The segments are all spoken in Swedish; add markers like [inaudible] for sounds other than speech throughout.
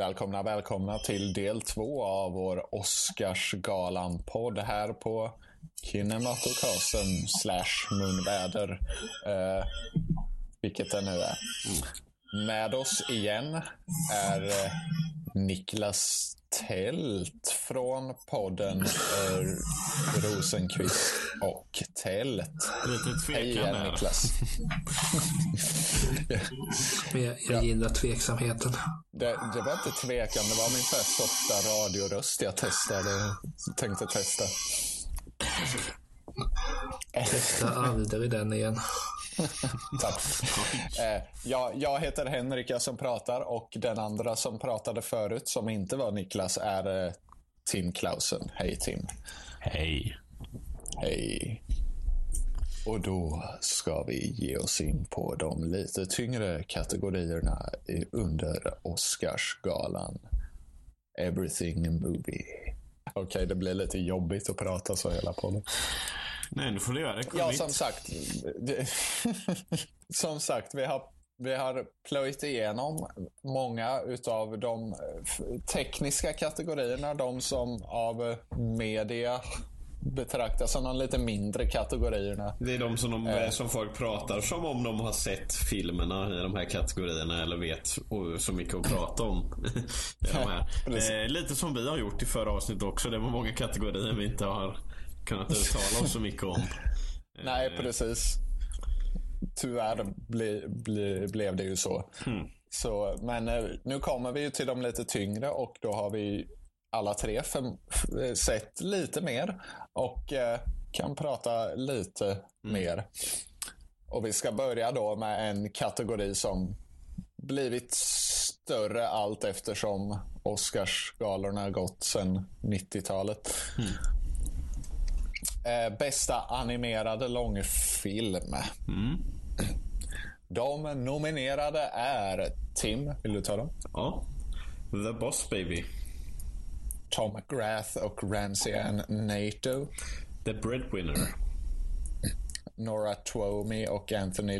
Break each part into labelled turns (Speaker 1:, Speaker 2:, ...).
Speaker 1: Välkomna, välkomna till del två av vår Oscarsgalan-podd här på Kinematokasen slash munväder. Eh, vilket det nu är. Med oss igen är eh, Niklas Tält från podden eh, Rosenqvist och Tält.
Speaker 2: Lite
Speaker 1: Hej
Speaker 2: tvekan där.
Speaker 1: Niklas.
Speaker 3: Men [laughs] jag, jag gillar tveksamheten.
Speaker 1: Det, det var inte tvekan, det var min första radioröst jag testade. Tänkte testa.
Speaker 3: Testa aldrig den igen. [laughs]
Speaker 1: Tack. Eh, jag, jag heter Henrik, jag som pratar och den andra som pratade förut, som inte var Niklas, är eh, Tim Klausen. Hej Tim.
Speaker 2: Hej.
Speaker 1: Hej. Och då ska vi ge oss in på de lite tyngre kategorierna under Oscarsgalan. Everything a movie. Okej, det blir lite jobbigt att prata så hela podden.
Speaker 2: Nej, nu får du göra det.
Speaker 1: Ja, som sagt. Det, [laughs] som sagt, vi har, vi har plöjt igenom många utav de f- tekniska kategorierna. De som av media betraktas som de lite mindre kategorierna.
Speaker 2: Det är de som, de,
Speaker 1: Eh.
Speaker 2: som folk pratar som om de har sett filmerna i de här kategorierna eller vet så mycket att prata om. [laughs] De. [laughs] Eh, lite som vi har gjort i förra avsnittet också. Det var många kategorier vi inte har kunnat uttala oss så mycket om. [laughs]
Speaker 1: Nej,
Speaker 2: Eh,
Speaker 1: precis. Tyvärr ble, ble, blev det ju så. så. Men eh, nu kommer vi ju till de lite tyngre och då har vi alla tre för, f- sett lite mer och eh, kan prata lite mer. Och vi ska börja då med en kategori som blivit större allt eftersom Oscarsgalorna gått sedan 90-talet. Eh, bästa animerade långfilm. De nominerade är Tim, vill du ta dem?
Speaker 2: Ja. The Boss Baby.
Speaker 1: Tom McGrath och Ramsey Ann Nato.
Speaker 2: The Breadwinner.
Speaker 1: Nora Twomey och Anthony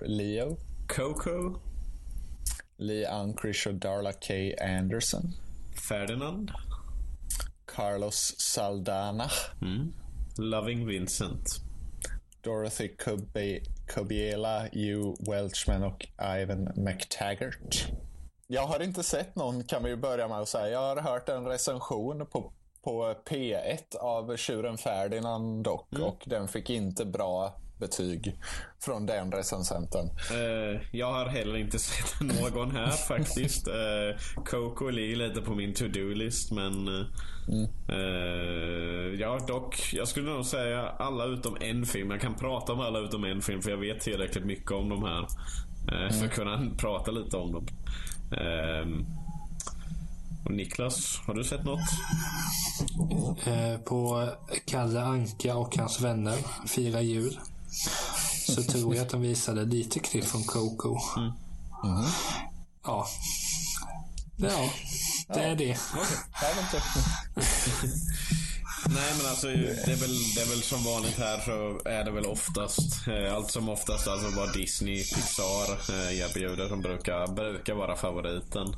Speaker 1: Leo.
Speaker 2: Coco.
Speaker 1: Lee Unkrich och Darla K. Anderson.
Speaker 2: Ferdinand.
Speaker 1: Carlos Saldana.
Speaker 2: Loving Vincent.
Speaker 1: Dorothy Cubie- Cubiela, Hugh Welchman och Ivan McTaggart. Jag har inte sett någon, kan vi börja med att säga. Jag har hört en recension på, på P1 av Tjuren Ferdinand dock, och den fick inte bra betyg från den recensenten.
Speaker 2: Eh, jag har heller inte [laughs] sett någon här faktiskt. Uh, Coco ligger lite på min to-do-list men... eh, ja, dock. Jag skulle nog säga alla utom en film. Jag kan prata om alla utom en film för jag vet tillräckligt mycket om de här. eh, För att kunna [laughs] prata lite om dem. Ehm, och Niklas, har du sett något?
Speaker 3: Eh, på Kalle Anka och hans vänner firar jul. Så tror jag att de visade lite klipp från Coco. Ja. Ja, det är det.
Speaker 1: Inte. [laughs]
Speaker 2: Nej men alltså det är, väl, det är väl som vanligt här så är det väl oftast, eh, allt som oftast alltså bara Disney, Pixar eh, erbjuder som brukar, brukar vara favoriten.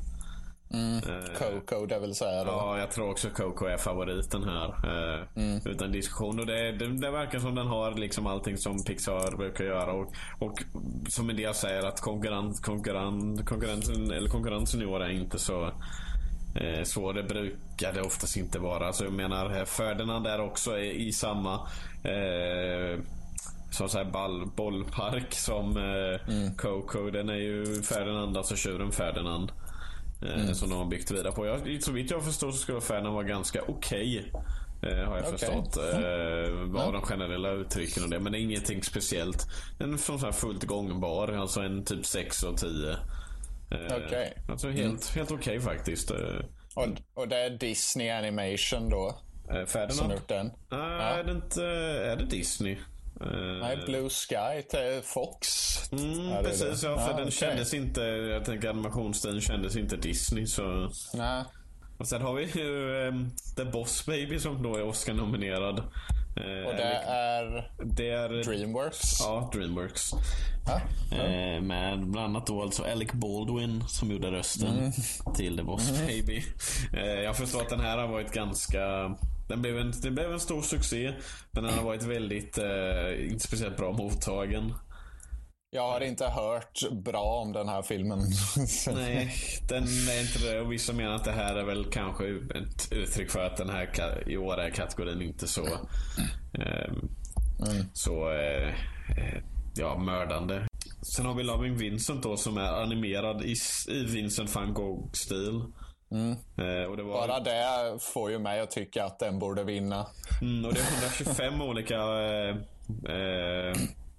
Speaker 2: Eh,
Speaker 1: Coco, det vill säga då.
Speaker 2: Ja, jag tror också Coco är favoriten här. Eh, Utan diskussion. Och det, det, det verkar som den har liksom allting som Pixar brukar göra. Och, och som en del säger att konkurrens, konkurrens, konkurrensen, eller konkurrensen i år är inte så eh, så det brukar det oftast inte vara. Alltså jag menar Ferdinand är också i, samma eh, som så här ball, bollpark som eh, Coco. Den är ju Ferdinand, alltså tjuren Ferdinand. Eh, Som de har byggt vidare på. Jag, så vitt jag förstår så skulle Ferdinand vara ganska okej. eh, har jag
Speaker 1: Okej.
Speaker 2: förstått. Eh, Vad de generella uttrycken och det. Men det är ingenting speciellt. En som så här fullt gångbar. Alltså en typ 6 och 10. Eh,
Speaker 1: Okej.
Speaker 2: Alltså helt, helt okej faktiskt. Eh,
Speaker 1: Och, och det är Disney Animation då,
Speaker 2: eh,
Speaker 1: som
Speaker 2: Ferdinand?
Speaker 1: gjort den.
Speaker 2: Nej, är det inte... Är det Disney? Eh,
Speaker 1: Nej, Blue Sky till Fox.
Speaker 2: Mm,
Speaker 1: Ja,
Speaker 2: precis,
Speaker 1: det.
Speaker 2: ja. För
Speaker 1: Ja,
Speaker 2: den
Speaker 1: okej.
Speaker 2: kändes inte... Jag tänker animationsstilen kändes inte Disney så...
Speaker 1: Nej.
Speaker 2: Och sen har vi ju ehm, The Boss Baby som då är Oscar-nominerad. Eh,
Speaker 1: Och det är
Speaker 2: det är
Speaker 1: Dreamworks.
Speaker 2: Ja, Dreamworks.
Speaker 1: Ja.
Speaker 2: Eh, med bland annat då alltså Alec Baldwin som gjorde rösten till The Boss Baby. Eh, jag förstår att den här har varit ganska... Den blev en, det blev en stor succé. Men den har varit väldigt, eh, inte speciellt bra mottagen.
Speaker 1: Jag har inte hört bra om den här filmen. [laughs]
Speaker 2: Nej, den är inte det. Och vissa menar att det här är väl kanske ett uttryck för att den här i år är kategorin inte så... Eh, Så... Eh, ja, mördande. Sen har vi Loving Vincent då som är animerad i, i Vincent van Gogh-stil. Eh, och det var...
Speaker 1: Bara det får ju mig att tycka att den borde vinna.
Speaker 2: Mm, och det är 125 olika eh, eh,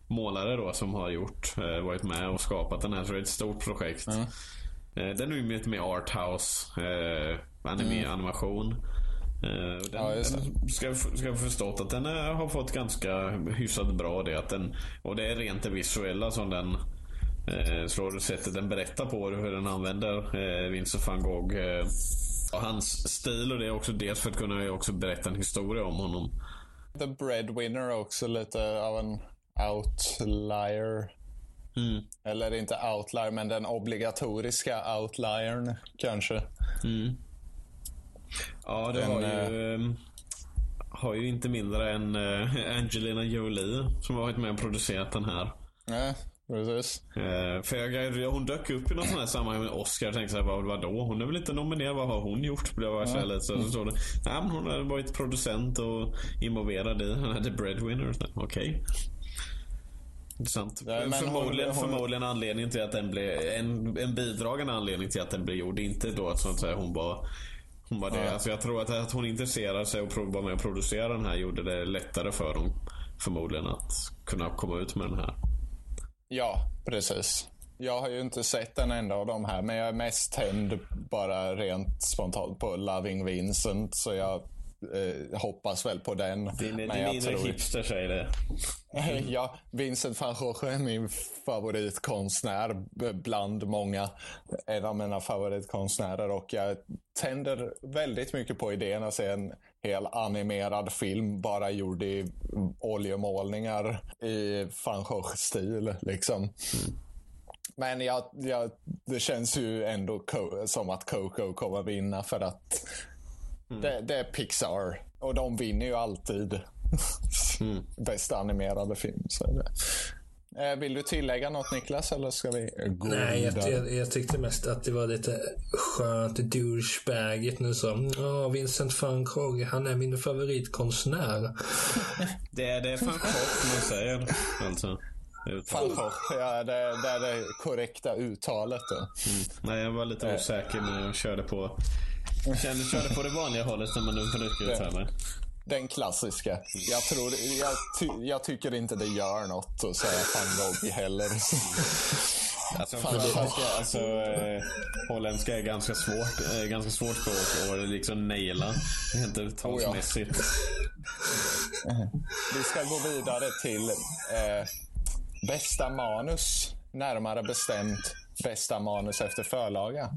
Speaker 2: målare då som har gjort, eh, varit med och skapat den här. Så det är ett stort projekt. Eh, den är ju mer arthouse eh, anime, animation. Eh, och den,
Speaker 1: Ja,
Speaker 2: den ska, ska jag förstått att den eh, har fått ganska hyfsat bra det. Att den, och det är rent det visuella som den eh, slår sättet den berättar på hur den använder eh, Vincent van Gogh. Eh, och hans stil och det är också dels för att kunna också berätta en historia om honom.
Speaker 1: The Breadwinner är också lite av en outlier.
Speaker 2: Mm.
Speaker 1: Eller inte outlier, men den obligatoriska outliern kanske.
Speaker 2: Ja, det
Speaker 1: Den,
Speaker 2: har ju, eh, har ju inte mindre än eh, Angelina Jolie som har varit med och producerat den här.
Speaker 1: Nej, precis.
Speaker 2: Eh, för jag, hon dök upp i något sånt här sammanhang med Oscar. Jag tänkte såhär, vad, vadå? Hon är väl inte nominerad? Vad har hon gjort? Blev jag lite så, så det. Nej, men hon har varit producent och involverad i den här The Breadwinner. Okej. Intressant.
Speaker 1: Ja,
Speaker 2: förmodligen,
Speaker 1: hon- hon-
Speaker 2: förmodligen anledningen till att den blev, en, en bidragande anledning till att den blev gjord. Inte då att, så att säga, hon var hon var det.
Speaker 1: Ja.
Speaker 2: Alltså jag tror att, att hon intresserade sig och var med och producerade den här gjorde det lättare för dem förmodligen att kunna komma ut med den här.
Speaker 1: Ja, precis. Jag har ju inte sett en enda av de här, men jag är mest tänd bara rent spontant på Loving Vincent. Så jag eh, hoppas väl på den.
Speaker 2: Din,
Speaker 1: men
Speaker 2: din
Speaker 1: jag
Speaker 2: inre hipster säger det. [laughs]
Speaker 1: Ja, Vincent van Gogh är min favoritkonstnär bland många. En av mina favoritkonstnärer och jag tänder väldigt mycket på idén att se en hel animerad film bara gjord i oljemålningar i van Gogh-stil. Liksom. Men jag, jag, det känns ju ändå som att Coco kommer vinna för att det, det är Pixar. Och de vinner ju alltid. [laughs] Bästa animerade film. Så är det. Eh, Vill du tillägga något Niklas eller ska vi gå
Speaker 3: Nej, jag, jag, jag tyckte mest att det var lite skönt douchebagigt nu så. Ja, Vincent van Gogh, han är min favoritkonstnär. [laughs]
Speaker 2: Det är, det fan kort man säger. Alltså.
Speaker 1: Van Gogh, ja, det, det är det korrekta uttalet. Då.
Speaker 2: Nej, jag var lite osäker men jag körde på Kände, körde på det vanliga hållet när man nu brukar mig.
Speaker 1: Den klassiska. Jag, tror, jag, ty, jag tycker inte det gör något att säga van heller. [laughs]
Speaker 2: Alltså, alltså, eh, holländska är ganska svårt, eh, ganska svårt språk att liksom naila. Rent uttalsmässigt.
Speaker 1: Vi ska gå vidare till eh, bästa manus. Närmare bestämt bästa manus efter förlaga.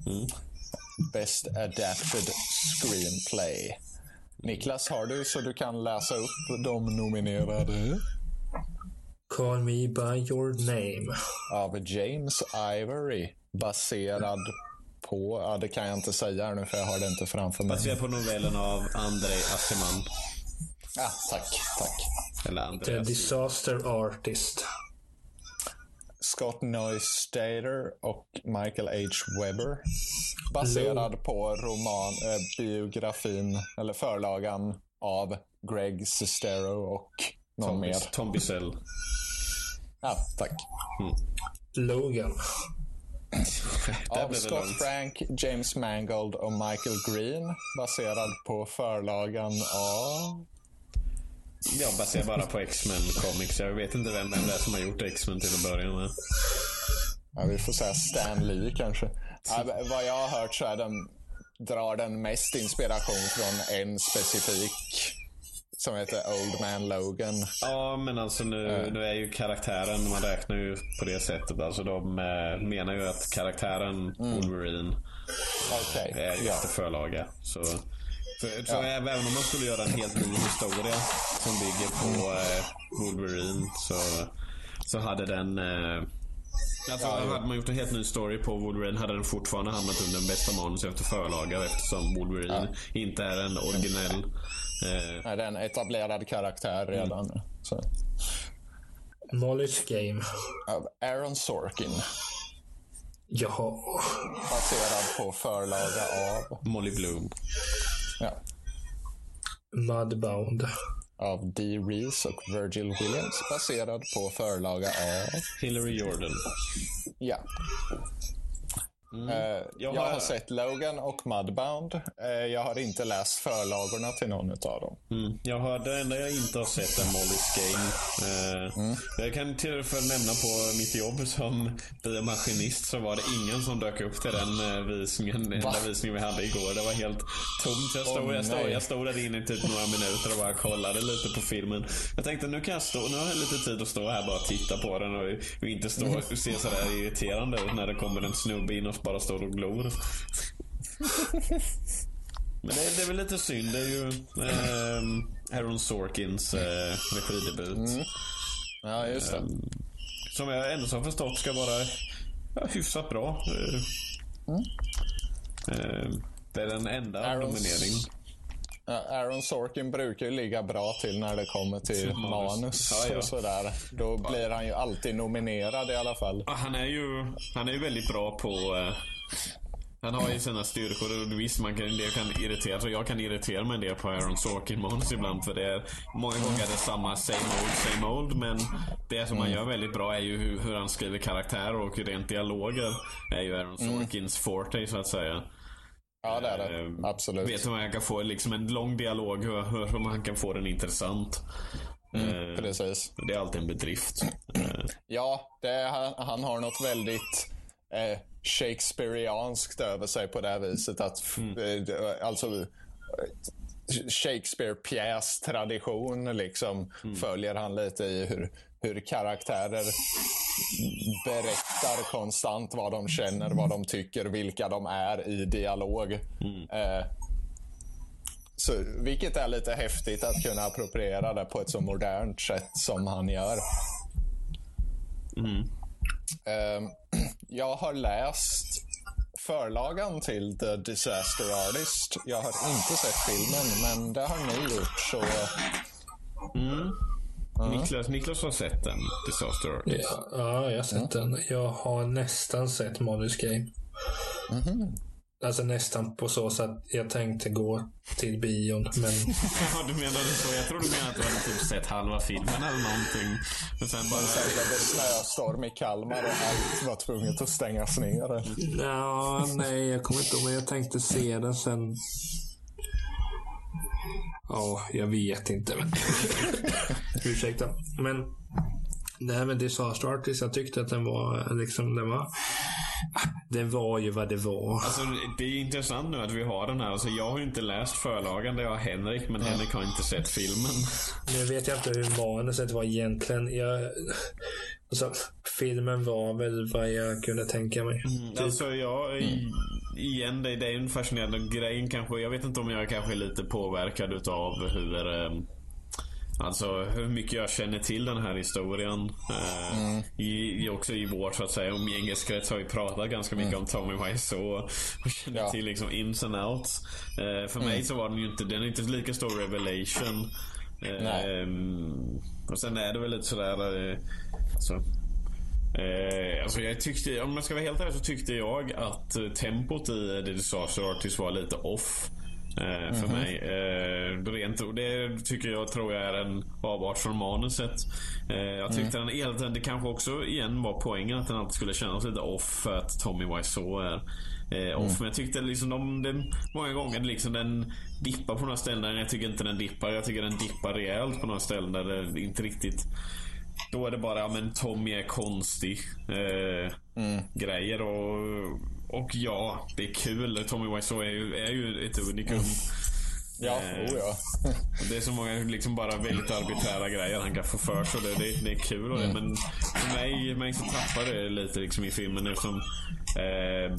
Speaker 1: Best adapted screenplay. Niklas, har du så du kan läsa upp de nominerade?
Speaker 3: Call me by your name.
Speaker 1: Av James Ivory. Baserad på, ja det kan jag inte säga nu för jag har det inte framför mig.
Speaker 2: Baserat på novellen av Andrei Assiman.
Speaker 1: Ja, tack, tack.
Speaker 2: Eller
Speaker 3: The
Speaker 2: Andreas.
Speaker 3: Disaster Artist.
Speaker 1: Scott Neustadter och Michael H. Webber. Baserad på roman, eh, biografin, eller förlagan av Greg Sestero och någon
Speaker 2: Tom,
Speaker 1: mer.
Speaker 2: Tom Bissell.
Speaker 1: Ja, tack.
Speaker 3: Logan. [laughs]
Speaker 2: Där
Speaker 1: Av Scott
Speaker 2: långt.
Speaker 1: Frank, James Mangold och Michael Green. Baserad på förlagan av...
Speaker 2: Jag baserar bara på X-Men Comics. Jag vet inte vem, det är som har gjort X-Men till att börja med.
Speaker 1: Ja, vi får säga Stan Lee kanske. Ja, vad jag har hört så är den, drar den mest inspiration från en specifik som heter Old Man Logan.
Speaker 2: Ja, men alltså nu, nu är ju karaktären, man räknar ju på det sättet. Alltså de eh, menar ju att karaktären Wolverine
Speaker 1: Okej.
Speaker 2: är ju
Speaker 1: Ja.
Speaker 2: förlaga. Så, För, så ja. även om man skulle göra en helt ny historia som bygger på eh, Wolverine så, så hade den eh, Alltså, ja, hade man gjort en helt ny story på Wolverine hade den fortfarande hamnat under den bästa manus efter förlaga eftersom Wolverine ja. inte är en originell...
Speaker 1: Eh... Nej, det är en etablerad karaktär redan. Mm. Så.
Speaker 3: Knowledge Game.
Speaker 1: Av Aaron Sorkin.
Speaker 3: Jaha.
Speaker 1: Baserad på förlaga av...
Speaker 2: Molly Bloom.
Speaker 1: Ja.
Speaker 3: Mudbound.
Speaker 1: Av Dee Reese och Virgil Williams. Baserad på förlaga av...
Speaker 2: Hillary Jordan.
Speaker 1: Ja. Mm. Uh, jag, har... jag, har... sett Logan och Mudbound. Uh, jag har inte läst förlagorna till någon av dem.
Speaker 2: Mm. Jag har, det enda jag inte har sett är Molly's Game. Uh, mm. Jag kan till och med nämna på mitt jobb som biomaskinist så var det ingen som dök upp till den visningen, den enda visningen vi hade igår. Det var helt tomt. Jag stod, oh, jag stod, jag stod där inne i typ några minuter och bara kollade lite på filmen. Jag tänkte nu kan jag stå, nu har jag lite tid att stå här bara och titta på den och, och inte stå och se sådär irriterande ut när det kommer en snubbe in och bara står och glor. Men det, det, är väl lite synd. Det är ju eh, Aaron Sorkins eh, regidebut. Mm.
Speaker 1: Ja, just det. Eh,
Speaker 2: som jag ändå har förstått ska vara ja, hyfsat bra. Mm. Eh, det är den enda Aarons, nominering.
Speaker 1: Aaron Sorkin brukar ju ligga bra till när det kommer till manus, manus ja, ja. och sådär. Då blir han ju alltid nominerad i alla fall.
Speaker 2: Han är ju, han är ju väldigt bra på eh, han har ju sina styrkor och visst, man kan, det kan irritera sig. Jag kan irritera mig en del på Aaron Sorkin-manus ibland. För det är, många gånger är det samma same old, same old. Men det som han mm. gör väldigt bra är ju hur, hur han skriver karaktärer och rent dialoger. är ju Aaron mm. Sorkins mm. forte, så att säga.
Speaker 1: Ja, det är det. Eh, Absolut.
Speaker 2: Vet hur man kan få liksom en lång dialog, hur, hur man kan få den intressant.
Speaker 1: Mm, eh, precis.
Speaker 2: Det är alltid en bedrift. [clears throat]
Speaker 1: Ja, han, han har något väldigt eh, Shakespeareanskt över sig på det här viset. Att, mm. Eh, alltså, Shakespeare-pjäs-tradition liksom mm. följer han lite i hur, hur karaktärer berättar konstant vad de känner, vad de tycker, vilka de är i dialog. Mm. Eh, så, vilket är lite häftigt att kunna appropriera det på ett så modernt sätt som han gör. Mm. Eh, [clears throat] jag har läst förlagan till The Disaster Artist. Jag har inte sett filmen, men det har ni gjort. så...
Speaker 2: Mm. Uh. Niklas, Niklas har sett den, Disaster Artist.
Speaker 3: Ja, ja jag har sett mm. den. Jag har nästan sett Modus Game. Mm -hmm. Alltså nästan på så sätt jag tänkte gå till bion, men... [laughs]
Speaker 2: ja, du menade så. Jag tror du menade att du hade typ sett halva filmen eller någonting.
Speaker 1: Men sen bara... Sen blev det snöstorm i Kalmar och allt var tvunget att stängas ner.
Speaker 3: Ja, nej, jag kommer inte ihåg, men jag tänkte se den sen. Ja, jag vet inte. Men... [laughs] Ursäkta. Men Nej men Disaster Artist, jag tyckte att den var liksom, den var den var ju vad det var.
Speaker 2: Alltså, det är intressant nu att vi har den här. Alltså, jag har ju inte läst förlagan, det har Henrik, men Henrik har inte sett filmen.
Speaker 3: Nu vet jag inte hur manuset var egentligen. Jag, alltså, filmen var väl vad jag kunde tänka mig.
Speaker 2: Mm, typ. Alltså, jag, igen, det, det är en fascinerande grej kanske. Jag vet inte om jag kanske är lite påverkad utav hur um, Alltså hur mycket jag känner till den här historien. Eh, mm. i, också i vår så att säga umgängeskrets har vi pratat ganska mycket mm. om Tommy Wiseau och, känner ja. till liksom ins and outs. Eh, för mm. mig så var den ju inte, den är inte lika stor revelation. Eh, och sen är det väl lite sådär, eh, alltså, Eh, alltså jag tyckte, om jag ska vara helt ärlig så tyckte jag att tempot i The Disaster Artist var lite off. Eh, för mm -hmm. mig. Eh, rent, det tycker jag tror jag är en avart från manuset. Eh, jag tyckte mm. den elden, det kanske också igen var poängen att den alltid skulle kännas lite off för att Tommy Wiseau är eh, off. Mm. Men jag tyckte liksom de, den, många gånger liksom den dippar på några ställen. Jag tycker inte den dippar. Jag tycker den dippar rejält på några ställen där det inte riktigt då är det bara, ja men Tommy är konstig. Eh, mm. Grejer och och ja, det är kul. Tommy Wiseau är ju, är ju ett unikum.
Speaker 1: Ja, eh, oh ja.
Speaker 2: det är så många liksom bara väldigt arbiträra grejer han kan få för sig. Det, det, det är kul och det. Mm. Men för mig, mig så tappar det lite liksom i filmen eftersom eh,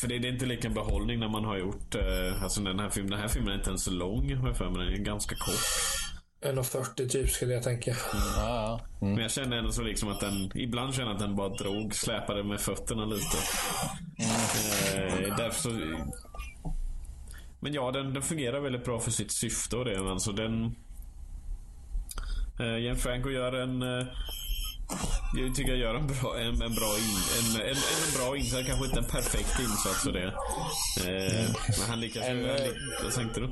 Speaker 2: för det, det är inte lika en behållning när man har gjort... Uh, alltså den här filmen, den här filmen är inte ens så lång, har jag för mig. Den är ganska kort.
Speaker 3: 1,40 typ skulle jag tänka.
Speaker 1: Mm. Ja,
Speaker 2: mm. Men jag kände ändå så liksom att den, ibland kände att den bara drog, släpade med fötterna lite. Mm. Eh, därför så, men ja, den, den fungerar väldigt bra för sitt syfte och det. Alltså den... Eh, Jen Franco gör en... Eh, jag tycker jag gör en bra, en, en bra, in, en, en, en, bra insats. Kanske inte en perfekt insats för det. Eh, men han lyckas ju.
Speaker 1: En,
Speaker 2: vad tänkte du?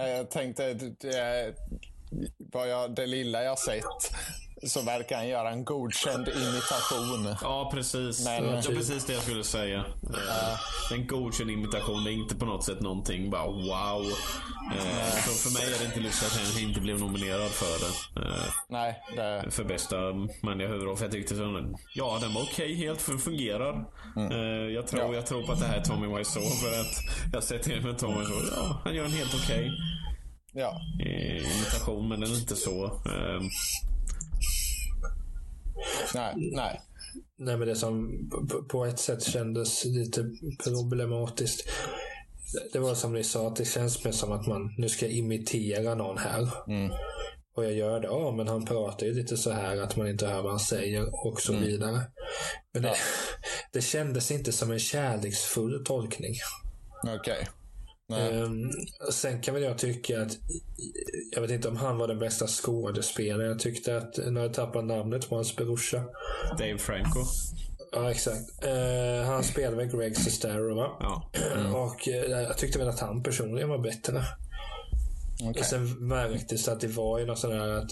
Speaker 1: Eh, jag tänkte, det, vad jag, det lilla jag sett så verkar han göra en godkänd imitation.
Speaker 2: Ja, precis. Men, det var precis det jag skulle säga. Uh, en godkänd imitation. Är inte på något sätt någonting bara wow. Uh, för mig är det inte lustigt att han inte blev nominerad för det. Uh,
Speaker 1: Nej, det...
Speaker 2: För bästa manliga huvudroll. För jag tyckte så, ja, den var okej okay, helt, för den fungerar. Mm. Uh, jag, tror, ja. jag tror på att det här är Tommy Wiseau för att jag sett det med Tommy Wiseau. Ja, han gör en helt okej. Okay.
Speaker 1: Ja.
Speaker 2: imitation, men den är inte så.
Speaker 1: Nej, nej.
Speaker 3: Nej, men det som på ett sätt kändes lite problematiskt. Det var som ni sa, att det känns mer som att man nu ska imitera någon här.
Speaker 1: Mm.
Speaker 3: Och jag gör det. Ja, men han pratar ju lite så här att man inte hör vad han säger och så mm. vidare. Men det, ja. [laughs] det kändes inte som en kärleksfull tolkning.
Speaker 1: Okej. Okay.
Speaker 3: Um, sen kan väl jag tycka att jag vet inte om han var den bästa skådespelaren. Jag tyckte att, när jag tappade namnet på hans brorsa.
Speaker 2: Dave Franco.
Speaker 3: Ja, exakt. Uh, han spelade med Greg Sestero, va?
Speaker 2: Ja.
Speaker 3: Mm. [clears throat] Och uh, jag tyckte väl att han personligen var bättre. Okay. Sen märktes att det var ju något sådär att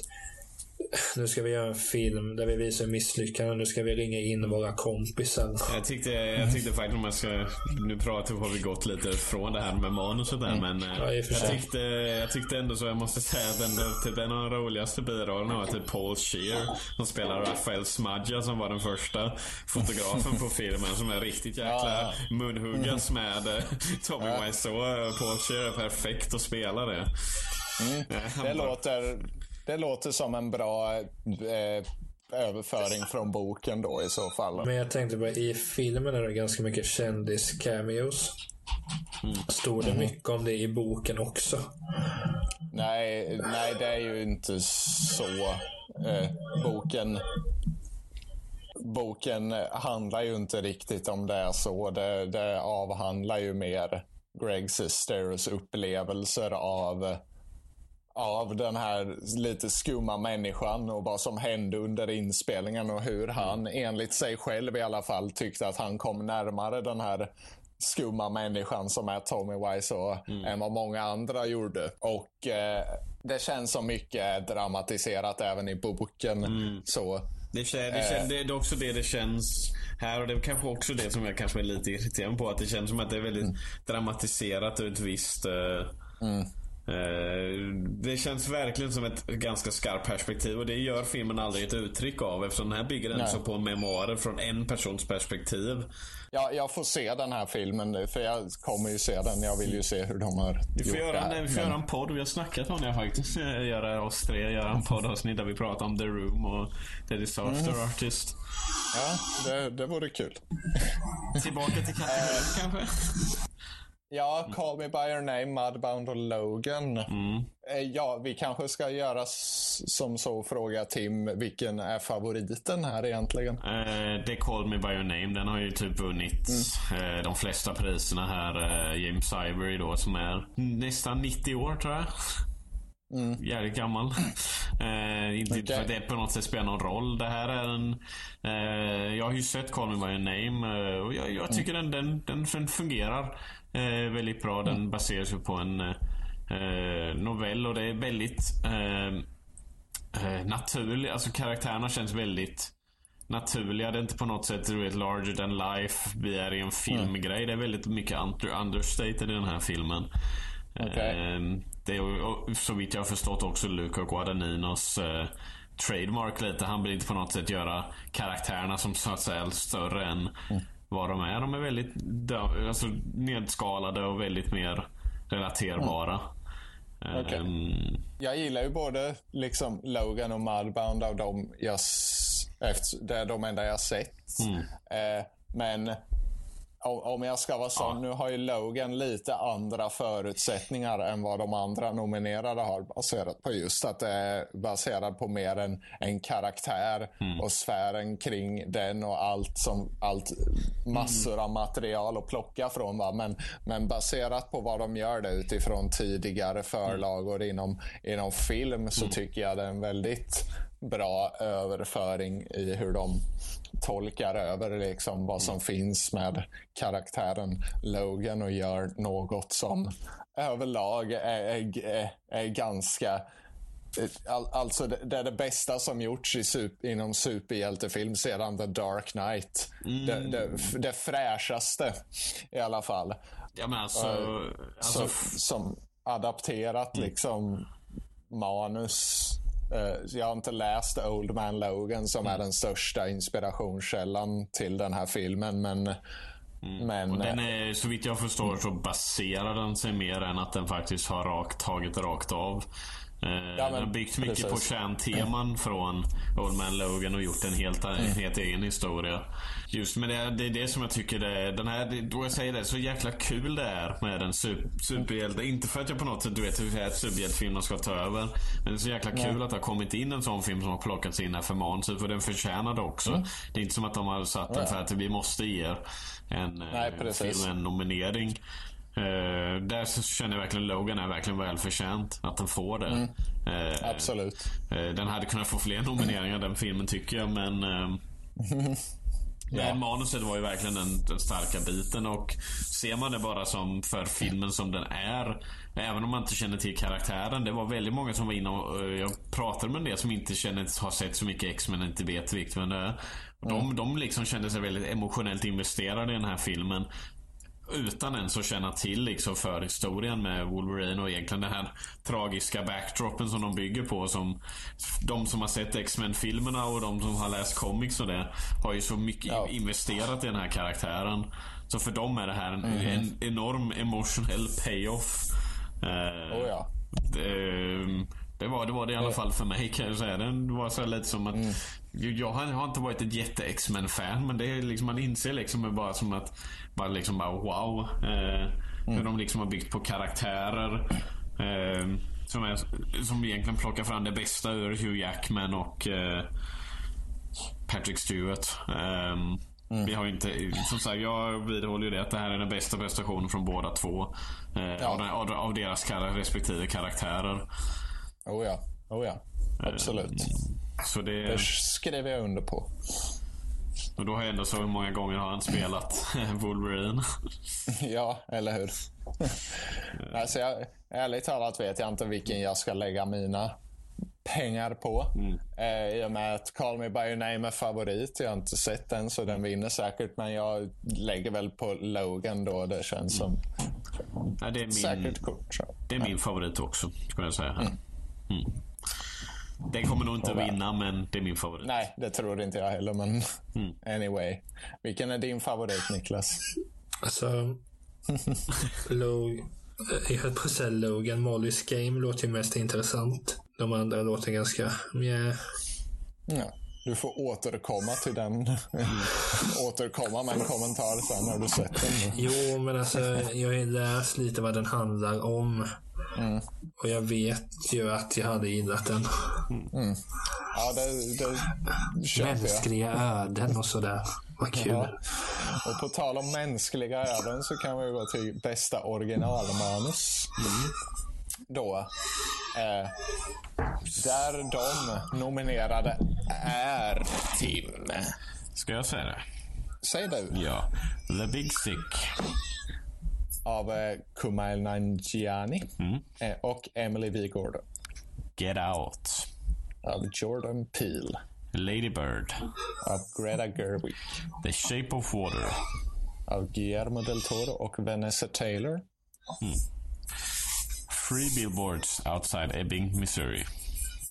Speaker 3: nu ska vi göra en film där vi visar misslyckanden. Nu ska vi ringa in våra kompisar.
Speaker 2: Jag tyckte, jag tyckte faktiskt om jag ska... Nu pratar vi, har vi gått lite från det här med manuset där, mm. men eh, ja, jag, tyckte, jag tyckte ändå så, jag måste säga att ändå, typ en av de roligaste birollerna var typ Paul Shear som spelar Rafael Smadja som var den första fotografen på filmen som är riktigt jäkla ja, ja. munhuggas med eh, Tommy ja. Wiseau. Paul Shear är perfekt att spela det.
Speaker 1: Mm. Det låter det låter som en bra eh, överföring från boken då i så fall.
Speaker 3: Men jag tänkte bara, i filmen är det ganska mycket kändis-cameos. Mm. Stod det mycket om det i boken också?
Speaker 1: Nej, nej det är ju inte så. Eh, boken boken handlar ju inte riktigt om det så. Det, det avhandlar ju mer Greg Sisters upplevelser av av den här lite skumma människan och vad som hände under inspelningen och hur han, enligt sig själv i alla fall, tyckte att han kom närmare den här skumma människan som är Tommy Wiseau mm. än vad många andra gjorde. Och eh, det känns som mycket dramatiserat även i boken. Mm. Så
Speaker 2: det, känns, det, känns, det är också det det känns här och det är kanske också det som jag kanske är lite irriterad på. Att det känns som att det är väldigt mm. dramatiserat ur ett visst uh,
Speaker 1: mm.
Speaker 2: Eh, det känns verkligen som ett ganska skarpt perspektiv och det gör filmen aldrig ett uttryck av eftersom den här bygger den så på memoarer från en persons perspektiv.
Speaker 1: Ja, jag får se den här filmen för jag kommer ju se den. Jag vill ju se hur de har
Speaker 2: vi får gjort göra, det här. Vi får men... göra en podd. Vi har snackat om det faktiskt. Göra oss tre, göra en poddavsnitt där vi pratar om The Room och The Disaster mm. Artist.
Speaker 1: Ja, det, det vore kul.
Speaker 2: Tillbaka till kategorin kanske?
Speaker 1: Ja, mm. Call Me By Your Name, Mudbound och Logan.
Speaker 2: Mm.
Speaker 1: Eh, ja, vi kanske ska göra som så fråga Tim, vilken är favoriten här egentligen?
Speaker 2: Uh, det är Call Me By Your Name. Den har ju typ vunnit mm. uh, de flesta priserna här. Uh, James Ivory då som är nästan 90 år tror jag.
Speaker 1: Mm.
Speaker 2: Jävligt gammal. Uh, [laughs] inte okay. för att det på något sätt spelar någon roll. Det här är en... Uh, jag har ju sett Call Me By Your Name uh, och jag, jag tycker mm. den, den, den fungerar eh, väldigt bra. Den mm. baseras ju på en eh, novell och det är väldigt eh, eh naturligt. Alltså karaktärerna känns väldigt naturliga. Det är inte på något sätt du vet, larger than life. Vi är i en filmgrej. Mm. Det är väldigt mycket under, understated i den här filmen.
Speaker 1: Okay.
Speaker 2: Eh, det är så vitt jag har förstått också Luca Guadagninos eh, trademark lite. Han vill inte på något sätt göra karaktärerna som så att säga större än mm vad de är. De är väldigt alltså, nedskalade och väldigt mer relaterbara.
Speaker 1: Mm. Okay. Um, jag gillar ju både liksom Logan och Mudbound av dem jag, efter, det är de enda jag sett.
Speaker 2: Mm.
Speaker 1: Eh, men om jag ska vara sån, ja. nu har ju Logan lite andra förutsättningar än vad de andra nominerade har baserat på just att det är baserat på mer en, en karaktär mm. och sfären kring den och allt som allt massor mm. av material att plocka från. Va? Men, men baserat på vad de gör det utifrån tidigare förlagor mm. inom, inom film så mm. tycker jag det är en väldigt bra överföring i hur de tolkar över liksom vad som finns med karaktären Logan och gör något som överlag är, är, är ganska All, alltså det, det, är det bästa som gjorts i super, inom superhjältefilm sedan The Dark Knight. Mm. Det, det, det fräschaste i alla fall.
Speaker 2: Ja, men alltså, uh,
Speaker 1: alltså... Så, som adapterat mm. liksom manus jag har inte läst Old Man Logan som mm. är den största inspirationskällan till den här filmen. Men,
Speaker 2: mm. men och den är, så vitt jag förstår så baserar den sig mer än att den faktiskt har rakt, tagit rakt av. Eh, ja, den har byggt mycket precis. på kärnteman från Old Man Logan och gjort en helt, mm. helt egen historia. Just med det, det är det som jag tycker det är, den här, då jag säger det, så jäkla kul det är med en super, superhjälte. Inte för att jag på något sätt, du vet, hur att superhjältefilmer ska ta över. Men det är så jäkla kul mm. att det har kommit in en sån film som har plockats in här för manus. För den förtjänar det också. Mm. Det är inte som att de har satt den för att vi måste ge en, Nej, en film en nominering. Uh, där känner jag verkligen Logan är verkligen välförtjänt att den får det. Mm.
Speaker 1: Uh, Absolut.
Speaker 2: Uh, den hade kunnat få fler nomineringar den filmen tycker jag men [laughs] Ja. manuset var ju verkligen den, den, starka biten och ser man det bara som för filmen som den är. Även om man inte känner till karaktären. Det var väldigt många som var inne och jag pratade med en del som inte känner, har sett så mycket X-Men inte vet riktigt vem det är. De, mm. de liksom kände sig väldigt emotionellt investerade i den här filmen utan ens att känna till liksom förhistorien med Wolverine och egentligen den här tragiska backdropen som de bygger på. Som de som har sett X-Men-filmerna och de som har läst comics och det har ju så mycket ja. investerat i den här karaktären. Så för dem är det här en, mm -hmm. en enorm emotional payoff.
Speaker 1: Eh, oh ja.
Speaker 2: det, det, var, det var det i alla fall för mig kan jag säga. Det var så lite som att mm. Jag har, inte varit ett jätte X-Men-fan men det är liksom, man inser liksom bara som att bara liksom bara wow. Eh, mm. Hur de liksom har byggt på karaktärer. Eh, som, är, som egentligen plockar fram det bästa ur Hugh Jackman och eh, Patrick Stewart. Um, mm. Vi har inte, som sagt, jag vidhåller ju det att det här är den bästa prestationen från båda två. Eh, ja. av, av, av, deras respektive karaktärer.
Speaker 1: Oh ja, oh ja. Absolut. Um,
Speaker 2: så det...
Speaker 1: det skrev jag under på.
Speaker 2: Och då har jag ändå så hur många gånger har han spelat [laughs] Wolverine. [laughs]
Speaker 1: ja, eller hur. [laughs] alltså jag, ärligt talat vet jag inte vilken jag ska lägga mina pengar på. Mm. Eh, I och med att Call Me By Your Name är favorit. Jag har inte sett den så den vinner säkert. Men jag lägger väl på Logan då. Det känns som
Speaker 2: ja, det är min,
Speaker 1: säkert kort.
Speaker 2: Det är min favorit också, skulle jag säga. Mm. Den kommer nog inte vinna, men det är min favorit.
Speaker 1: Nej, det tror inte jag heller. Men mm. anyway. Vilken är din favorit, Niklas?
Speaker 3: Alltså... Log... Jag höll på att säga Logan. Mollys Game låter ju mest intressant. De andra låter ganska mjä.
Speaker 1: Ja. Du får återkomma till den. Mm. [laughs] återkomma med en kommentar sen när du sett den.
Speaker 3: Jo, men alltså jag har läst lite vad den handlar om. Mm. Och jag vet ju att jag hade gillat den.
Speaker 1: Mm. Ja, det, det
Speaker 3: Mänskliga jag. öden och sådär. Vad kul. Ja.
Speaker 1: Och på tal om mänskliga öden så kan vi gå till bästa originalmanus. Mm. Då. Eh, där de nominerade är Tim.
Speaker 2: Ska jag säga det?
Speaker 1: Säg du.
Speaker 2: Ja. The Big Sick
Speaker 1: av eh, Kumail Nanjiani mm. eh, och Emily V. Gordon.
Speaker 2: Get Out.
Speaker 1: Av Jordan Peele.
Speaker 2: Lady Bird.
Speaker 1: Av Greta Gerwig.
Speaker 2: The Shape of Water.
Speaker 1: Av Guillermo del Toro och Vanessa Taylor. Mm.
Speaker 2: Three Billboards Outside Ebbing, Missouri.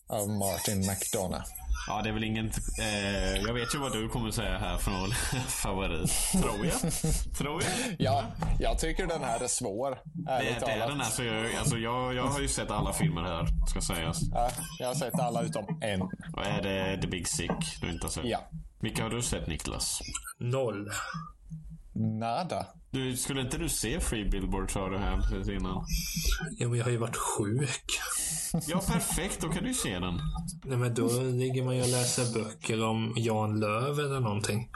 Speaker 1: Av Martin McDonough.
Speaker 2: Ja, det är väl ingen... Eh, jag vet ju vad du kommer säga här från [laughs] favorit. Tror jag. Tror jag.
Speaker 1: Ja, jag tycker den här är svår.
Speaker 2: Det, det är den här. Så jag, alltså jag, jag har ju sett alla filmer här, ska sägas.
Speaker 1: Ja, jag har sett alla utom en.
Speaker 2: Och är det The Big Sick du inte har sett?
Speaker 1: Ja.
Speaker 2: Vilka har du sett, Niklas?
Speaker 3: Noll.
Speaker 1: Nada.
Speaker 2: Du, skulle inte du se Free Billboard sa du här precis innan?
Speaker 3: Ja, men jag har ju varit sjuk.
Speaker 2: Ja, perfekt. Då kan du se den.
Speaker 3: Nej, men då ligger man ju och läser böcker om Jan Löv eller någonting.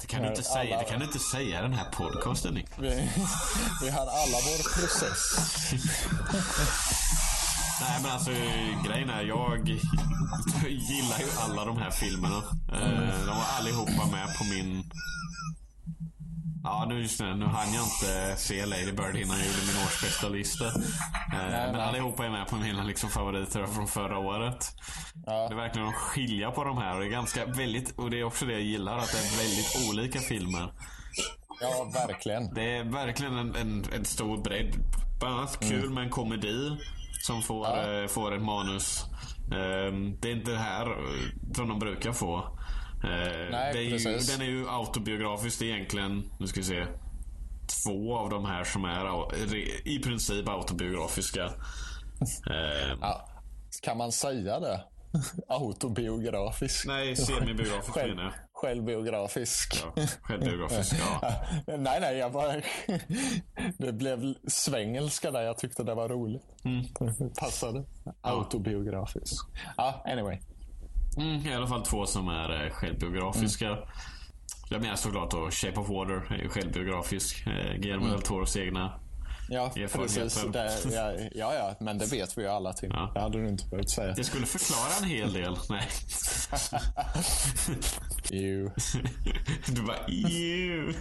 Speaker 2: Det kan du inte säga. Det kan du inte säga i den här podcasten, Nick.
Speaker 1: Vi, [laughs] vi har alla vår process. [laughs]
Speaker 2: Nej men alltså grejen är jag [laughs] gillar ju alla de här filmerna. Eh, De var allihopa med på min... Ja nu just det, nu hann jag inte se Lady Bird innan jag gjorde min årsbästa lista. Eh, Men allihopa är med på mina liksom favoriter från förra året.
Speaker 1: Ja.
Speaker 2: Det är verkligen att skilja på de här och det är ganska väldigt, och det är också det jag gillar, att det är väldigt olika filmer.
Speaker 1: Ja, verkligen.
Speaker 2: Det är verkligen en, en, en stor bredd. Bland annat kul med en komedi som får,
Speaker 1: Ja.
Speaker 2: eh, får ett manus. Ehm, det är inte det här eh, som de brukar få. Eh,
Speaker 1: Nej,
Speaker 2: är ju, den är ju autobiografisk. Egentligen, nu ska vi se, två av de här som är i princip autobiografiska. Ehm,
Speaker 1: Ja. Kan man säga det? [laughs] Autobiografisk.
Speaker 2: Nej, semibiografisk menar jag.
Speaker 1: Självbiografisk.
Speaker 2: Ja, självbiografisk, [laughs] ja.
Speaker 1: nej, nej, jag bara... [laughs] det blev svengelska där. Jag tyckte det var roligt.
Speaker 2: Mm.
Speaker 1: Passade. Autobiografisk. Ja, anyway.
Speaker 2: Mm, I alla fall två som är eh, självbiografiska. Jag menar såklart då Shape of Water är ju självbiografisk. Eh, Guillermo del Toros egna.
Speaker 1: Ja, precis. Det, ja, ja, ja, men det vet vi ju alla till.
Speaker 2: Ja.
Speaker 1: Det hade du inte behövt säga.
Speaker 2: Det skulle förklara en hel del. [laughs] Nej.
Speaker 1: Jo. [laughs]
Speaker 2: Du bara Ew.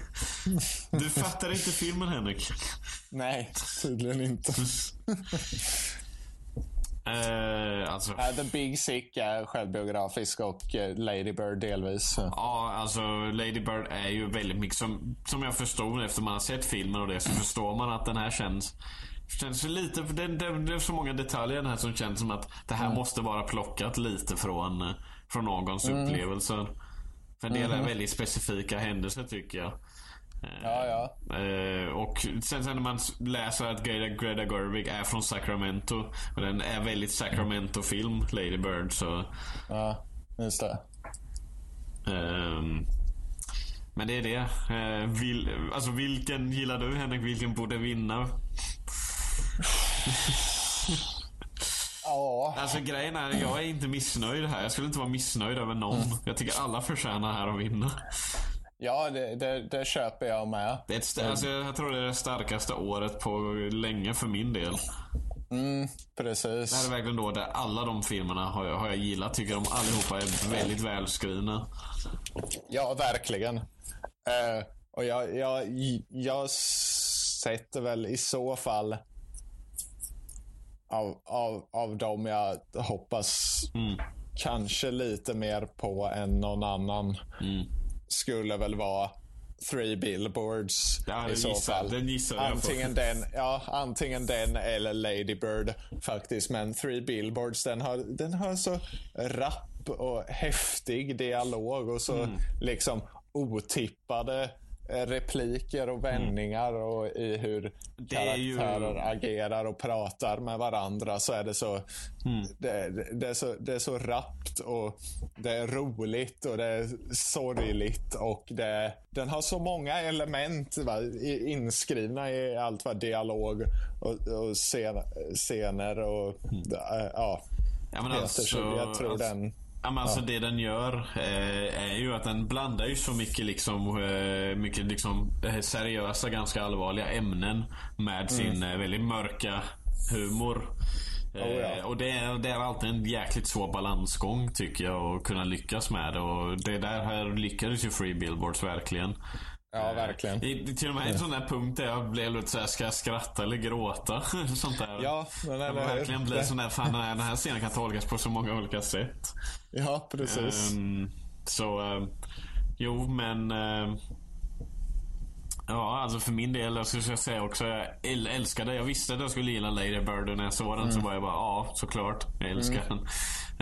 Speaker 2: Du fattar inte filmen Henrik.
Speaker 1: Nej, tydligen inte. [laughs]
Speaker 2: Eh, alltså,
Speaker 1: Uh, The Big Sick är självbiografisk och uh, Lady Bird delvis.
Speaker 2: ja, alltså Lady Bird är ju väldigt mycket som, som jag förstod efter man har sett filmen och det så förstår man att den här känns Känns lite, det, det, det är så många detaljer den här som känns som att det här måste vara plockat lite från, eh, från någons upplevelser. För en del är väldigt specifika händelser tycker jag.
Speaker 1: Ja, ja.
Speaker 2: Eh, och sen, sen när man läser att Greta, Greta Gerwig är från Sacramento och den är väldigt Sacramento-film, Lady Bird, så...
Speaker 1: Ja, just det.
Speaker 2: ehm, men det är det. Eh, vil, alltså vilken gillar du Henrik? Vilken borde vinna?
Speaker 1: Ja,
Speaker 2: Alltså grejen är, jag är inte missnöjd här. Jag skulle inte vara missnöjd över någon. Jag tycker alla förtjänar här att vinna.
Speaker 1: Ja det, det, det köper jag med.
Speaker 2: Det är ett, alltså, jag tror det är det starkaste året på länge för min del.
Speaker 1: Mm,
Speaker 2: Det här
Speaker 1: precis.
Speaker 2: är verkligen då där alla de filmerna har jag, har jag gillat. Tycker de allihopa är väldigt välskrivna.
Speaker 1: Ja, verkligen. Eh, och jag, jag, jag sätter väl i så fall av, av, av dem jag hoppas
Speaker 2: Mm.
Speaker 1: kanske lite mer på än någon annan
Speaker 2: Mm.
Speaker 1: Skulle väl vara Three Billboards
Speaker 2: Ja,
Speaker 1: i så
Speaker 2: gissar-
Speaker 1: fall.
Speaker 2: den gissar jag på.
Speaker 1: antingen den, ja, antingen den eller Lady Bird faktiskt. Men Three Billboards den har, den har så rapp och häftig dialog och så
Speaker 2: Mm.
Speaker 1: liksom otippade repliker och vändningar och i hur
Speaker 2: Mm. Är ju-
Speaker 1: karaktärer agerar och pratar med varandra så är det så
Speaker 2: Mm.
Speaker 1: det, det, är så, det är så rappt och det är roligt och det är sorgligt och det, den har så många element va, i- inskrivna i allt vad dialog och, och scen, scener och äh, ja.
Speaker 2: Ja, men alltså,
Speaker 1: så jag tror
Speaker 2: alltså,
Speaker 1: den...
Speaker 2: Ja, men alltså det den gör eh, är ju att den blandar ju så mycket liksom, eh, mycket liksom eh, seriösa, ganska allvarliga ämnen med sin eh, väldigt mörka humor. Eh,
Speaker 1: Oh, ja.
Speaker 2: Och det är, det är alltid en jäkligt svår balansgång tycker jag att kunna lyckas med. Och det där här lyckades ju Free Billboards verkligen.
Speaker 1: Ja, verkligen.
Speaker 2: I, till och med en sån där punkt där jag blev lite såhär, ska jag skratta eller gråta? [laughs] Sånt där.
Speaker 1: Ja, men eller hur?
Speaker 2: verkligen blir sån där, fan den här, den här scenen kan tolkas på så många olika sätt.
Speaker 1: Ja, precis.
Speaker 2: Ehm, så, ehm, jo men... ehm, ja, alltså för min del, jag skulle säga också, jag äl- älskade, jag visste att jag skulle gilla Lady Bird och när jag såg den
Speaker 1: Mm.
Speaker 2: så var jag bara, ja såklart, jag älskar den.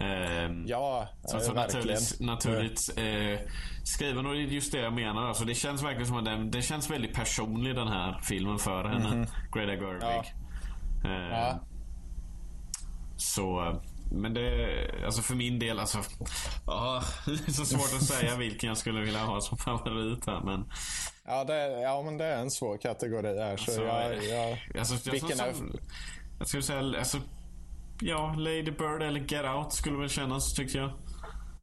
Speaker 2: Ehm,
Speaker 1: ja,
Speaker 2: så,
Speaker 1: eh,
Speaker 2: så naturligt, naturligt eh, skriven och det är just det jag menar. Alltså, det känns verkligen som att den, det känns väldigt personlig den här filmen för henne. Greta Gerwig.
Speaker 1: Ja.
Speaker 2: Eh,
Speaker 1: Ja.
Speaker 2: Så, men det, alltså för min del, alltså. Ja, [laughs] det är så svårt att säga vilken jag skulle vilja ha som favorit här, men.
Speaker 1: Ja, det, ja men det är en svår kategori här. Så alltså, jag, jag,
Speaker 2: alltså, vilken jag, är... Jag skulle säga, alltså. Ja, Lady Bird eller Get Out skulle väl kännas, tycker jag.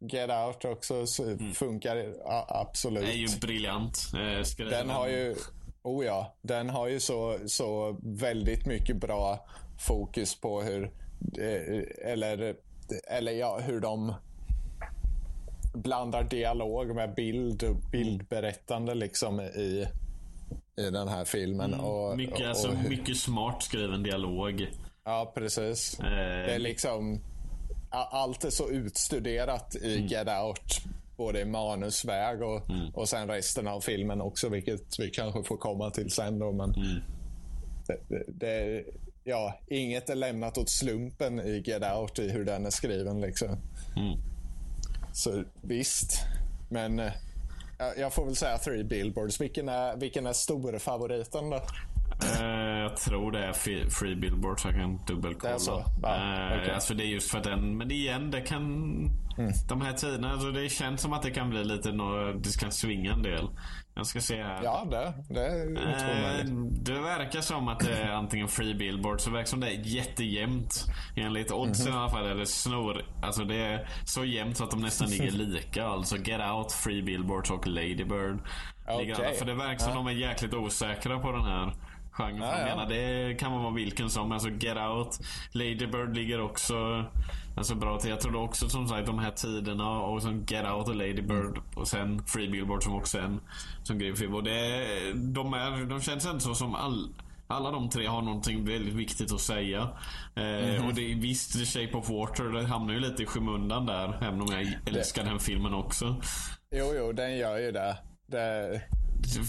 Speaker 1: Get Out också mm. funkar mm. absolut.
Speaker 2: Det är ju briljant.
Speaker 1: Eh, den har ju, oh ja, den har ju så, så väldigt mycket bra fokus på hur, eh, eller, eller ja, hur de blandar dialog med bild och bildberättande liksom i, i den här filmen. Mm, och,
Speaker 2: mycket, och, alltså, mycket smart skriven dialog.
Speaker 1: Ja, precis. Eh. Det är liksom allt är så utstuderat i mm. Get Out. Både i manusväg och, mm. och sen resten av filmen också, vilket vi kanske får komma till sen. Då, men mm. det, det, det, ja, inget är lämnat åt slumpen i Get Out i hur den är skriven. Liksom. Så visst. Men eh, jag får väl säga Three Billboards. Vilken är, vilken är storfavoriten då?
Speaker 2: Uh, jag tror det är Free Billboard så jag kan dubbelkolla. Det är så? Ja, uh, okay. alltså det är just för den, men igen det kan... Mm. De här tiderna, alltså det känns som att det kan bli lite, det kan svinga en del. Jag ska se här.
Speaker 1: Ja, det, det är uh,
Speaker 2: Det verkar som att det är antingen Free Billboard, så det verkar som det är jättejämnt. Enligt oddsen mm -hmm. i alla fall, eller snor. Alltså det är så jämnt så att de nästan ligger [laughs] lika. Alltså Get Out, Free Billboards och Ladybird. Okay. För det verkar som de är jäkligt osäkra på den här genren. Ja, ja. Menar, det kan man vara vilken som. Alltså Get Out, Ladybird ligger också alltså, bra till. Jag tror också som sagt de här tiderna och sen Get Out och Ladybird mm. och sen Free Billboard som också är en som grym. Och det, de, är, de känns ändå så som all, alla de tre har någonting väldigt viktigt att säga. Eh, mm -hmm. Och det är visst, The Shape of Water, det hamnar ju lite i skymundan där. Även om jag älskar det. den filmen också.
Speaker 1: Jo, jo, den gör ju det. det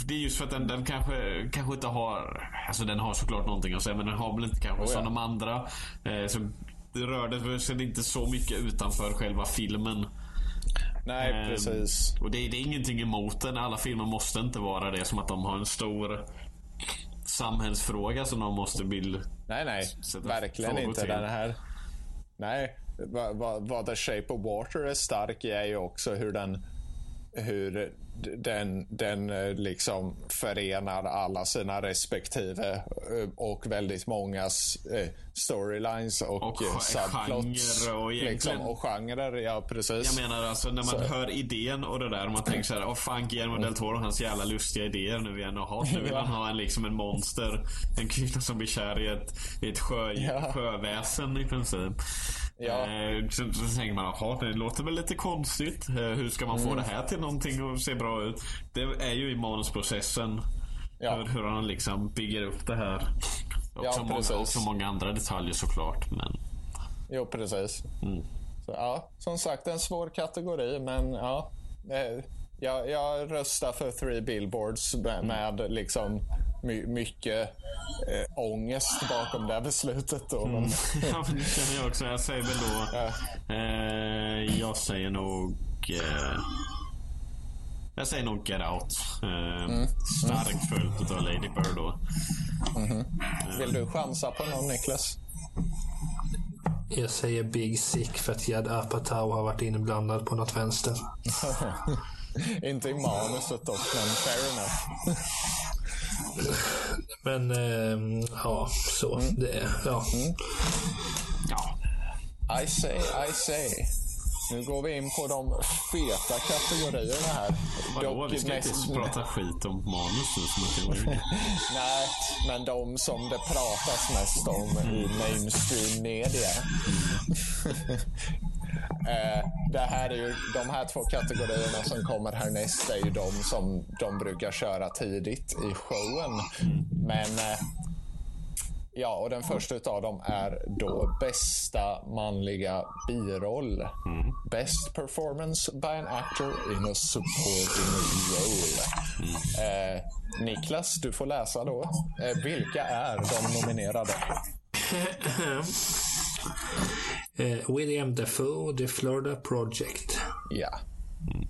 Speaker 2: det är just för att den, den kanske, kanske inte har... Alltså den har såklart någonting att säga men den har väl inte kanske oh, ja. som de andra. Eh, det rörde sig inte så mycket utanför själva filmen.
Speaker 1: Nej, eh, precis.
Speaker 2: Och det, det, är ingenting emot den. Alla filmer måste inte vara det. Som att de har en stor samhällsfråga som de måste bilda.
Speaker 1: Nej, nej. Verkligen inte. Till. Den här... Nej, vad, vad, vad The Shape of Water är stark i är ju också hur den hur den, den eh, liksom förenar alla sina respektive eh, och väldigt mångas eh, storylines och, och subplots. Och, liksom, och genrer, ja precis.
Speaker 2: Jag menar alltså när man så. hör idén och det där. Man tänker så här, åh fan Guillermo del Toro hans jävla lustiga idéer nu igen. Och nu vill [laughs] han ha en, liksom en monster. En kvinna som blir kär i ett, i ett sjö, ja. sjöväsen i princip. Ja. Så, så tänker man, jaha, det låter väl lite konstigt. Hur ska man få mm. det här till någonting att se bra ut? Det är ju i manusprocessen. Ja. Hur, hur han liksom bygger upp det här. Och ja, så många, många andra detaljer såklart. Men...
Speaker 1: Jo, precis. Mm. Så, ja, som sagt, en svår kategori, men ja. Eh, jag, jag röstar för Three Billboards med, med liksom my, mycket eh, ångest bakom det beslutet. Då. Mm. [laughs]
Speaker 2: ja, men det känner jag också. Jag säger väl då... Ja. Eh, jag säger nog... Eh, jag säger nog Get Out. Eh, mm. Starkt följt av Lady Bird då.
Speaker 1: Mm -hmm. Vill du chansa på någon Niklas?
Speaker 3: Jag säger Big Sick för att Jad Apatow har varit inblandad på något vänster. [laughs]
Speaker 1: Inte i manuset dock, men fair enough. [laughs]
Speaker 3: Men eh, ja, så. Mm. Det, ja. Mm.
Speaker 1: ja. I say, I say. Nu går vi in på de feta kategorierna här.
Speaker 2: Vadå? Vi ska mest... inte prata skit om manus nu som att [laughs]
Speaker 1: Nej, men de som det pratas mest om i mainstream media. [laughs] Eh, det här är ju, de här två kategorierna som kommer härnäst är ju de som de brukar köra tidigt i showen. Men eh, Ja, och den första av dem är då bästa manliga biroll. Mm. Best performance by an actor in a supporting role. Mm. Eh, Niklas, du får läsa då. Eh, vilka är de nominerade?
Speaker 3: Uh, [laughs] William Dafoe, The Florida Project.
Speaker 1: Ja. Mm.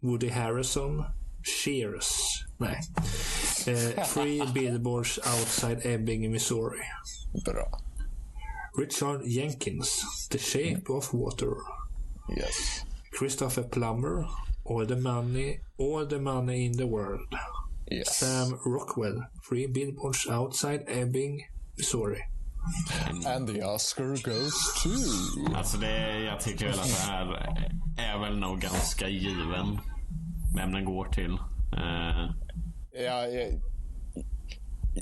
Speaker 3: Woody Harrison, Cheers. Nej. Uh, Free Billboards Outside Ebbing, Missouri.
Speaker 1: Bra.
Speaker 3: Richard Jenkins, The Shape of Water.
Speaker 1: Yes.
Speaker 3: Christopher Plummer, All the Money, All the Money in the World.
Speaker 1: Yes.
Speaker 3: Sam Rockwell, Three Billboards Outside Ebbing, Missouri.
Speaker 1: And the Oscar goes to...
Speaker 2: Alltså det, jag tycker väl att det här är väl nog ganska given. Vem den går till. Uh,
Speaker 1: ja, jag,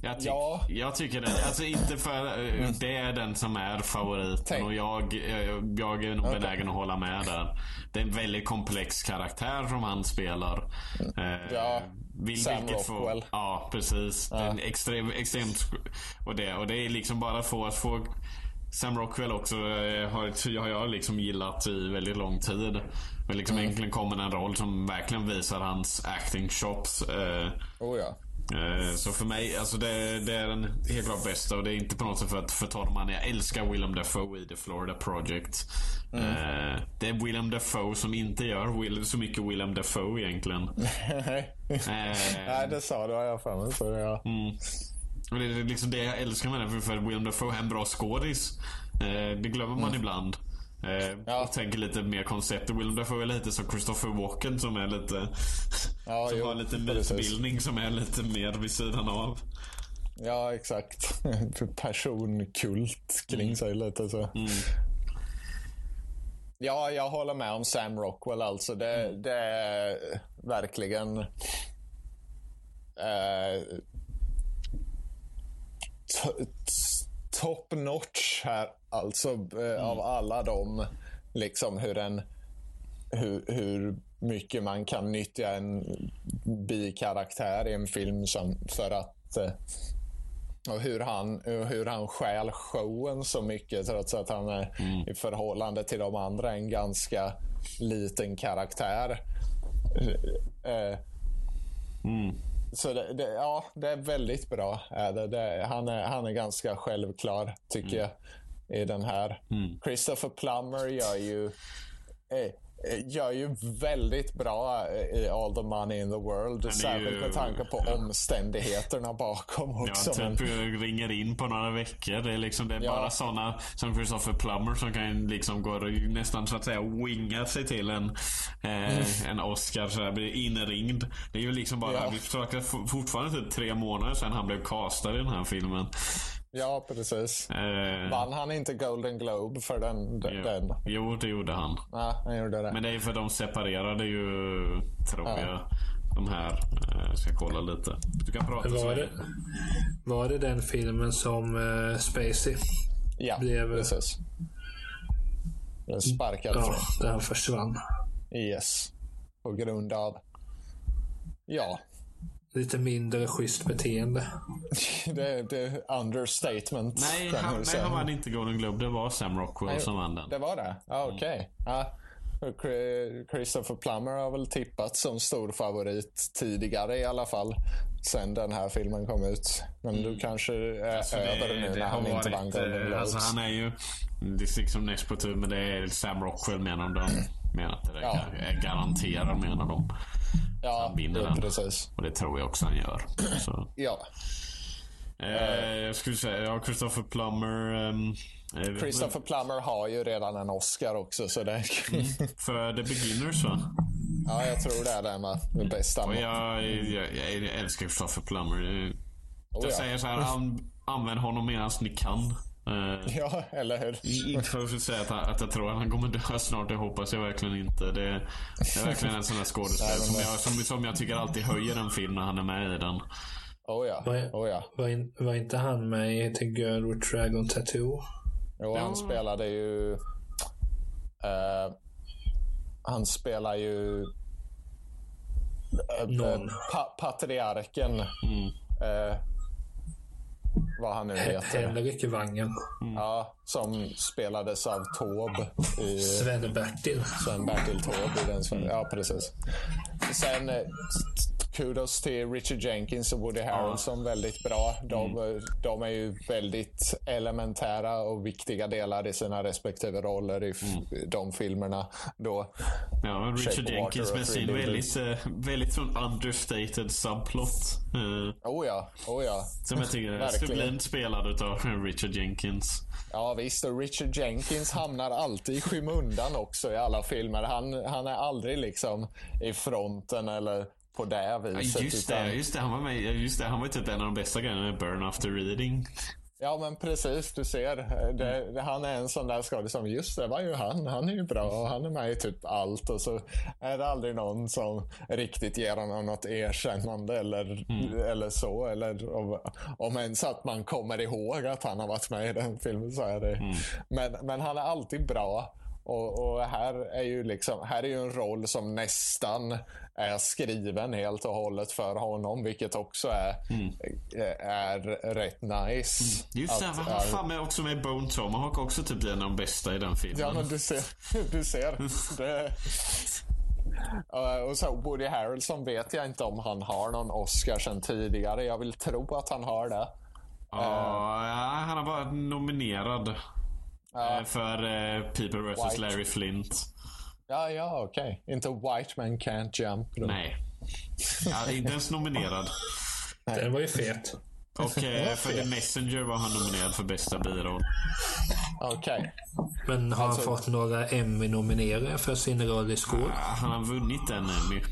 Speaker 2: jag, tyck,
Speaker 1: ja.
Speaker 2: jag tycker det. Alltså inte för... Mm. Det är den som är favoriten Tänk. och jag, jag, jag är nog okay. benägen att hålla med där. Det är en väldigt komplex karaktär som han spelar.
Speaker 1: Mm. Ja. Vill Sam Rockwell. Få,
Speaker 2: ja, precis. Ja. Den extrem, extremt... Och det, och det är liksom bara få att få... Sam Rockwell också eh, har, har jag liksom gillat i väldigt lång tid. Men liksom mm. äntligen kommer en roll som verkligen visar hans acting chops. Eh,
Speaker 1: oh ja.
Speaker 2: Eh, så för mig, alltså det, det, är den helt klart bästa och det är inte på något sätt för att förta dem andra. Jag älskar Willem Dafoe i The Florida Project. Mm. Uh, det är Willem Dafoe som inte gör Will, så mycket Willem Dafoe egentligen. [laughs] uh,
Speaker 1: Nej, det sa du har jag för mig. Så ja.
Speaker 2: Mm. Och det är liksom det jag älskar med den, för, för Willem Dafoe är en bra skådis. det glömmer man mm. ibland. Eh, ja. Och tänker lite mer koncept. Willem Dafoe är lite som Christopher Walken som är lite... Ja, [laughs] som jo, har lite mytbildning som är lite mer vid sidan av.
Speaker 1: Ja, exakt. [laughs] Personkult kring mm. sig lite så. Mm. Ja, jag håller med om Sam Rockwell alltså. Det, mm. det är verkligen... Eh, top notch här alltså eh, mm. av alla dem. Liksom hur, en, hur, hur mycket man kan nyttja en bikaraktär i en film som, för att eh, och hur han, hur han stjäl showen så mycket trots att han är mm. i förhållande till de andra en ganska liten karaktär. Eh, mm. Så det, det, ja, det är väldigt bra. Det, det, han, är, han är ganska självklar, tycker mm. jag, i den här. Mm. Christopher Plummer gör ju eh, gör ju väldigt bra i All the money in the world. Särskilt ju, med tanke på ja. omständigheterna bakom också.
Speaker 2: Ja, typ men... ringer in på några veckor. Det är, liksom, det är ja. bara sådana som Christopher Plummer som kan liksom gå nästan så att säga winga sig till en, eh, mm. en Oscar. Så där, blir inringd. Det är ju liksom bara, ja. vi pratar fortfarande typ tre månader sedan han blev castad i den här filmen.
Speaker 1: Ja, precis. Eh, Vann han inte Golden Globe för den?
Speaker 2: Jo,
Speaker 1: den?
Speaker 2: jo det gjorde han.
Speaker 1: Ja, han gjorde det.
Speaker 2: Men det är för de separerade ju, tror ja. jag. De här. Jag eh, ska kolla lite. Du kan prata
Speaker 3: var det, var det den filmen som uh, Spacey
Speaker 1: ja, blev... precis. Den sparkad
Speaker 3: ja, han försvann.
Speaker 1: Yes. På grund av... Ja,
Speaker 3: lite mindre schysst beteende. [laughs]
Speaker 1: det, det är understatement.
Speaker 2: Nej, han, nej, han vann inte Golden Globe. Det var Sam Rockwell nej, som vann den.
Speaker 1: Det var det? Ah, Okej. Okay. Ah. Christopher Plummer har väl tippat som stor favorit tidigare i alla fall. Sen den här filmen kom ut. Men mm. du kanske är alltså över det, nu när han inte vann Golden eh, Globes.
Speaker 2: Alltså han är ju, det är liksom näst på tur, men det är Sam Rockwell menar de. Menar att det ja. är garanterat menar de.
Speaker 1: Ja, han vinner den. precis.
Speaker 2: Och det tror jag också han gör. [clears throat] Så.
Speaker 1: ja.
Speaker 2: Eh, jag skulle säga, ja, Christopher Plummer. Um,
Speaker 1: Christopher Plummer har ju redan en Oscar också. Så det... mm,
Speaker 2: för The Beginners va?
Speaker 1: Ja, jag tror det är den med. Den bästa.
Speaker 2: Och jag, jag, jag älskar Christopher Plummer. Jag oh, ja. säger så här, an, använd honom medan ni kan.
Speaker 1: Uh, ja, eller hur?
Speaker 2: Inte för att säga att, att jag tror att han kommer dö snart. Det hoppas jag verkligen inte. Det, det är verkligen en sån där skådespelare som, jag, som, som jag tycker alltid höjer en film när han är med i den.
Speaker 1: Oh ja. Var,
Speaker 3: oh ja. Var, in, var inte han med i The Girl with Dragon Tattoo?
Speaker 1: Jo, han spelade ju... Uh, han spelar ju... Uh, pa patriarken. Mm. Uh, vad han nu heter.
Speaker 3: Henrik Wangen.
Speaker 1: Mm. Ja, som spelades av Tåb.
Speaker 3: I, Sven-Bertil.
Speaker 1: Sven-Bertil Tåb i den. Sven, ja, precis. Sen kudos till Richard Jenkins och Woody Harrelson. Ja. Väldigt bra. De, mm. de, är ju väldigt elementära och viktiga delar i sina respektive roller i mm. de filmerna. Då
Speaker 2: ja, Richard Jenkins med sin väldigt, uh, väldigt sån understated subplot.
Speaker 1: Uh, oh ja, oh ja.
Speaker 2: Som jag tycker [laughs] är sublimt spelad av Richard Jenkins.
Speaker 1: Ja visst, och Richard Jenkins hamnar alltid i skymundan också i alla filmer. Han, han är aldrig liksom i fronten eller på det viset.
Speaker 2: Ja, just, utan... det, just det, han var med, just det, han var typ en av de bästa grejerna med Burn After Reading.
Speaker 1: Ja men precis, du ser. Det, det, han är en sån där skådis som, just det var ju han. Han är ju bra och han är med i typ allt. Och så är det aldrig någon som riktigt ger honom något erkännande eller, mm. eller så. Eller om, om ens att man kommer ihåg att han har varit med i den filmen så är det. Mm. Men, men han är alltid bra. Och, och, här är ju liksom, här är ju en roll som nästan är skriven helt och hållet för honom, vilket också är, mm. är rätt nice.
Speaker 2: Mm. Just det, han var fan med också med Bone Tomahawk också typ en av de bästa i den filmen.
Speaker 1: Ja, men du ser. [laughs] Du ser. det, och så Woody Harrelson vet jag inte om han har någon Oscar sen tidigare. Jag vill tro att han har det.
Speaker 2: Ja, uh, han har varit nominerad. Uh, för uh, People vs Larry Flint.
Speaker 1: Ja, ja, okej. Okay. Inte White Man Can't Jump.
Speaker 2: Då. Nej. Ja, inte ens nominerad.
Speaker 3: Den var ju fet.
Speaker 2: Och eh, för The Messenger var han nominerad för bästa biroll.
Speaker 1: Okej. Okay.
Speaker 3: Men har alltså... han fått några Emmy-nomineringar för sin roll i Skål?
Speaker 2: Ja, han har vunnit en Emmy.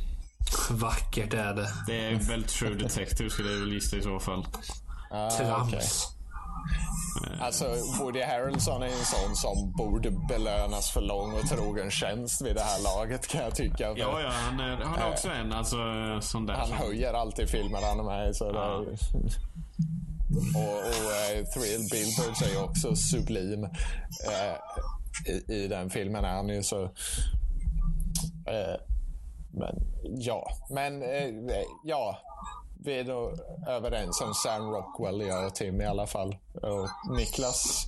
Speaker 3: Vackert är det.
Speaker 2: Det är väl True Detective skulle jag gissa i så fall.
Speaker 3: Ah, Trams. Okay.
Speaker 1: Alltså, Woody Harrelson är en sån som borde belönas för lång och trogen tjänst vid det här laget kan jag tycka.
Speaker 2: Ja, ja, han är, han är också en alltså, sån där.
Speaker 1: Han som... höjer alltid filmer han är med i. Så ja. det... Och, och uh, Thrill Billboards är ju också sublim. Uh, i, I den filmen är han ju så... Men ja, men ja vi är då överens om Sam Rockwell, jag och Tim i alla fall. Och Niklas,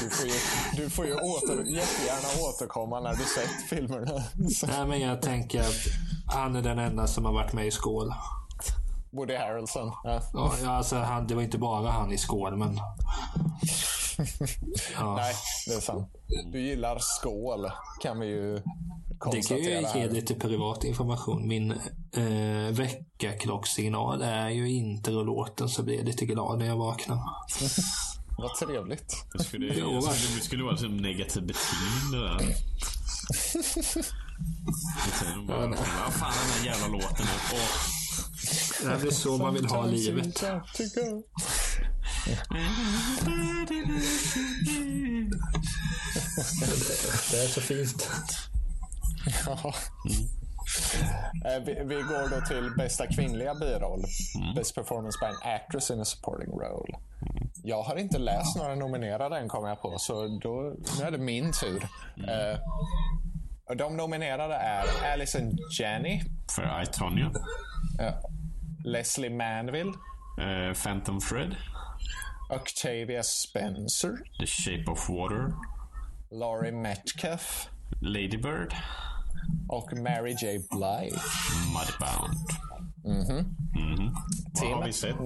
Speaker 1: du får ju, du får ju åter, jättegärna återkomma när du sett filmerna. [laughs]
Speaker 3: Nej, men jag tänker att han är den enda som har varit med i Skål.
Speaker 1: Woody Harrelson. Ja.
Speaker 3: Ja, alltså, han, det var inte bara han i Skål, men... [laughs]
Speaker 1: ja. Nej, det är sant. Du gillar Skål, kan vi ju
Speaker 3: det kan jag ge lite privat information. Min eh, väckarklockssignal är ju introlåten så blir jag lite glad när jag vaknar. [laughs]
Speaker 1: Vad trevligt.
Speaker 2: Det skulle, [laughs] jo, det skulle vara som negativ beteende där. Vad fan är den här jävla låten nu?
Speaker 3: Det är så man vill ha livet. det är så fint.
Speaker 1: Ja. Mm. Vi, vi, går då till bästa kvinnliga biroll. Mm. Best performance by an actress in a supporting role. Mm. Jag har inte läst några nominerade än kom jag på, så då, nu är det min tur. Mm. Uh, de nominerade är Alison Janney.
Speaker 2: För I, Tonya.
Speaker 1: Leslie Manville.
Speaker 2: Uh, Phantom Fred.
Speaker 1: Octavia Spencer.
Speaker 2: The Shape of Water.
Speaker 1: Laurie Metcalf.
Speaker 2: Lady Bird.
Speaker 1: Och Mary J. Blige.
Speaker 2: Mudbound.
Speaker 1: Mm
Speaker 2: mm Vad har vi sett?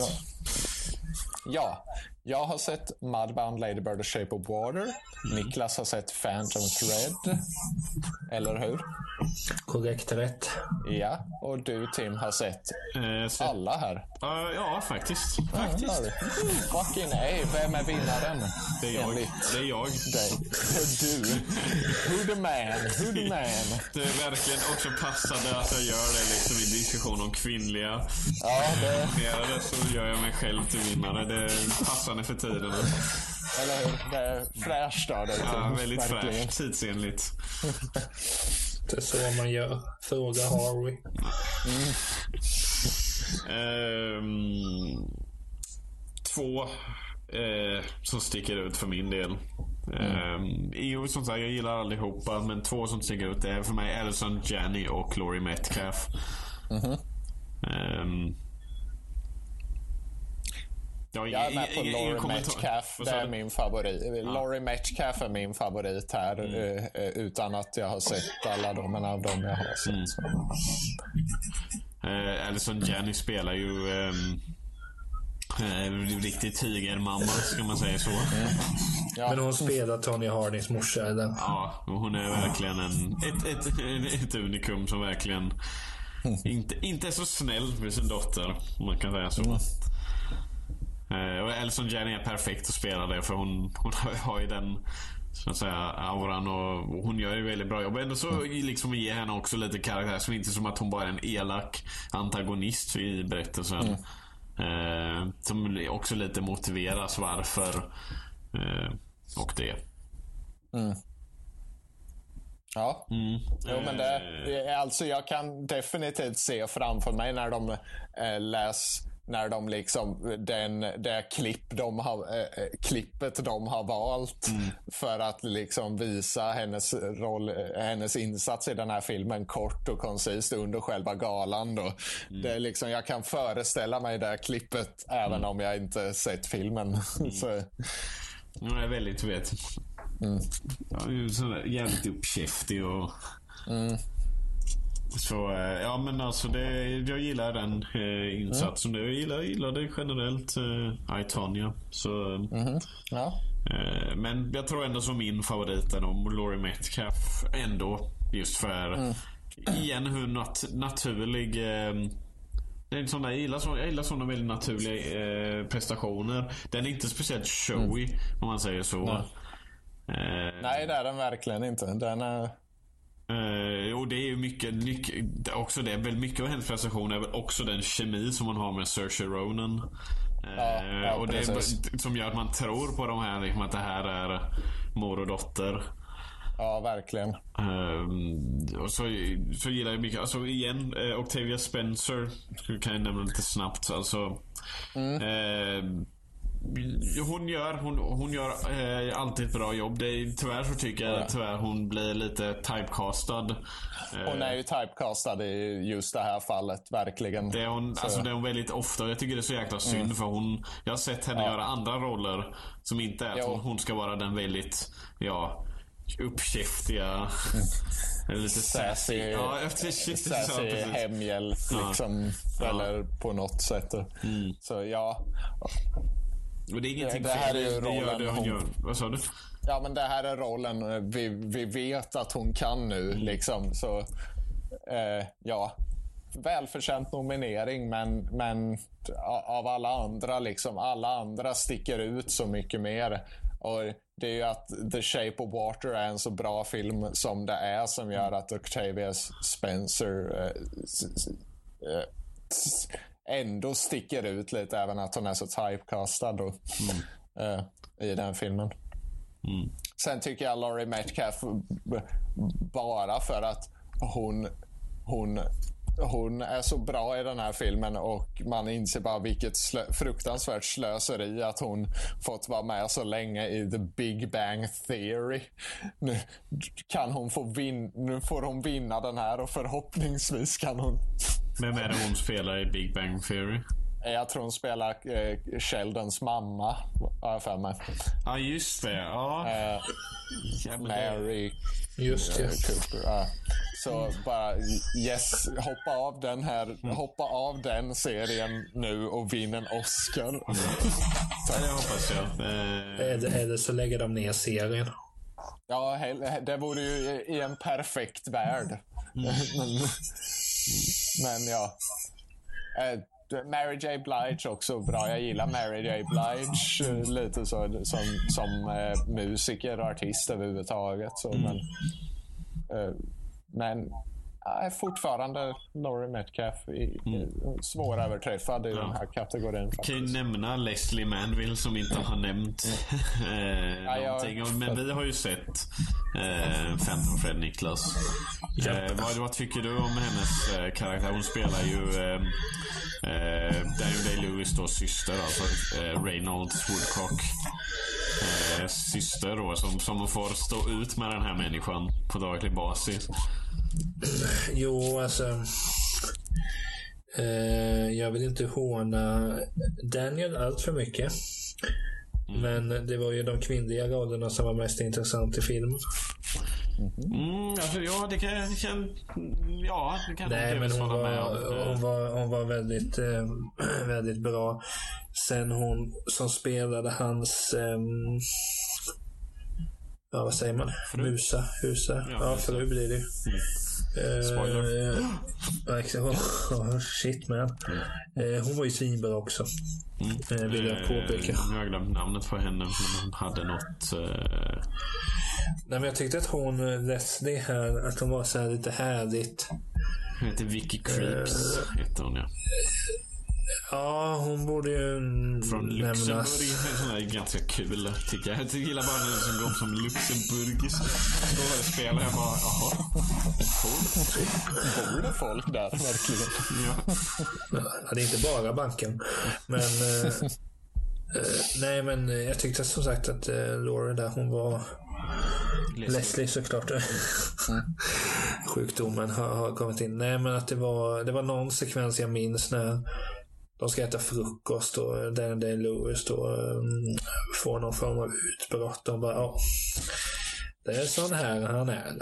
Speaker 1: Ja, jag har sett Mudbound, Lady Bird och Shape of Water. Mm. Niklas har sett Phantom Thread. Eller hur?
Speaker 3: Korrekt rätt.
Speaker 1: Ja, och du Tim har sett eh, så... alla här.
Speaker 2: Uh, ja, faktiskt. Ja, faktiskt.
Speaker 1: Fucking A, vem är vinnaren?
Speaker 2: Det är jag. Enligt det är jag.
Speaker 1: Är du. Who the man? Who the man?
Speaker 2: Det är verkligen också passande att jag gör det liksom i diskussion om kvinnliga.
Speaker 1: Ja, det...
Speaker 2: det så gör jag mig själv till vinnare. Det är passande för tiden.
Speaker 1: Eller hur? Det är fräscht av dig.
Speaker 2: Ja, väldigt fräscht. Tidsenligt. [laughs]
Speaker 3: Det är så man gör. Fråga Harry. Mm.
Speaker 2: Um, två uh, som sticker ut för min del. Mm. Um, jo, som sagt, jag gillar allihopa. Men två som sticker ut är för mig Alison Janney och Laurie Metcalf. Mm -hmm. um,
Speaker 1: jag är med på Laurie Metcalf. Det är min favorit. Ja. Laurie Metcalf är min favorit här. Mm. Uh, utan att jag har sett alla de, men av dem jag har sett. Mm.
Speaker 2: Eh, Alison Jenny spelar ju um, eh, riktig tigermamma, ska man säga så. Mm.
Speaker 3: Ja. Men hon spelar Tony Hardings morsa, eller?
Speaker 2: Ja, hon är verkligen en, ett, ett, ett, ett unikum som verkligen inte, inte är så snäll med sin dotter, om man kan säga så. Uh, och Elson Jenny är perfekt att spela det för hon, hon [laughs] har ju den så att säga, auran och hon gör ju väldigt bra jobb. Ändå så mm. liksom ger henne också lite karaktär som inte som att hon bara är en elak antagonist i berättelsen. Mm. Uh, som också lite motiveras varför. Uh, och det.
Speaker 1: Mm. Ja. Mm. Jo, men det, alltså jag kan definitivt se framför mig när de äh, läs när de liksom, den, det klipp de har, äh, klippet de har valt mm. för att liksom visa hennes roll, hennes insats i den här filmen kort och koncist under själva galan. Då. Mm. Det är liksom, jag kan föreställa mig det klippet även mm. om jag inte sett filmen. [laughs] Mm. Så.
Speaker 2: Hon är väldigt, vet, Mm. Ja, sådär jävligt uppkäftig och... Mm. Så eh, ja men alltså det, jag gillar den eh, insatsen. Mm. Jag gillar, gillar det generellt, eh, I, Så, mm. ja. eh, men jag tror ändå som min favorit är nog Laurie Metcalf ändå. Just för, mm. igen hur nat naturlig eh, det är såna, jag, gillar så, jag gillar sådana väldigt naturliga eh, prestationer. Den är inte speciellt showy mm. om man säger så. Nej.
Speaker 1: Eh, Nej, det är den verkligen inte. Den är...
Speaker 2: Eh, och det är ju mycket, mycket, också det, väldigt mycket av hennes prestation är väl också den kemi som hon har med Saoirse Ronan. Eh, ja, ja, och det är, som gör att man tror på de här, liksom att det här är mor och dotter.
Speaker 1: Ja, verkligen.
Speaker 2: Um, och så, så gillar jag mycket, alltså igen, uh, Octavia Spencer kan jag nämna lite snabbt. Alltså, mm. Hon gör, hon, hon gör eh, alltid ett bra jobb. Det är, tyvärr så tycker jag ja. tyvärr hon blir lite typecastad.
Speaker 1: Hon är ju typecastad i just det här fallet, verkligen.
Speaker 2: Det är hon, alltså, det är hon väldigt ofta. Jag tycker det är så jäkla synd mm. för hon... Jag har sett henne ja. göra andra roller som inte är att hon, hon ska vara den väldigt, ja, uppkäftiga...
Speaker 1: Mm. lite sassy. Ja, sassy hemhjälp liksom. Ja. Eller på något sätt. Mm. Så ja.
Speaker 2: Och det är ingenting det, det här. Är rollen gör det han gör. Vad sa du?
Speaker 1: Ja, men det här är rollen vi, vi vet att hon kan nu. Mm. Liksom. Så, eh, ja. Välförtjänt nominering, men, men av alla andra, liksom, alla andra sticker ut så mycket mer. Och Det är ju att The Shape of Water är en så bra film som det är som gör att Octavia Spencer eh, eh, ändå sticker ut lite, även att hon är så typecastad då, mm. uh, i den filmen. Mm. Sen tycker jag Laurie Metcalf bara för att hon, hon, hon är så bra i den här filmen och man inser bara vilket slö, fruktansvärt slöseri att hon fått vara med så länge i The Big Bang Theory. Nu, kan hon få vin, nu får hon vinna den här och förhoppningsvis kan hon
Speaker 2: vem är det hon spelar i Big Bang Theory?
Speaker 1: Jag tror hon spelar eh, Sheldons mamma, har jag för mig.
Speaker 2: Ja, just det. Ja.
Speaker 1: Eh, Mary
Speaker 3: just
Speaker 1: eh, Cooper. Ja. Så bara yes, hoppa av den här, mm. hoppa av den serien nu och vinn en Oscar. Mm.
Speaker 2: ja, det hoppas jag.
Speaker 3: Eh. Det, det så lägger de ner serien.
Speaker 1: Ja, det vore ju i en perfekt värld. Mm. [laughs] Men ja. Mary J Blige också bra. Jag gillar Mary J Blige eh, lite så, som, som eh, musiker och artist överhuvudtaget. Så, mm. men, eh, men är fortfarande Laurie Metcalf i, mm. svåröverträffad i ja. den här kategorin.
Speaker 2: Faktiskt. Kan ju nämna Leslie Manville som inte har nämnt mm. [laughs] eh, ja, någonting. Jag... Men vi har ju sett eh, Phantom Fred Niklas. Eh, vad, vad tycker du om hennes eh, karaktär? Hon spelar ju eh, eh, Daniel Day-Lewis då syster, alltså eh, Reynolds Woodcock. Eh, syster då, som, som får stå ut med den här människan på daglig basis.
Speaker 3: Jo, alltså. Eh, jag vill inte håna Daniel allt för mycket. Mm. Men det var ju de kvinnliga rollerna som var mest intressant i filmen.
Speaker 2: Mm, alltså, ja, det kan jag känna... Ja, det kan
Speaker 3: Nej, men hon var,
Speaker 2: med om.
Speaker 3: hon var, hon var väldigt, eh, [clears throat] väldigt bra. Sen hon som spelade hans... ehm, ja, vad säger man?
Speaker 2: Fru?
Speaker 3: Musa? Husa?
Speaker 2: Ja,
Speaker 3: Ja, fru blir det ju. Eh,
Speaker 2: Spoiler.
Speaker 3: eh, shit man. Eh, hon var ju svinbra också. Eh, vill jag påpeka.
Speaker 2: Eh, Nu har jag glömt namnet på henne, men hon hade något... Eh,
Speaker 3: Nej, men jag tyckte att hon, eh, Leslie här, att hon var så här lite härligt.
Speaker 2: hon heter Vicky Creeps, heter hon ja.
Speaker 3: Ja, hon borde ju
Speaker 2: Från Luxemburg.
Speaker 3: nämnas.
Speaker 2: Där är ganska kul, tycker jag. Jag gillar bara den som går som Luxemburgis. Då spelar jag bara, jaha. Coolt.
Speaker 1: Bor det folk där verkligen?
Speaker 2: Ja.
Speaker 3: Ja, det är inte bara banken. Men... eh, eh, nej, men eh, jag tyckte som sagt att uh, Laura där, hon var... Leslie såklart. [laughs] Sjukdomen har, har kommit in. Nej, men att det var, det var någon sekvens jag minns när de ska äta frukost och Daniel Day-Lewis då um, får någon form av utbrott. Och bara, ja, det är sån här han är.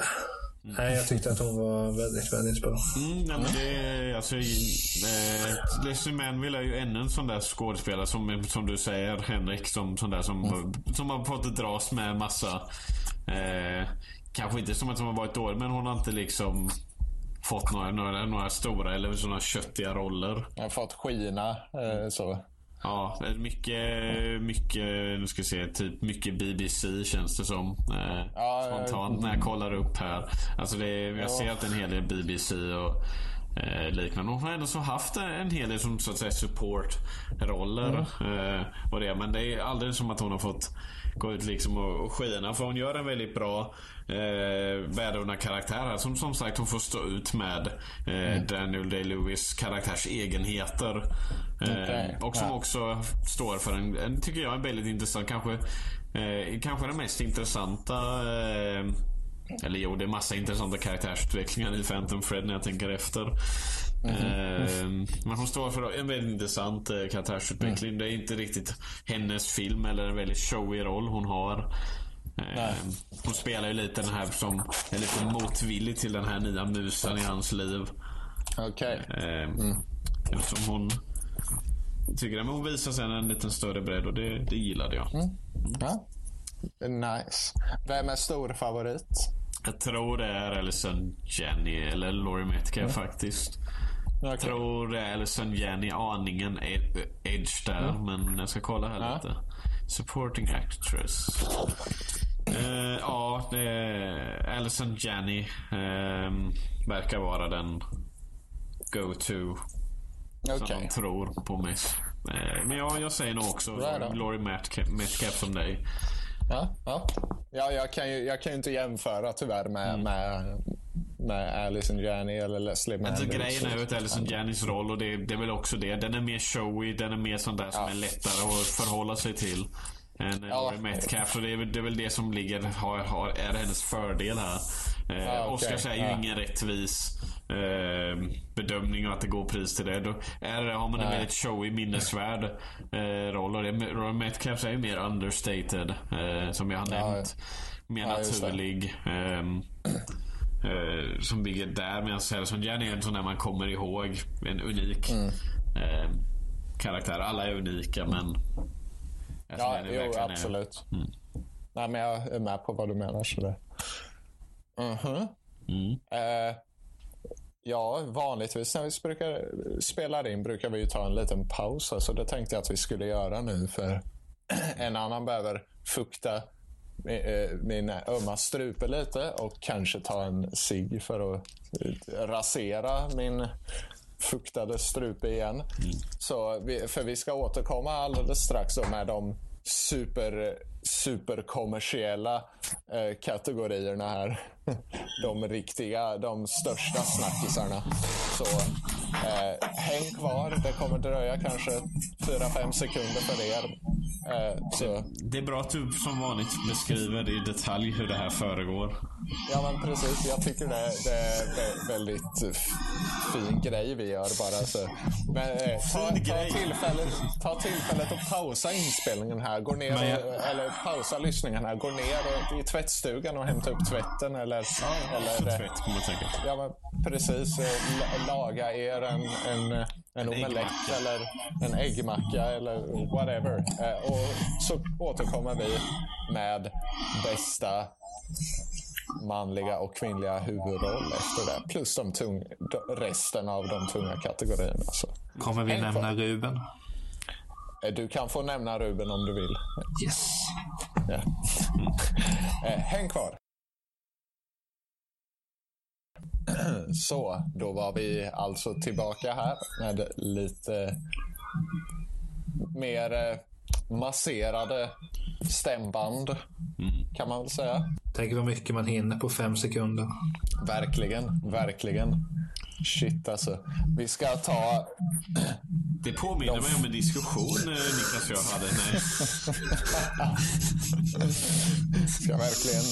Speaker 3: Nej, jag tyckte att hon var väldigt, väldigt bra.
Speaker 2: Mm, nej, men det, alltså, eh, Leslie Manville är ju ännu en sån där skådespelare som, som du säger Henrik, som, sån där som, som har fått dras med massa eh, Kanske inte som att hon har varit dålig, men hon har inte liksom fått några, några, några stora eller såna köttiga roller.
Speaker 1: Jag har fått skina eh, så.
Speaker 2: Ja, mycket, mycket, nu ska se, typ mycket BBC känns det som. Eh,
Speaker 1: Ja,
Speaker 2: spontant när jag kollar upp här. Alltså det, jag ser att en hel del BBC och eh, liknande. Hon har ändå så haft en hel del som så att säga supportroller. Eh, och det, men det är aldrig som att hon har fått gå ut liksom och, och skina. För hon gör en väldigt bra eh, välordnad karaktär här. Som som sagt hon får stå ut med eh, Daniel Day-Lewis karaktärs egenheter. Eh,
Speaker 1: Okej,
Speaker 2: och som
Speaker 1: ja.
Speaker 2: också står för en, en tycker jag, en väldigt intressant, kanske, eh, kanske den mest intressanta eh, eller jo, det är massa intressanta karaktärsutvecklingar i Phantom Fred när jag tänker efter. Eh, men hon står för en väldigt intressant eh, karaktärsutveckling. Det är inte riktigt hennes film eller en väldigt showig roll hon har. Eh, hon spelar ju lite den här som är lite motvillig till den här nya musen i hans liv.
Speaker 1: Okej.
Speaker 2: Eh, Eftersom hon tycker att hon visar sen en liten större bredd och det, det gillade jag.
Speaker 1: Ja. Nice. Vem är stor favorit?
Speaker 2: Jag tror det är Ellison Jenny eller Laurie Metcalf faktiskt. Jag
Speaker 1: Okej.
Speaker 2: tror det är Ellison Jenny, aningen ed- edge där. Men jag ska kolla här
Speaker 1: Ja.
Speaker 2: lite. Supporting actress. Eh, ja, det är Ellison Jenny. ehm, verkar vara den go-to som
Speaker 1: Okej.
Speaker 2: de tror på mest. Eh, men ja, jag säger nog också. Laurie Metcalf som dig.
Speaker 1: Ja, ja. ja jag, kan ju, jag kan ju inte jämföra tyvärr med, med, med Alison Janney eller Leslie
Speaker 2: Alltså
Speaker 1: Manville.
Speaker 2: grejen är ju att Alison Jannys roll och det, det är väl också det. Den är mer showy, den är mer sån där som
Speaker 1: Ja.
Speaker 2: är lättare att förhålla sig till. Än
Speaker 1: Ja.
Speaker 2: Laurie Metcalf. Och det är, väl- det är väl det som ligger, har, har, är hennes fördel här. Eh,
Speaker 1: Ja, okej.
Speaker 2: Oscars är ju
Speaker 1: Ja.
Speaker 2: ingen rättvis eh, bedömning och att det går pris till det. Då är har man en
Speaker 1: Nej.
Speaker 2: väldigt showy, minnesvärd eh, roll. Och det, Laurie Metcalf är ju mer understated. Eh, som jag har nämnt. Mer
Speaker 1: just det.
Speaker 2: naturlig. ehm, eh, som ligger där. Medan Jenny är en sån där man kommer ihåg. En unik
Speaker 1: Mm.
Speaker 2: eh, karaktär. Alla är unika men...
Speaker 1: Ja, jo,
Speaker 2: verkligen är-
Speaker 1: absolut.
Speaker 2: Mm.
Speaker 1: Nej, men jag är med på vad du menar. Så det. Mhm.
Speaker 2: Mm.
Speaker 1: Eh, ja, vanligtvis när vi brukar, spelar in brukar vi ju ta en liten paus. Så det tänkte jag att vi skulle göra nu. För [clears throat] en annan behöver fukta eh, min ömma strupe lite och kanske ta en cigg för att eh, rasera min fuktade strupe igen. Så vi, för vi ska återkomma alldeles strax med de super, superkommersiella eh, kategorierna här. De riktiga, de största snackisarna. Så eh, häng kvar. Det kommer dröja kanske 4-5 sekunder för er Eh, så.
Speaker 2: Det är bra att du som vanligt beskriver i detalj hur det här föregår.
Speaker 1: Ja, men precis. Jag tycker det, det är väldigt fin grej vi gör bara. Så. Men, eh, ta, ta, tillfället, ta tillfället och pausa inspelningen här. Gå ner, jag... eller pausa lyssningen här. Gå ner i tvättstugan och hämta upp tvätten. Eller,
Speaker 2: ja, eller, tvätt kommer jag tänka.
Speaker 1: Ja, men precis. Laga er en, en en omelett eller en äggmacka eller whatever. Eh, och så återkommer vi med bästa manliga och kvinnliga huvudroll efter det. Plus de tung, resten av de tunga kategorierna. Så.
Speaker 3: Kommer vi nämna Ruben?
Speaker 1: Eh, du kan få nämna Ruben om du vill.
Speaker 3: Yes.
Speaker 1: Ja. Mm. [laughs] Häng kvar. [clears throat] Så, då var vi alltså tillbaka här med lite mer eh, masserade stämband. Mm. Kan man väl säga.
Speaker 3: Tänk vad mycket man hinner på fem sekunder.
Speaker 1: Verkligen, verkligen. Shit alltså. Vi ska ta...
Speaker 2: Det påminner de... mig om en diskussion eh, Niklas och jag hade. Nej. [laughs]
Speaker 1: ska verkligen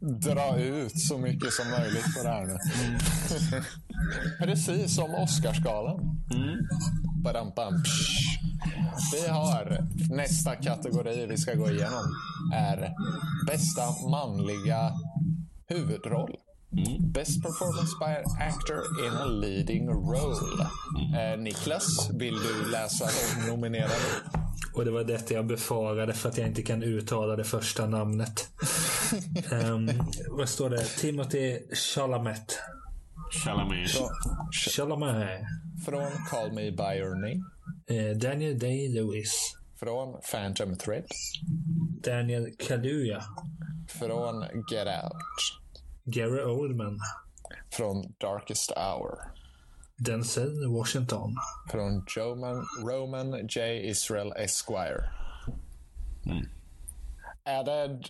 Speaker 1: dra ut så mycket som möjligt på det här nu. Mm. [laughs] Precis som Oscarsgalan. Mm. Vi har nästa kategori vi ska gå igenom. är bästa manliga huvudroll. Mm. Best performance by an actor in a leading role. Mm. Eh, Niklas, vill du läsa de nominerade?
Speaker 3: Och det var detta jag befarade för att jag inte kan uttala det första namnet. um, [laughs] vad står det? Timothy Chalamet.
Speaker 2: Chalamet.
Speaker 3: Chalamet.
Speaker 1: Från Call Me By Your Name.
Speaker 3: Uh, Daniel Day-Lewis.
Speaker 1: Från Phantom Thread.
Speaker 3: Daniel Kaluuya.
Speaker 1: Från Get Out.
Speaker 3: Gary Oldman.
Speaker 1: Från Darkest Hour.
Speaker 3: Denzel Washington.
Speaker 1: Från Roman, Roman J. Israel Esquire. Mm. Är, det,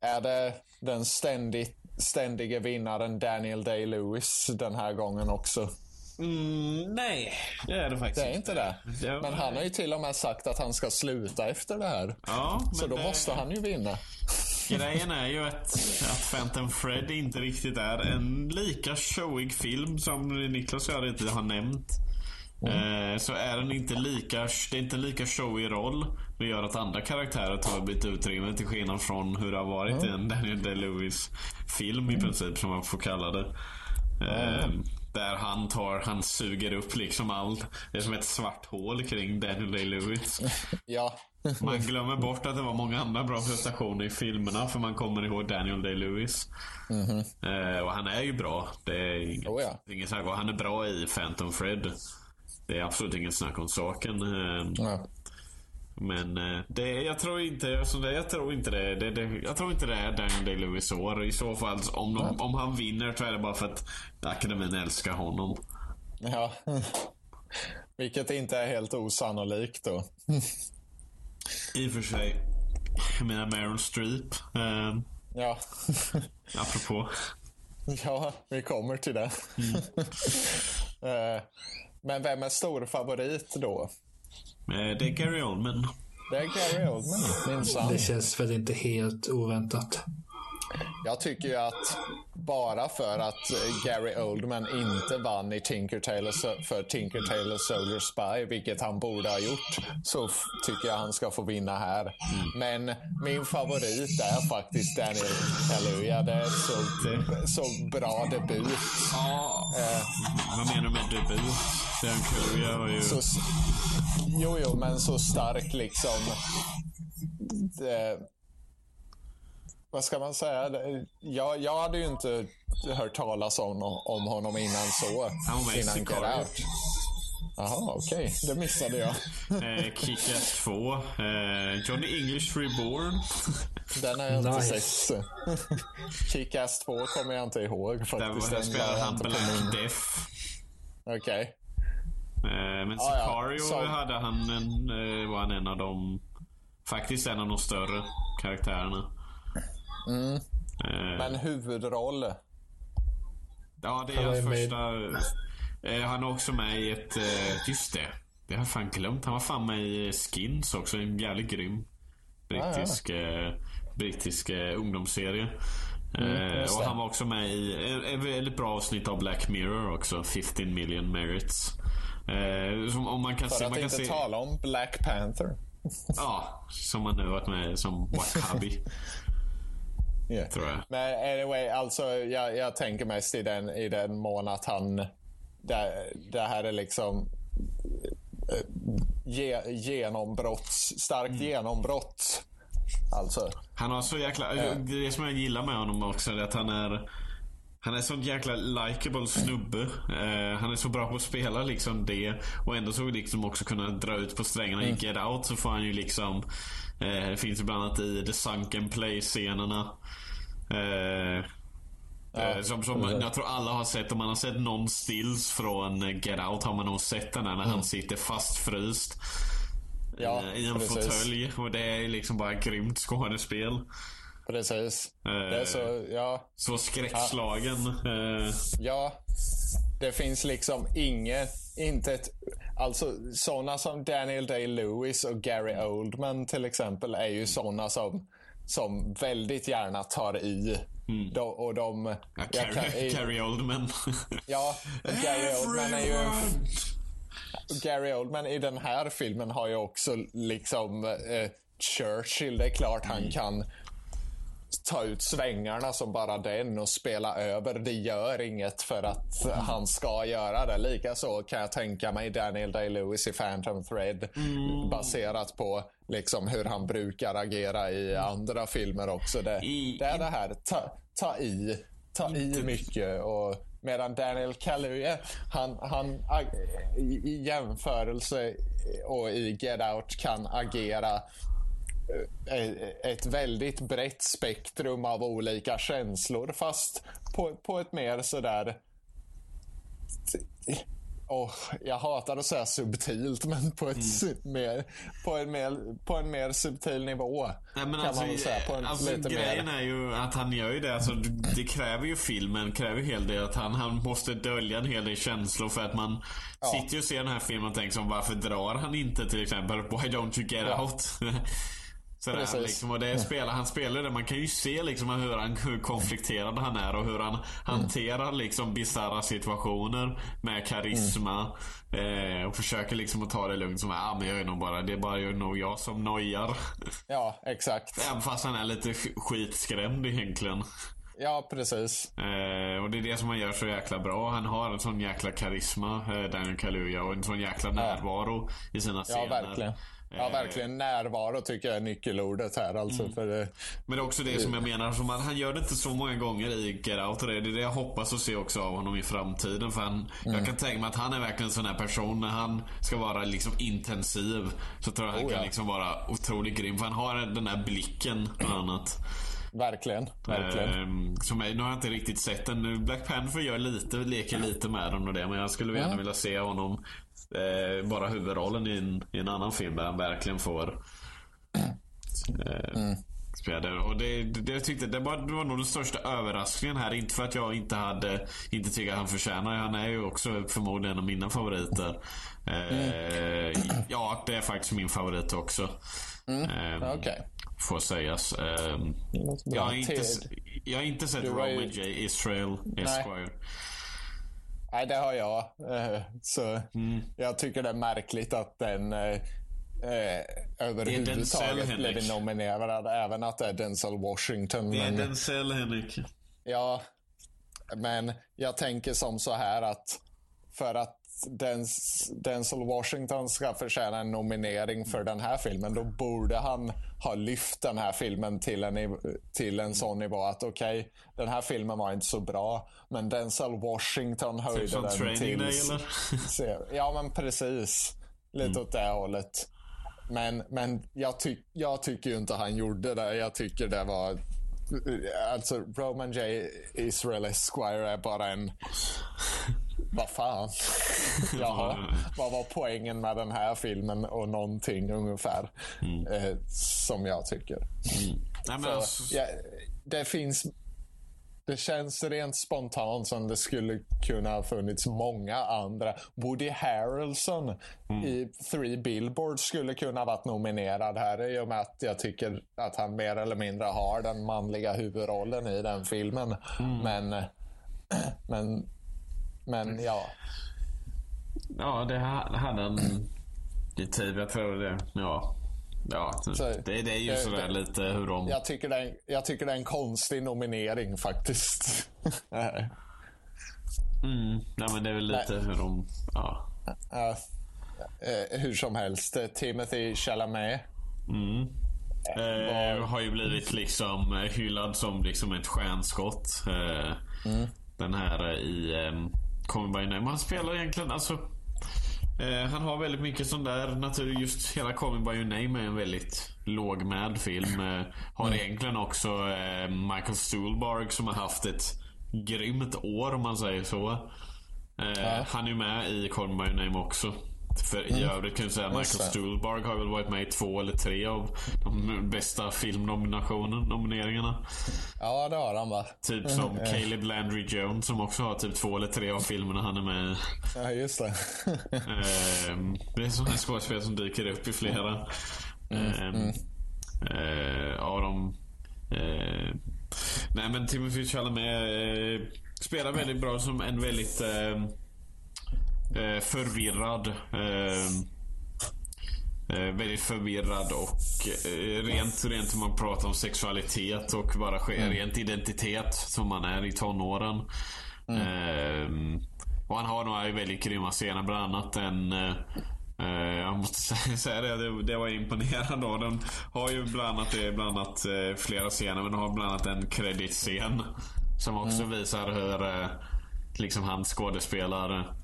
Speaker 1: [clears throat] är det den ständigt, ständige vinnaren Daniel Day-Lewis den här gången också?
Speaker 2: Mm, nej, det är det faktiskt
Speaker 1: Det är inte det. det men han har ju till och med sagt att han ska sluta efter det här.
Speaker 2: Ja,
Speaker 1: Så då det... måste han ju vinna.
Speaker 2: Grejen är ju att, att Phantom Fred inte riktigt är en lika showig film som Niklas och jag inte har nämnt. Mm. Eh, så är den inte lika, det är inte lika showig roll. Det gör att andra karaktärer tar ett utrymme till skillnad från hur det har varit mm. i en Daniel Day-Lewis film i princip, som man får kalla det. Mm. Där han tar, han suger upp liksom allt. Det är som ett svart hål kring Daniel Day-Lewis.
Speaker 1: ja.
Speaker 2: man glömmer bort att det var många andra bra prestationer i filmerna för man kommer ihåg Daniel Day-Lewis. Mm -hmm. eh, och han är ju bra. Det är inget, oh, ja. inget snack Han är bra i Phantom Fred. Det är absolut inget snack om saken. Eh, ja. Men eh, det, jag tror inte, alltså det, jag tror inte det, det, det, Jag tror inte det är Daniel Day-Lewis år. I så fall, om, de, om han vinner så är det bara för att akademin älskar honom.
Speaker 1: Ja. Vilket inte är helt osannolikt då.
Speaker 2: I och för sig. Jag menar Meryl Streep. Eh,
Speaker 1: ja.
Speaker 2: apropå.
Speaker 1: Ja, vi kommer till det. Mm. eh, men vem är stor favorit då?
Speaker 2: Eh, det är Gary Oldman.
Speaker 1: Det är Gary Oldman, minsann.
Speaker 3: Det känns väl inte helt oväntat.
Speaker 1: Jag tycker ju att bara för att Gary Oldman inte vann i Tinker Tailor för Tinker Tailor Soldier Spy, vilket han borde ha gjort, så tycker jag han ska få vinna här. Men min favorit är faktiskt Daniel Kaluuya. Det är så, så bra debut.
Speaker 2: Ja, eh, vad menar du med debut? Dan Kaluuya var ju... Så,
Speaker 1: jo, jo, men så stark liksom. Det, vad ska man säga? Jag, jag hade ju inte hört talas om, om honom innan så.
Speaker 2: Han var innan Get Out.
Speaker 1: Jaha, okej. Okay. Det missade jag. [laughs]
Speaker 2: eh, Kick-Ass 2. Eh, Johnny English Reborn. [laughs]
Speaker 1: Den har jag inte nice. sett. [laughs] Kick-Ass 2 kommer jag inte ihåg faktiskt.
Speaker 2: Där spelade han Black Death.
Speaker 1: Okej. Okay.
Speaker 2: Eh, men Sicario ah, ja. hade han en, eh, var han en av de... Faktiskt en av de större karaktärerna.
Speaker 1: Mm. Eh. Men huvudroll?
Speaker 2: Ja, det är hans första... Eh, han är också med i ett... Eh, just det. Det har jag fan glömt. Han var fan med i Skins också. En jävligt grym brittisk, ah, ja. brittisk ungdomsserie. Mm, och han var också med i ett väldigt bra avsnitt av Black Mirror också. 15 million merits. Eh, som, om man kan
Speaker 1: För
Speaker 2: se,
Speaker 1: att
Speaker 2: man kan
Speaker 1: inte
Speaker 2: se,
Speaker 1: tala om Black Panther.
Speaker 2: ja, som han nu varit med som [laughs] Wakabi.
Speaker 1: Yeah.
Speaker 2: Tror jag.
Speaker 1: Men anyway, alltså jag, jag tänker mest i den, i den mån att han... Det, det här är liksom ge, genombrott, starkt mm. genombrott. Alltså.
Speaker 2: Han har så jäkla... Äh. Det som jag gillar med honom också är att han är... Han är sån jäkla likable snubbe. Uh, han är så bra på att spela liksom det. Och ändå så liksom också kunna dra ut på strängarna mm. i Get Out så får han ju liksom... Uh, det finns bland annat i The Sunken Play-scenerna. Uh, Ja, som, som jag tror alla har sett. Om man har sett någon stills från Get Out har man nog sett den där när mm. han sitter fastfryst. Ja, I en fåtölj. Och det är liksom bara grymt skådespel.
Speaker 1: Precis. Eh, det är så, ja.
Speaker 2: Så skräckslagen.
Speaker 1: Ja. Eh. ja. Det finns liksom inget, inte ett... Alltså sådana som Daniel Day-Lewis och Gary Oldman till exempel är ju sådana som, som väldigt gärna tar i. Mm. De, och de...
Speaker 2: Ja, kan, i, [laughs] Carrie Oldman. [laughs]
Speaker 1: ja, Gary Oldman är ju... Gary Oldman i den här filmen har ju också liksom eh, Churchill. Det är klart han mm. kan ta ut svängarna som bara den och spela över. Det gör inget för att mm. han ska göra det. Likaså kan jag tänka mig Daniel Day-Lewis i Phantom Thread mm. baserat på liksom hur han brukar agera i andra filmer också. Det, I, det är det här, ta, ta i, ta i mycket. Och Medan Daniel Kaluuya, han, han i jämförelse och i Get Out kan agera ett väldigt brett spektrum av olika känslor fast på, på ett mer sådär Oh, jag hatar att säga subtilt, men på, ett mm. mer, på, en mer, på en mer subtil nivå.
Speaker 2: Nej, men kan alltså, man säga. På en, alltså, lite grejen mer... är ju att han gör ju det. Alltså, det kräver ju filmen, kräver hel del att han, han måste dölja en hel del känslor för att man ja. sitter ju och ser den här filmen och tänker som varför drar han inte till exempel Why don't you get ja. out? [laughs] Sådär, liksom, och det spelar, han spelar det. Man kan ju se liksom hur, han, hur konflikterad han är och hur han mm. hanterar liksom bisarra situationer med karisma. Mm. Eh, och försöker liksom att ta det lugnt. Som ah, men jag är nog bara, det är bara jag, nog jag som nojar.
Speaker 1: Ja, exakt.
Speaker 2: Även fast han är lite skitskrämd egentligen.
Speaker 1: Ja, precis.
Speaker 2: Eh, och det är det som han gör så jäkla bra. Han har en sån jäkla karisma, eh, Daniel Kaluuya, och en sån jäkla närvaro ja. i sina scener.
Speaker 1: Ja, verkligen. Ja, eh, verkligen. Närvaro tycker jag är nyckelordet här. Alltså, mm. för det,
Speaker 2: Men det är också det som jag menar. Som att han gör det inte så många gånger i Get Out. Och det är det jag hoppas att se också av honom i framtiden. För han, mm. Jag kan tänka mig att han är verkligen en sån här person. När han ska vara liksom intensiv. Så tror jag han oh, kan ja. liksom vara otroligt grym. För han har den där blicken bland annat.
Speaker 1: Verkligen. verkligen.
Speaker 2: Eh, som är, nu har jag inte riktigt sett den. Black Panther gör lite, leker lite med den och det. Men jag skulle gärna mm. vilja se honom eh, bara huvudrollen i en, i en annan film där han verkligen får eh, mm. spela. Och det, det, jag tyckte det var, det var nog den största överraskningen här. Inte för att jag inte hade inte tycker att han förtjänar Han är ju också förmodligen en av mina favoriter. Eh, mm. Ja, det är faktiskt min favorit också.
Speaker 1: Mm. Eh, okay.
Speaker 2: Får sägas. Eh, jag, har inte, jag har inte sett Roman. J. Israel Esquire. Nej.
Speaker 1: Nej, det har jag. Eh, så mm. jag tycker det är märkligt att den eh, eh överhuvudtaget blev nominerad. Även att det är Denzel Washington.
Speaker 2: Det är men... Denzel, Henrik.
Speaker 1: Ja, men jag tänker som så här att för att Denzel Washington ska förtjäna en nominering för den här filmen, då borde han ha lyft den här filmen till en, till en sån nivå att okej, okay, den här filmen var inte så bra, men Denzel Washington höjde typ den till... Day, eller? [laughs] ja, men precis. Lite mm. åt det hållet. Men, men jag, ty jag tycker ju inte han gjorde det. Jag tycker det var Alltså Roman J. Israel Esquire är bara en vad fan. Jaha, vad var poängen med den här filmen och någonting ungefär. Mm. Eh, som jag tycker. Mm. Nej, Så, alltså... ja, det finns det känns rent spontant som det skulle kunna ha funnits många andra. Woody Harrelson mm. i Three Billboards skulle kunna ha varit nominerad här i och med att jag tycker att han mer eller mindre har den manliga huvudrollen i den filmen. Mm. Men, [clears throat] men, men ja.
Speaker 2: Ja, det hade han i tid. Jag tror det. Ja. Ja, så, det, det, är ju det, sådär det, lite hur de...
Speaker 1: Jag tycker, det är, jag tycker det är en konstig nominering faktiskt.
Speaker 2: mm, nej men det är väl lite Nej. hur de... Ja.
Speaker 1: Uh, uh, hur som helst, Timothy Chalamet.
Speaker 2: Mm. Uh, har ju blivit liksom hyllad som liksom ett stjärnskott. Mm. Den här i um, Coming by Name. Han spelar egentligen, alltså Eh, han har väldigt mycket sån där natur. Just hela Me By Your Name är en väldigt lågmäld film. Eh, har mm. egentligen också eh, Michael Stuhlbarg som har haft ett grymt år om man säger så. Eh, ja. Han är med i Me By Your Name också. För mm. i övrigt kan jag säga att Michael Stuhlbarg har väl varit med i två eller tre av de bästa filmnomineringarna.
Speaker 1: Ja, det har han va?
Speaker 2: Typ som mm. Caleb Landry Jones som också har typ två eller tre av filmerna han är med i.
Speaker 1: Ja, just det.
Speaker 2: Ehm, det är sådana skådespelare som dyker upp i flera. Mm. Ehm, mm. Eh, av dem. Eh, nej men Timothy Chalamet eh, spelar väldigt bra som en väldigt ehm, eh, förvirrad. Eh, eh, väldigt förvirrad och eh, rent, rent man pratar om sexualitet och bara mm. rent identitet som man är i tonåren. Mm. Eh, och han har några väldigt grymma scener, bland annat en Uh, jag måste [laughs] säga det, det, det var imponerande. Och den har ju bland annat, bland annat flera scener, men den har bland annat en kreditscen. Som också mm. visar hur liksom han skådespelar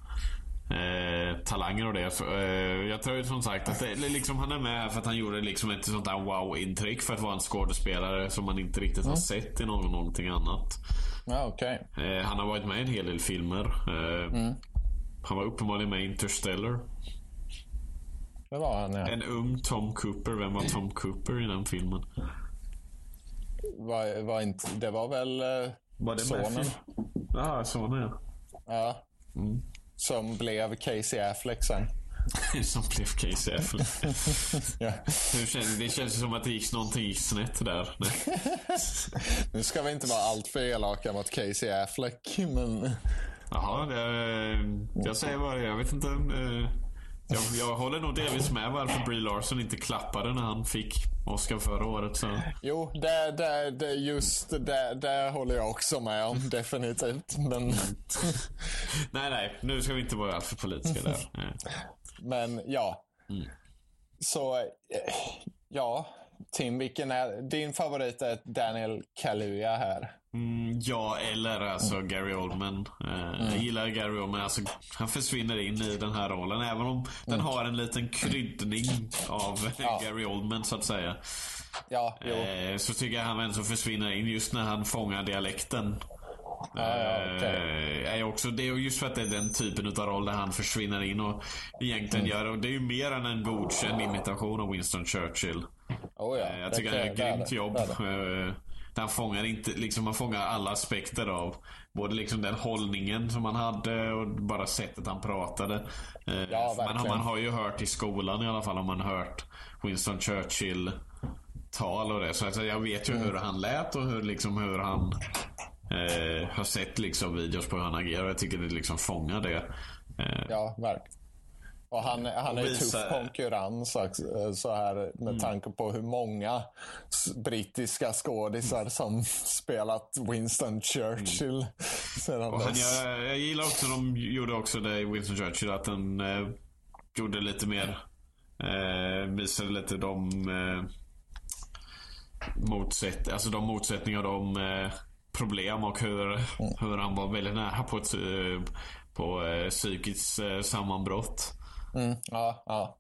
Speaker 2: eh, talanger och det. Eh, jag tror som sagt att det, liksom, han är med här för att han gjorde liksom ett sånt där wow-intryck för att vara en skådespelare som man inte riktigt mm. har sett i någon, någonting annat.
Speaker 1: Ja, okay.
Speaker 2: eh, han har varit med i en hel del filmer. Eh, mm. Han var uppenbarligen med i Interstellar.
Speaker 1: Det var han ja.
Speaker 2: En ung Tom Cooper. Vem var Tom Cooper i den filmen?
Speaker 1: Var, var inte, det var väl eh, var det sonen?
Speaker 2: Ja, sonen ja.
Speaker 1: Ja. Mm. Som blev Casey Affleck sen. [laughs]
Speaker 2: som blev Casey Affleck. [laughs] ja. det, känns, det känns som att det gick någonting snett där. [laughs]
Speaker 1: nu ska vi inte vara allt för elaka mot Casey Affleck, men...
Speaker 2: Jaha, det, jag säger bara Jag vet inte. Jag, jag håller nog delvis med varför Brie Larson inte klappade när han fick Oscar förra året. Så.
Speaker 1: Jo, det, det, det, just det, det håller jag också med om. [laughs] Definitivt. Men... [laughs]
Speaker 2: nej, nej. Nu ska vi inte vara alltför politiska där. [laughs]
Speaker 1: Men ja. Mm. Så, eh, ja. Tim, vilken är din favorit? är Daniel Kaluuya här.
Speaker 2: Mm, ja, eller alltså Gary Oldman. Eh, mm. Jag gillar Gary Oldman. Alltså, han försvinner in i den här rollen. Även om mm. den har en liten kryddning av [laughs] ja. Gary Oldman, så att säga.
Speaker 1: Ja,
Speaker 2: eh, så tycker jag han ändå försvinner in just när han fångar dialekten. Ja, ja, okay. är också, det är just för att det är den typen av roll där han försvinner in och egentligen mm. gör och Det är ju mer än en godkänd imitation av Winston Churchill.
Speaker 1: Oh ja,
Speaker 2: eh, jag tycker han gör ett grymt jobb. Eh, där han fångar inte, liksom man fångar alla aspekter av både liksom den hållningen som han hade och bara sättet han pratade. Eh, ja, man, man har ju hört i skolan i alla fall, har man hört Winston Churchill tal och det. Så alltså, jag vet ju mm. hur han lät och hur, liksom, hur han eh, har sett liksom, videos på hur han agerar. Jag tycker det liksom fångar det.
Speaker 1: Eh. Ja, verkligen. Och han, han är tuff konkurrens så här med mm. tanke på hur många brittiska skådisar som spelat Winston Churchill.
Speaker 2: Mm. Och han, jag, jag gillar också, de gjorde också det i Winston Churchill, att den eh, gjorde lite mer, eh, visade lite de eh, motsätt, alltså de motsättningar, de eh, problem och hur, mm. hur han var väldigt nära på ett eh, på eh, psykiskt eh, sammanbrott.
Speaker 1: Mm, ja, ja.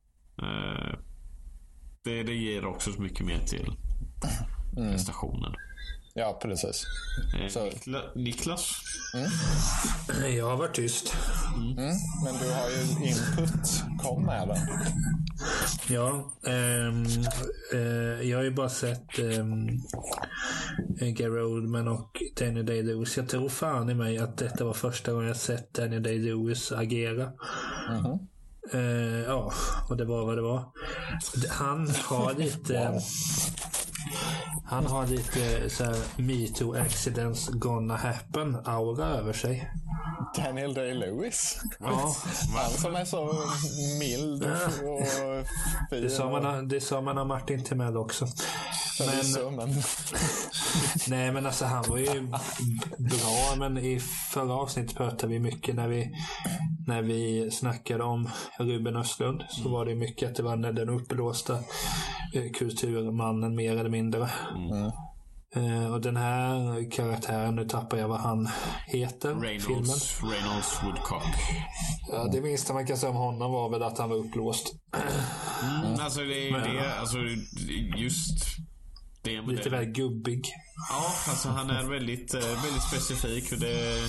Speaker 2: det, det ger också så mycket mer till mm. prestationen.
Speaker 1: Ja, precis.
Speaker 2: Eh,
Speaker 1: Så-
Speaker 2: Nikla, Niklas?
Speaker 3: Jag har varit tyst.
Speaker 1: Mm. Men du har ju input. Kom med den.
Speaker 3: Ja, ehm, eh, jag har ju bara sett um, Gary Oldman och Daniel Day-Lewis. Jag tror fan i mig att detta var första gången jag sett Daniel Day-Lewis agera. Eh, Eh, ja, och det var vad det var. Han har lite... Han har lite så här metoo accidents gonna happen aura över sig.
Speaker 1: Daniel Day-Lewis.
Speaker 3: Ja,
Speaker 1: Han som är så mild och fin.
Speaker 3: det sa man, det sa man av Martin Timell också.
Speaker 1: Förvisso, men... [laughs]
Speaker 3: Nej, men alltså han var ju bra. Men i förra avsnittet pratade vi mycket när vi, när vi snackade om Ruben Östlund. Så var det mycket att det var den uppblåsta eh, kulturmannen mer eller mindre. Eh, och den här karaktären, nu tappar jag vad han heter. Filmen.
Speaker 2: Reynolds, Reynolds Woodcock.
Speaker 3: Ja, det minsta man kan säga om honom var väl att han var uppblåst.
Speaker 2: Mm, alltså det är ju det, alltså just det med
Speaker 3: Lite väl gubbig.
Speaker 2: Ja, alltså han är väldigt, eh, väldigt specifik. Och det,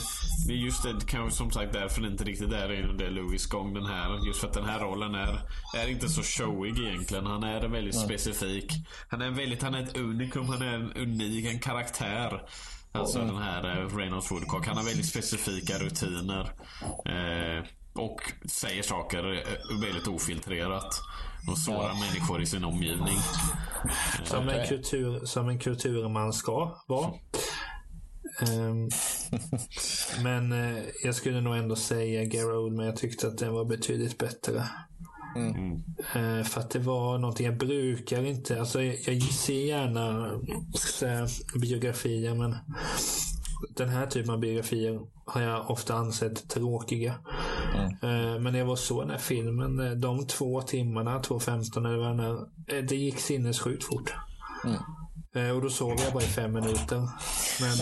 Speaker 2: det är just det, kanske som sagt därför det inte riktigt är det, det är Louis gång den här. Just för att den här rollen är, är inte så showig egentligen. Han är väldigt specifik. Han är väldigt, han är ett unikum. Han är en unik, en karaktär. Alltså den här eh, Reynolds Woodcock. Han har väldigt specifika rutiner. Eh, och säger saker eh, väldigt ofiltrerat. Och sårar människor i sin omgivning.
Speaker 3: Som, en kultur, som en kulturman ska vara. Ehm, men eh, jag skulle nog ändå säga Gary Oldman. Jag tyckte att den var betydligt bättre. Eh, för att det var någonting, jag brukar inte, alltså jag, jag ser gärna här, biografier men den här typen av biografier har jag ofta ansett tråkiga. Eh, Men jag var så den här filmen, eh, de två timmarna, 2.15 eller vad den är, eh, det gick sinnessjukt fort. Eh, Och då sov jag bara i fem minuter. Men,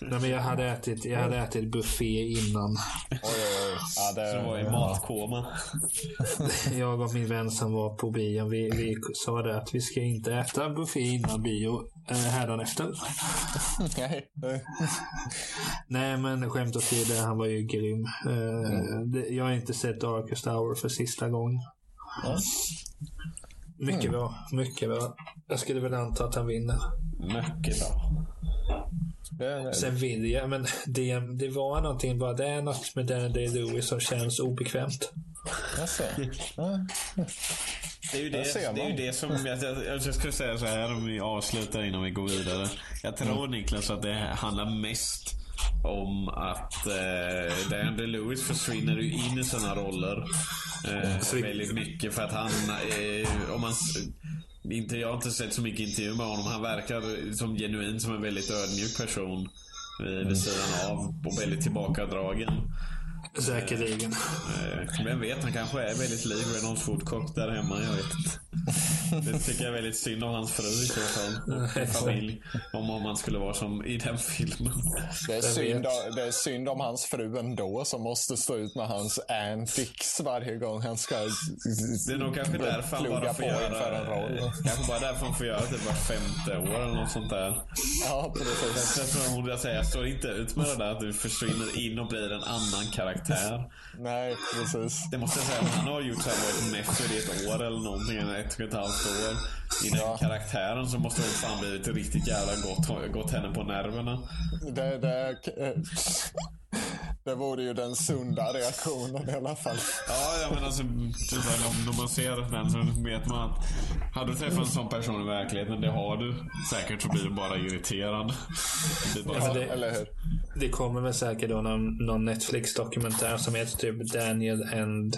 Speaker 3: [laughs] Nej, men jag, hade ätit, jag hade ätit buffé innan.
Speaker 1: Oj, oj, oj. Ja, det,
Speaker 2: Som var i matkoma. [laughs]
Speaker 3: Jag och min vän som var på bion, vi, vi sa det att vi ska inte äta buffé innan bio eh, hädanefter. [laughs]
Speaker 1: Nej.
Speaker 3: Nej, men skämt åsido, han var ju grym. Eh, det, jag har inte sett Darkest Hour för sista gången.
Speaker 1: Ja.
Speaker 3: Mycket bra, mycket bra. Jag skulle väl anta att han vinner.
Speaker 2: Mycket bra.
Speaker 3: Sen vill jag, men [laughs] det, det var någonting bara, det är något med Daniel Day-Lewis som känns obekvämt.
Speaker 1: jag ser. [laughs] Ja.
Speaker 2: Det är ju det, det, är ju det som jag, jag, jag skulle säga så här om vi avslutar innan vi går vidare. Jag tror Niklas att det handlar mest om att eh, Daniel Lewis försvinner ju in i sina roller eh, väldigt mycket för att han, eh, om man inte, jag har inte sett så mycket intervjuer med honom. Han verkar som genuint som en väldigt ödmjuk person vid, vid sidan av och väldigt tillbakadragen.
Speaker 3: Säkerligen.
Speaker 2: Eh, Vem vet, han kanske är väldigt lik Reynolds Foodcock där hemma. Jag vet inte. Det tycker jag är väldigt synd om hans fru i så fall. Och familj. Om, om man skulle vara som i den filmen.
Speaker 1: Det, är synd, det är synd om hans fru ändå som måste stå ut med hans antics varje gång han ska
Speaker 2: Det är nog kanske därför han bara får
Speaker 1: inför en
Speaker 2: göra...
Speaker 1: roll.
Speaker 2: Kanske bara därför han får göra typ vart femte år eller något sånt där.
Speaker 1: Ja, precis.
Speaker 2: Jag tror hon vill säga, jag står inte ut med det där att du försvinner in och blir en annan karaktär.
Speaker 1: Nej, precis.
Speaker 2: Det måste jag säga, om han har gjort så här varit meth i ett år eller någonting, eller ett och ett halvt år. I den
Speaker 1: Ja.
Speaker 2: karaktären så måste hon fan blivit riktigt jävla gått, gått henne på nerverna.
Speaker 1: Det, det, det vore ju den sunda reaktionen i alla fall.
Speaker 2: Ja, ja men alltså, typ, om, om man ser den så vet man att hade du träffat en sån person i verkligheten, det har du säkert, så blir du bara irriterad. Det bara,
Speaker 1: Ja,
Speaker 3: det-
Speaker 1: eller hur?
Speaker 3: Det kommer väl säkert då någon, någon Netflix-dokumentär som heter typ Daniel and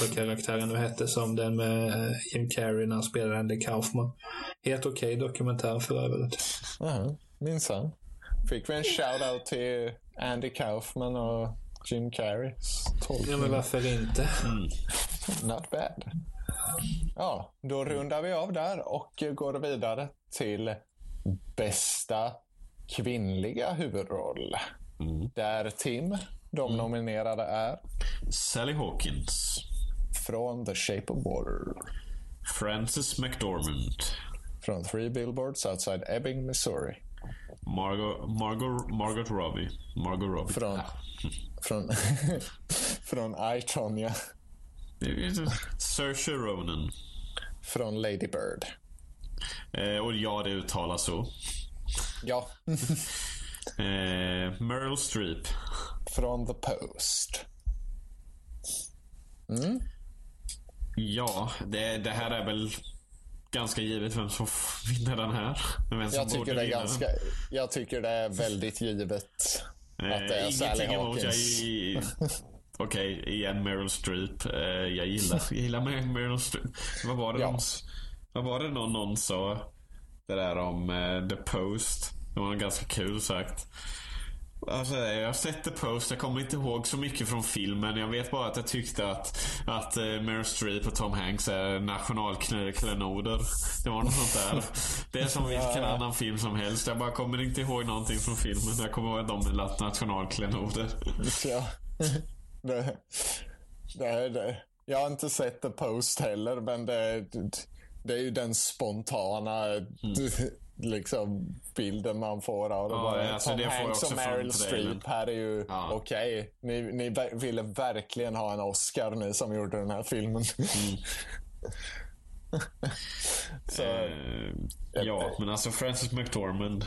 Speaker 3: vad karaktären nu hette, som den med Jim Carrey när han spelade Andy Kaufman. Helt okej dokumentär för övrigt.
Speaker 1: Jaha, minsann. Fick vi en shout-out till Andy Kaufman och Jim Carrey.
Speaker 3: Ja, men varför inte?
Speaker 1: Not bad. Ja, då rundar vi av där och går vidare till bästa kvinnliga huvudroll. Där Tim, de nominerade är
Speaker 2: Sally Hawkins.
Speaker 1: från The Shape of Water.
Speaker 2: Frances McDormand.
Speaker 1: Från Three Billboards Outside Ebbing, Missouri.
Speaker 2: Margot, Margot, Margot Robbie. Margot Robbie.
Speaker 1: Från, från, [laughs] från I, Tonya.
Speaker 2: Saoirse Ronan.
Speaker 1: Från Lady Bird.
Speaker 2: Eh, och ja, det uttalas så.
Speaker 1: Ja. [laughs]
Speaker 2: Eh, Meryl Streep.
Speaker 1: Från The Post. Mm.
Speaker 2: Ja, det, det här är väl ganska givet vem som vinner den här. Vem som
Speaker 1: Jag tycker, det är ganska, jag tycker det är väldigt givet
Speaker 2: den.
Speaker 1: att det är
Speaker 2: Eh,
Speaker 1: Sally Hawkins.
Speaker 2: Okej, igen Meryl Streep. Eh, jag gillar, [laughs] jag gillar Mer- Meryl Streep. Vad var det,
Speaker 1: Ja.
Speaker 2: någon, vad var det någon, någon sa? Det där om eh, The Post. Det var ganska kul sagt. Alltså, jag har sett The Post, jag kommer inte ihåg så mycket från filmen. Jag vet bara att jag tyckte att, att eh, Meryl Streep och Tom Hanks är nationalklenoder. Det var något sånt där. Det är som vilken annan film som helst. Jag bara kommer inte ihåg någonting från filmen. Jag kommer ihåg att de är nationalklenoder. [laughs]
Speaker 1: Ja. Det, det, är det. Jag har inte sett The Post heller, men det, det är ju den spontana liksom, bilden man får av det.
Speaker 2: Ja,
Speaker 1: bara.
Speaker 2: alltså,
Speaker 1: Tom
Speaker 2: det
Speaker 1: Hanks och Meryl. Streep här är ju
Speaker 2: Ja.
Speaker 1: okej. Ni, ni ver- ville verkligen ha en Oscar ni som gjorde den här filmen.
Speaker 2: Mm. [laughs]
Speaker 1: Så,
Speaker 2: Eh, ja, men alltså Frances McDormand.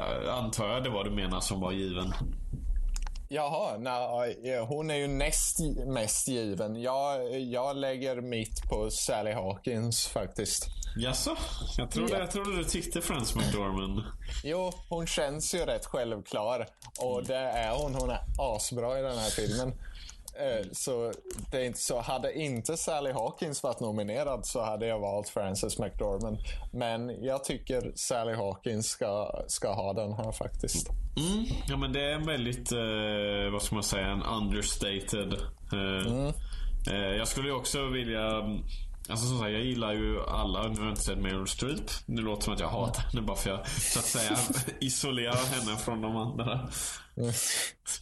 Speaker 2: Eh, Antar jag det var du menar som var given.
Speaker 1: Jaha, nej, hon är ju näst mest given. Jag, jag lägger mitt på Sally Hawkins faktiskt.
Speaker 2: Jaså? Jag trodde,
Speaker 1: Ja.
Speaker 2: jag trodde du tyckte Frances McDormand.
Speaker 1: Jo, hon känns ju rätt självklar. Och det är hon. Hon är asbra i den här filmen. Eh, Så det är inte så. Hade inte Sally Hawkins varit nominerad så hade jag valt Frances McDormand. Men jag tycker Sally Hawkins ska, ska ha den här faktiskt.
Speaker 2: Mm, ja men det är en väldigt, eh, vad ska man säga, en understated. Eh, eh, jag skulle också vilja, alltså som sagt jag gillar ju alla, nu har jag inte sett Meryl Streep. Nu låter det som att jag hatar henne bara för att jag så att säga [laughs] isolerar henne från de andra.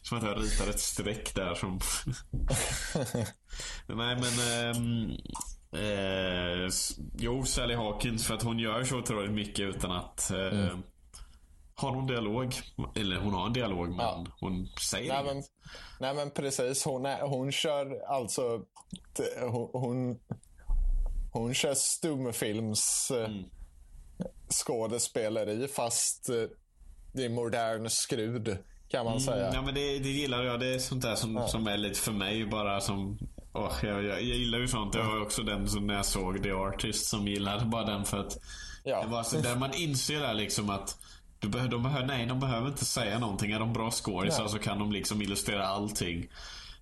Speaker 2: Som att jag ritar ett streck där som... [laughs] Nej men... eh, s- jo, Sally Hawkins för att hon gör så otroligt mycket utan att eh, ha någon dialog. Eller hon har en dialog men
Speaker 1: Ja.
Speaker 2: hon säger
Speaker 1: Nej men, nej men precis. Hon, är, hon kör alltså... hon, hon kör stumfilms eh, skådespeleri fast eh, i modern skrud kan man säga.
Speaker 2: Ja men det, det gillar jag. Det är sånt där som, som är lite för mig bara som... åh, jag, jag, jag gillar ju sånt. Jag var också den som när jag såg The Artist som gillade bara den för att...
Speaker 1: Ja.
Speaker 2: Det var så där man inser där liksom att du behöver, de behöver, nej, de behöver inte säga någonting. Är de bra skådisar så kan de liksom illustrera allting.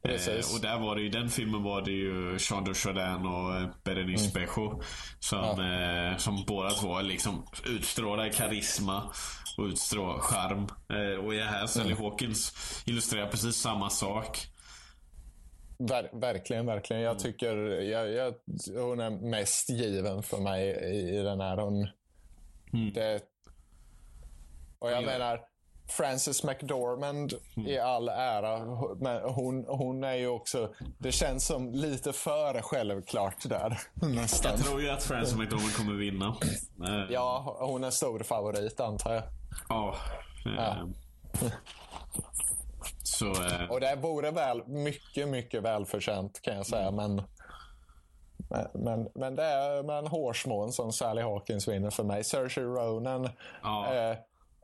Speaker 1: Precis.
Speaker 2: Eh, och där var det i den filmen var det ju Jean Dujardin och eh, Berenice Bejo som, eh, som båda två liksom utstrålar karisma och utstrålar charm. Och i det här Sally Hawkins illustrerar precis samma sak.
Speaker 1: Ver, verkligen, verkligen. Jag tycker jag, jag, hon är mest given för mig i, i den här. Hon, det, och jag
Speaker 2: Ja.
Speaker 1: menar, Frances McDormand i all ära, men hon, hon är ju också... Det känns som lite för självklart där. [laughs] Nästan.
Speaker 2: Jag tror ju att Frances McDormand kommer vinna. Eh,
Speaker 1: Ja, hon är stor favorit antar jag.
Speaker 2: ja. Eh,
Speaker 1: Ja.
Speaker 2: Så... Eh,
Speaker 1: Och det vore väl mycket, mycket välförtjänt kan jag säga. Men, men, men, men det är med en hårsmån som Sally Hawkins vinner för mig. Saoirse Ronan
Speaker 2: Ja.
Speaker 1: eh,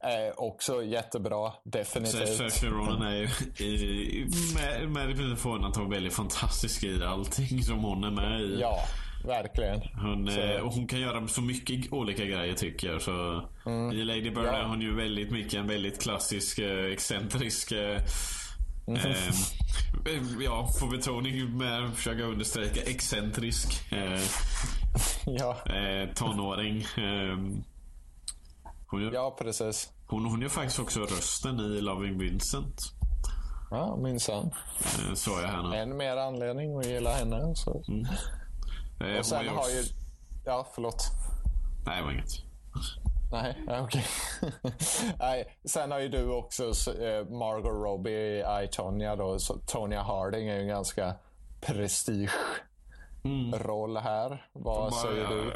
Speaker 1: är också jättebra, definitivt.
Speaker 2: Ronan är ju i- med, med princip få undantag väldigt fantastisk i allting som hon är med i.
Speaker 1: Ja, verkligen.
Speaker 2: Hon, eh, hon kan göra så mycket olika grejer tycker jag. Så I Lady Bird
Speaker 1: Ja.
Speaker 2: är hon ju väldigt mycket en väldigt klassisk, eh, excentrisk eh, eh, ja, på betoning med att försöka understryka excentrisk eh, [laughs]
Speaker 1: Ja,
Speaker 2: eh, tonåring. Eh, hon, gör,
Speaker 1: ja precis.
Speaker 2: hon, hon gör faktiskt också rösten i Loving Vincent.
Speaker 1: Ja, minsann.
Speaker 2: Eh, såg jag nu.
Speaker 1: En mer anledning att gilla henne. Så.
Speaker 2: Eh, hon
Speaker 1: Och sen har
Speaker 2: också-
Speaker 1: ju... Ja, förlåt.
Speaker 2: Nej, det var inget.
Speaker 1: Nej, okej. [laughs] Nej, sen har ju du också eh, Margot Robbie i Tonya då. Så Tonya Harding är ju en ganska prestige roll här. Vad säger du?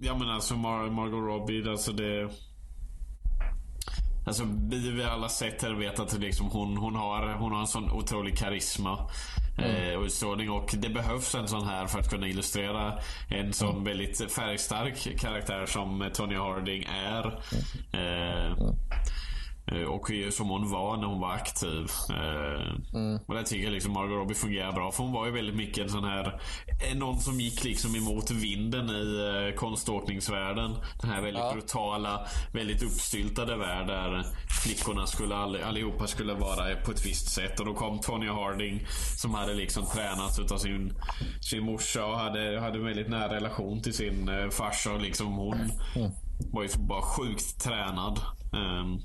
Speaker 2: Ja men alltså Mar Margot Robbie, alltså det... Alltså vi, vi alla sett här vet att liksom hon, hon, har, hon har en sån otrolig karisma. Mm. Eh, och utstrålning. Och det behövs en sån här för att kunna illustrera en sån mm. väldigt färgstark karaktär som Tony Harding är. Mm. Eh, Eh, och som hon var när hon var aktiv. Eh, mm. Och där tycker jag liksom Margot Robbie fungerar bra. För hon var ju väldigt mycket en sån här... Eh, någon som gick liksom emot vinden i konståkningsvärlden. Den här väldigt ja. brutala, väldigt uppstyltade värld där flickorna skulle allihopa skulle vara på ett visst sätt. Och då kom Tony Harding som hade liksom tränats utav sin, sin morsa och hade, hade en väldigt nära relation till sin farsa. Och liksom hon mm. var ju bara sjukt tränad. Um,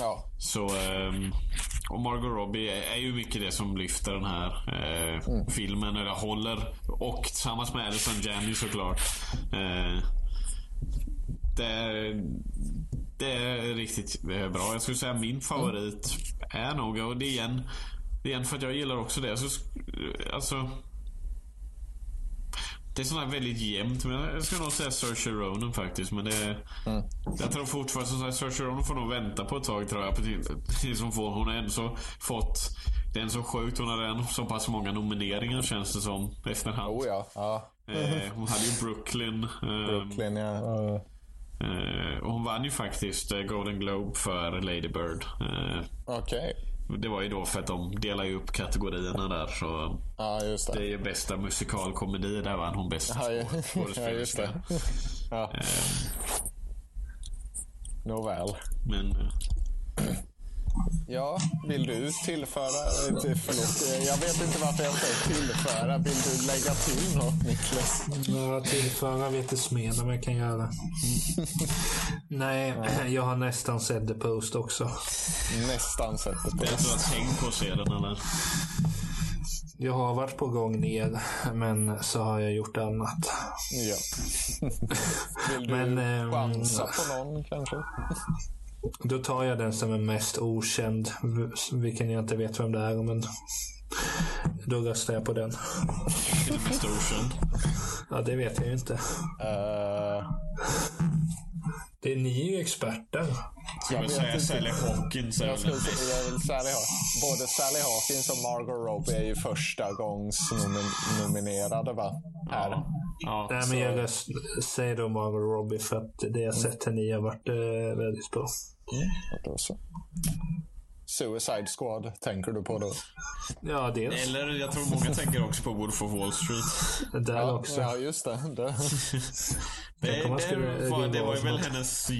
Speaker 1: Ja.
Speaker 2: Så, um, och Margot Robbie är, är, ju mycket det som lyfter den här uh, mm. filmen, eller håller. Och tillsammans med Alison Janney såklart. Uh, det, det är riktigt bra. Jag skulle säga min favorit mm. är nog, och det är igen, det är igen för att jag gillar också det. Alltså, alltså det är sådär väldigt jämnt. Men jag ska nog säga Saoirse Ronan faktiskt. Men det mm. Jag tror fortfarande att Saoirse Ronan får nog vänta på ett tag tror jag. Tills hon får. Hon har ändå fått... Det är så sjukt. Hon har redan så pass många nomineringar känns det som. Efterhand.
Speaker 1: Oh ja. ja.
Speaker 2: Eh, hon hade ju Brooklyn.
Speaker 1: Eh, Brooklyn ja.
Speaker 2: Eh, och hon vann ju faktiskt eh, Golden Globe för Lady Bird.
Speaker 1: Eh, Okej. Okay.
Speaker 2: Det var ju då för att de delar ju upp kategorierna där. Så
Speaker 1: ja, just det.
Speaker 2: det är bästa musikalkomedi. Där vann hon bäst
Speaker 1: ja, [laughs] ja, just det. Ja. Eh. Nåväl.
Speaker 2: Men...
Speaker 1: Ja, vill du tillföra? Förlåt, jag vet inte varför jag säger tillföra. Vill du lägga till något Niklas?
Speaker 3: Ja, tillföra vet smeden vad jag kan göra. Nej, jag har nästan sett The Post också.
Speaker 1: Nästan sett The Post.
Speaker 2: Det är att du har tänkt på att se den eller?
Speaker 3: Jag har varit på gång ner, men så har jag gjort annat.
Speaker 1: Ja. [laughs] Vill du men, ehm, chansa på någon kanske?
Speaker 3: Då tar jag den som är mest okänd, vilken jag inte vet vem det är. Men då röstar jag på den.
Speaker 2: Vilken är mest okänd?
Speaker 3: Ja, det vet jag ju inte. Uh... Det är ni ju experter.
Speaker 2: Ska vi säga Sally Hawkins?
Speaker 1: Jag, skulle, vill Sally, både Sally Hawkins och Margot Robbie är ju första gångs nomin nominerade va? Här. Ja.
Speaker 3: ja Nej, men jag säger då Margot Robbie för att det jag sett henne har varit eh, väldigt bra.
Speaker 1: Mm, då så. Suicide Squad tänker du på då?
Speaker 3: Ja, dels.
Speaker 2: Eller jag tror många tänker också på Wolf of Wall Street.
Speaker 3: Där
Speaker 1: ja,
Speaker 3: också.
Speaker 1: Ja, just det. det. [laughs]
Speaker 2: det, det, var, det var väl hennes...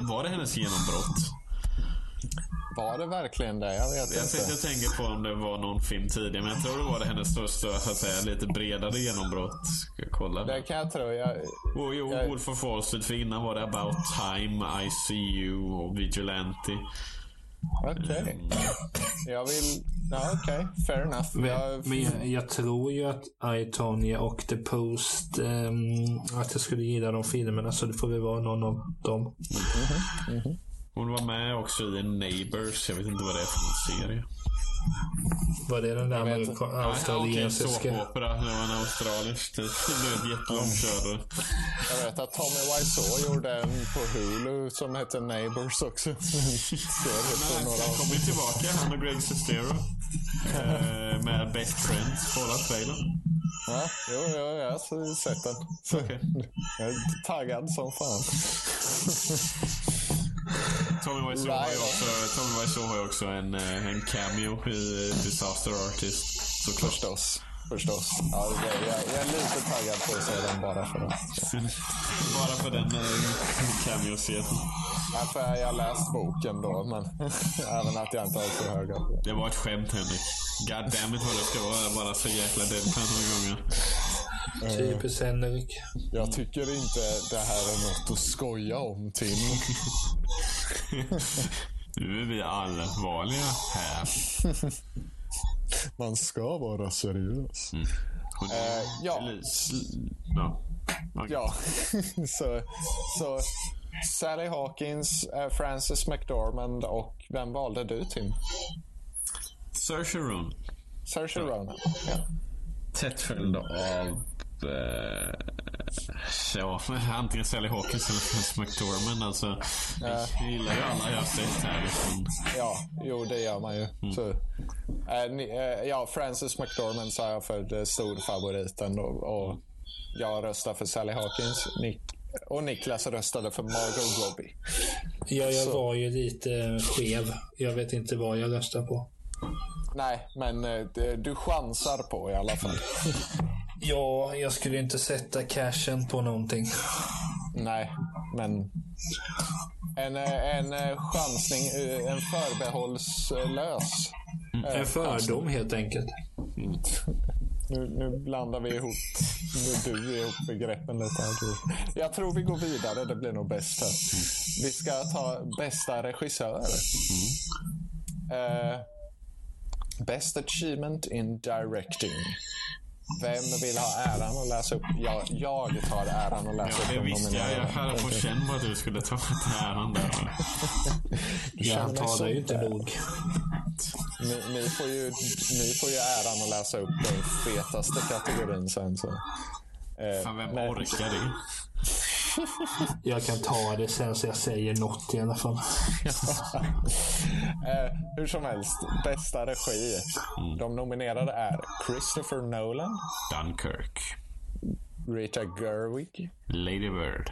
Speaker 2: Var det hennes genombrott?
Speaker 1: Var det verkligen det? Jag vet
Speaker 2: jag
Speaker 1: inte.
Speaker 2: Jag tänker på om det var någon film tidigare, men jag tror det var det hennes största, så att säga, lite bredare genombrott. Ska jag kolla.
Speaker 1: Det kan jag tro. Jag,
Speaker 2: oh, jo, jag... Wolf of Wall Street, för innan var det About Time, ICU och Vigilante.
Speaker 1: Okej. Okay. Jag vill... Ja, okej. Okay. Fair enough.
Speaker 3: Men, jag... men jag, jag, tror ju att I, Tonya och The Post, um, att jag skulle gilla de filmerna. Så det får väl vara någon av dem. Mm
Speaker 2: -hmm. Mm -hmm. Hon var med också i Neighbors. Jag vet inte vad det är för serie.
Speaker 3: Var det den där amerika- australiensiska?
Speaker 2: Ja, såpopera. Det var en australisk. Det blev ett jättelångt kör.
Speaker 1: Jag vet att Tommy Wiseau gjorde en på Hulu som hette Neighbors också.
Speaker 2: Han kommer ju tillbaka, han och Greg Sestero. Eh, med Best Friends, båda trailern.
Speaker 1: Ja, jo, jo, jag har sett den. okay. Jag är taggad som fan.
Speaker 2: Tommy Wiseau har ju också, Tommy Wiseau har också en, eh, en cameo i Disaster Artist.
Speaker 1: Såklart. Förstås. Förstås. Ja, jag, jag, är lite taggad på att se den bara för det.
Speaker 2: bara för den äh, cameo-scenen.
Speaker 1: Ja, för jag har läst boken då, men [laughs] även att jag inte har så höga.
Speaker 2: Det var ett skämt Henrik. God damn it vad det ska vara. Bara så jäkla deadpan några gånger.
Speaker 3: Typiskt Henrik.
Speaker 1: Jag tycker inte det här är något att skoja om, Tim. [laughs] [laughs]
Speaker 2: nu är vi allvarliga här. [laughs]
Speaker 1: Man ska vara seriös. Mm. Uh, ja.
Speaker 2: ja.
Speaker 1: Okay. ja. så, så Sally Hawkins, uh, Frances McDormand och vem valde du Tim?
Speaker 2: Saoirse Ronan.
Speaker 1: Saoirse Ronan, ja.
Speaker 2: Tätt följd av... Uh, Ja, [laughs] antingen Sally Hawkins eller Frances McDormand. Alltså, Vi gillar ju alla jag sett här. Liksom.
Speaker 1: Ja, jo det gör man ju. Mm. Så, äh, ni, äh, ja, Frances McDormand sa jag för det storfavoriten. Och, och jag röstar för Sally Hawkins. Nick, och Niklas röstade för Margot Robbie.
Speaker 3: Ja, jag så. var ju lite skev. Jag vet inte vad jag röstar på.
Speaker 1: Nej, men du chansar på i alla fall. [laughs]
Speaker 3: Ja, jag skulle inte sätta cashen på någonting.
Speaker 1: Nej, men en, en chansning, en förbehållslös.
Speaker 3: Mm. En fördom helt enkelt.
Speaker 1: Nu, nu blandar vi ihop nu du ihop begreppen lite. Jag tror vi går vidare. Det blir nog bäst här. Vi ska ta bästa regissör. Mm. Uh, best achievement in directing. Vem vill ha äran att läsa upp? Jag, jag tar äran att läsa
Speaker 2: ja, upp det visste jag. Jag hade på känn på att du skulle ta äran där. [laughs]
Speaker 3: jag tar det ju inte nog.
Speaker 1: Ni, ni, får ju, ni får ju äran att läsa upp den fetaste kategorin sen. Så.
Speaker 2: Eh, Fan, vem men... orkar det?
Speaker 3: Jag kan ta det sen så jag säger något i alla fall.
Speaker 1: eh, hur som helst, bästa regi. Mm. De nominerade är Christopher Nolan.
Speaker 2: Dunkirk.
Speaker 1: Rita Gerwig.
Speaker 2: Lady Bird.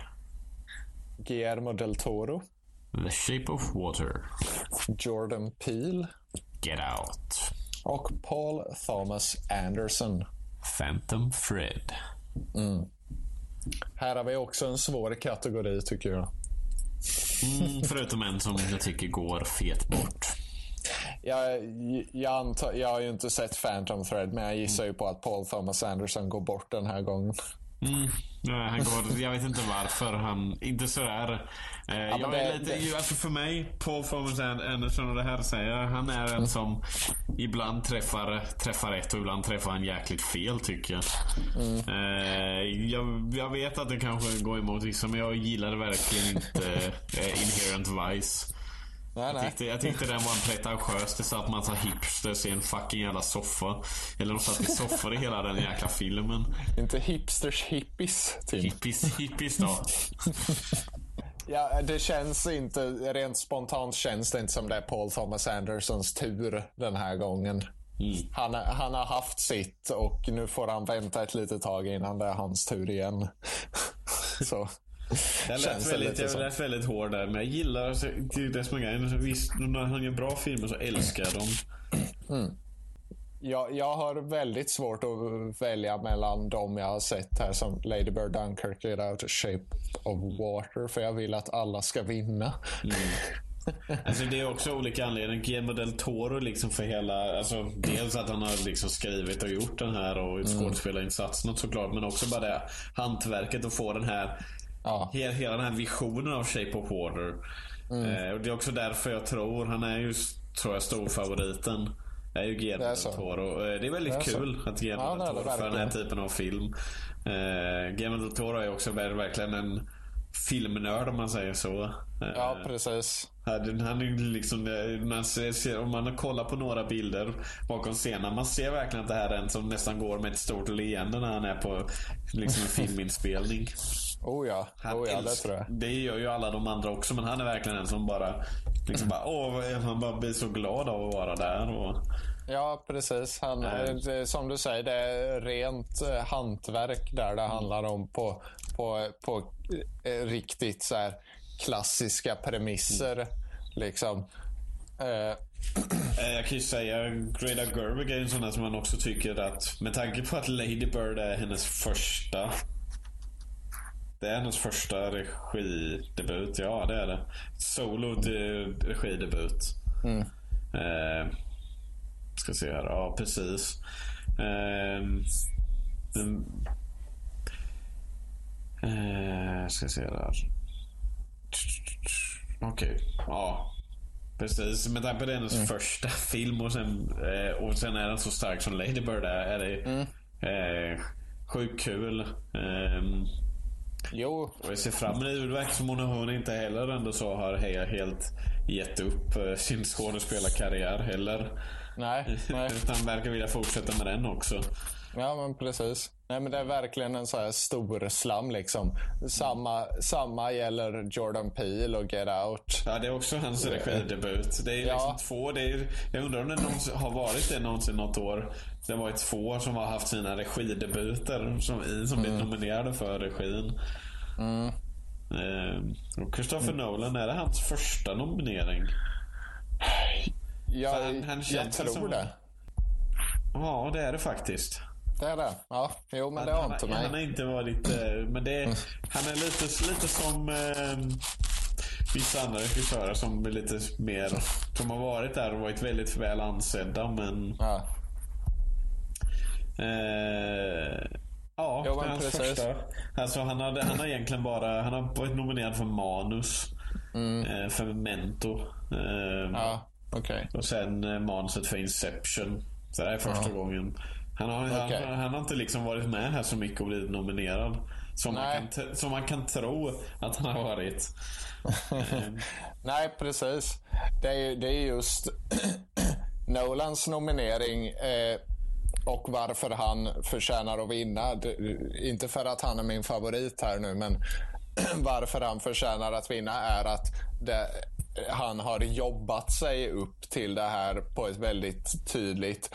Speaker 1: Guillermo del Toro.
Speaker 2: The Shape of Water.
Speaker 1: Jordan Peele.
Speaker 2: Get Out.
Speaker 1: Och Paul Thomas Anderson.
Speaker 2: Phantom Fred.
Speaker 1: Mm. Här har vi också en svår kategori tycker jag.
Speaker 2: Mm, förutom en som jag tycker går fet bort.
Speaker 1: Jag, jag, antar, jag har ju inte sett Phantom Thread, men jag gissar ju på att Paul Thomas Anderson går bort den här gången.
Speaker 2: Mm. Han går, [laughs] jag vet inte varför han... Inte sådär... Eh, ja, jag är lite, det... alltså för mig, Paul Thomas Anderson och det här säger Han är en som ibland träffar, träffar rätt och ibland träffar han jäkligt fel tycker jag. Mm. Eh, jag. Jag vet att det kanske går emot vissa, men jag gillade verkligen inte eh, Inherent Vice. Nej, jag, tyckte, jag tyckte den var en pretentiös. Det satt massa hipsters i en fucking jävla soffa. Eller de satt i soffor i hela den jäkla filmen.
Speaker 1: Inte hipsters hippies,
Speaker 2: typ. Hippies, hippies då. [laughs]
Speaker 1: Ja, det känns inte, rent spontant känns det inte som det är Paul Thomas Andersons tur den här gången. Mm. Han, han har haft sitt och nu får han vänta ett litet tag innan det är hans tur igen. [laughs] Så.
Speaker 2: Jag lät, väldigt, jag lät väldigt hård där, men jag gillar alltså, det är det som är grejen. Visst, när han gör bra filmer så älskar jag dem.
Speaker 1: Mm. Jag, jag har väldigt svårt att välja mellan de jag har sett här som Lady Bird, Dunkirk, Get Out, Shape of Water. För jag vill att alla ska vinna. Mm.
Speaker 2: Alltså det är också olika anledningar. Guillermo del Toro liksom för hela... Alltså dels att han har liksom skrivit och gjort den här och mm. skådespelarinsatsen såklart. Men också bara det hantverket att få den här... Ja. Hela, hela den här visionen av Shape of Water. Mm. Eh, och det är också därför jag tror, han är ju, tror jag, storfavoriten. Det är ju Guillermo del Toro. Eh, det är väldigt det är kul så. att Guillermo ja, del Toro för den här typen av film. Eh, Guillermo del Toro är också verkligen en filmnörd om man säger så. Eh,
Speaker 1: ja, precis.
Speaker 2: Han, han liksom, eh, man ser, om man kollar på några bilder bakom scenen. Man ser verkligen att det här är en som nästan går med ett stort leende när han är på liksom en [laughs] filminspelning.
Speaker 1: Oh ja, oh ja det tror jag.
Speaker 2: Det gör ju alla de andra också, men han är verkligen en som bara Liksom bara, åh, han bara blir så glad av att vara där. Och...
Speaker 1: Ja, precis. Han, mm. Som du säger, det är rent eh, hantverk där det handlar om på, på, på eh, riktigt så här klassiska premisser. Mm. Liksom.
Speaker 2: Eh. [clears throat] Jag kan ju säga Greta Gerwig är en sån där som man också tycker att med tanke på att Lady Bird är hennes första det är hennes första regidebut. Ja, det är det. Solo regidebut. Mm. Eh, ska se här. Ja, precis. Eh, eh, ska se där. Okej. Okay. Ja. Precis. Med tanke på det är hennes mm. första film och sen, eh, och sen är den så stark som Lady Bird är. är det mm. eh, sjukt kul. Eh,
Speaker 1: Jo.
Speaker 2: Och jag ser fram emot det. Det verkar som hon, hon inte heller ändå så har helt gett upp eh, sin skådespelarkarriär heller.
Speaker 1: Nej, [laughs] nej.
Speaker 2: Utan verkar vilja fortsätta med den också.
Speaker 1: Ja, men precis. Nej, men det är verkligen en så här stor slam liksom. Samma, samma gäller Jordan Peele och Get Out.
Speaker 2: Ja, det är också hans regidebut. Det är liksom
Speaker 1: Ja.
Speaker 2: två. Det är, jag undrar om det någonsin, har varit det någonsin något år. Det har varit två som har haft sina regidebuter som, som blivit nominerade för regin. Eh, och Christopher Nolan, är det hans första nominering?
Speaker 1: Jag,
Speaker 2: han- han
Speaker 1: jag tror
Speaker 2: som-
Speaker 1: det.
Speaker 2: Ja, det är det faktiskt.
Speaker 1: Det är det. Ja, jo, men det
Speaker 2: han,
Speaker 1: har inte
Speaker 2: han, han har
Speaker 1: mig.
Speaker 2: inte varit... eh, Men det, han är lite, lite som eh, vissa andra regissörer som är lite mer... Som har varit där och varit väldigt väl ansedda men...
Speaker 1: Ja.
Speaker 2: Eh, ja,
Speaker 1: Jo,
Speaker 2: det är hans
Speaker 1: precis.
Speaker 2: första. Alltså han, hade, han har egentligen bara... Han har varit nominerad för manus. Eh, för Memento. Eh,
Speaker 1: Mm. Ja, okej.
Speaker 2: och sen eh, manuset för Inception. Så det här är första gången. Han har,
Speaker 1: Okej.
Speaker 2: han, han har inte liksom varit med här så mycket och blivit nominerad. Som man, kan, som man kan tro att han har varit. [laughs]
Speaker 1: Nej, precis. Det är, det är just [clears throat] Nolans nominering eh, och varför han förtjänar att vinna. Inte för att han är min favorit här nu, men [clears throat] varför han förtjänar att vinna är att det, han har jobbat sig upp till det här på ett väldigt tydligt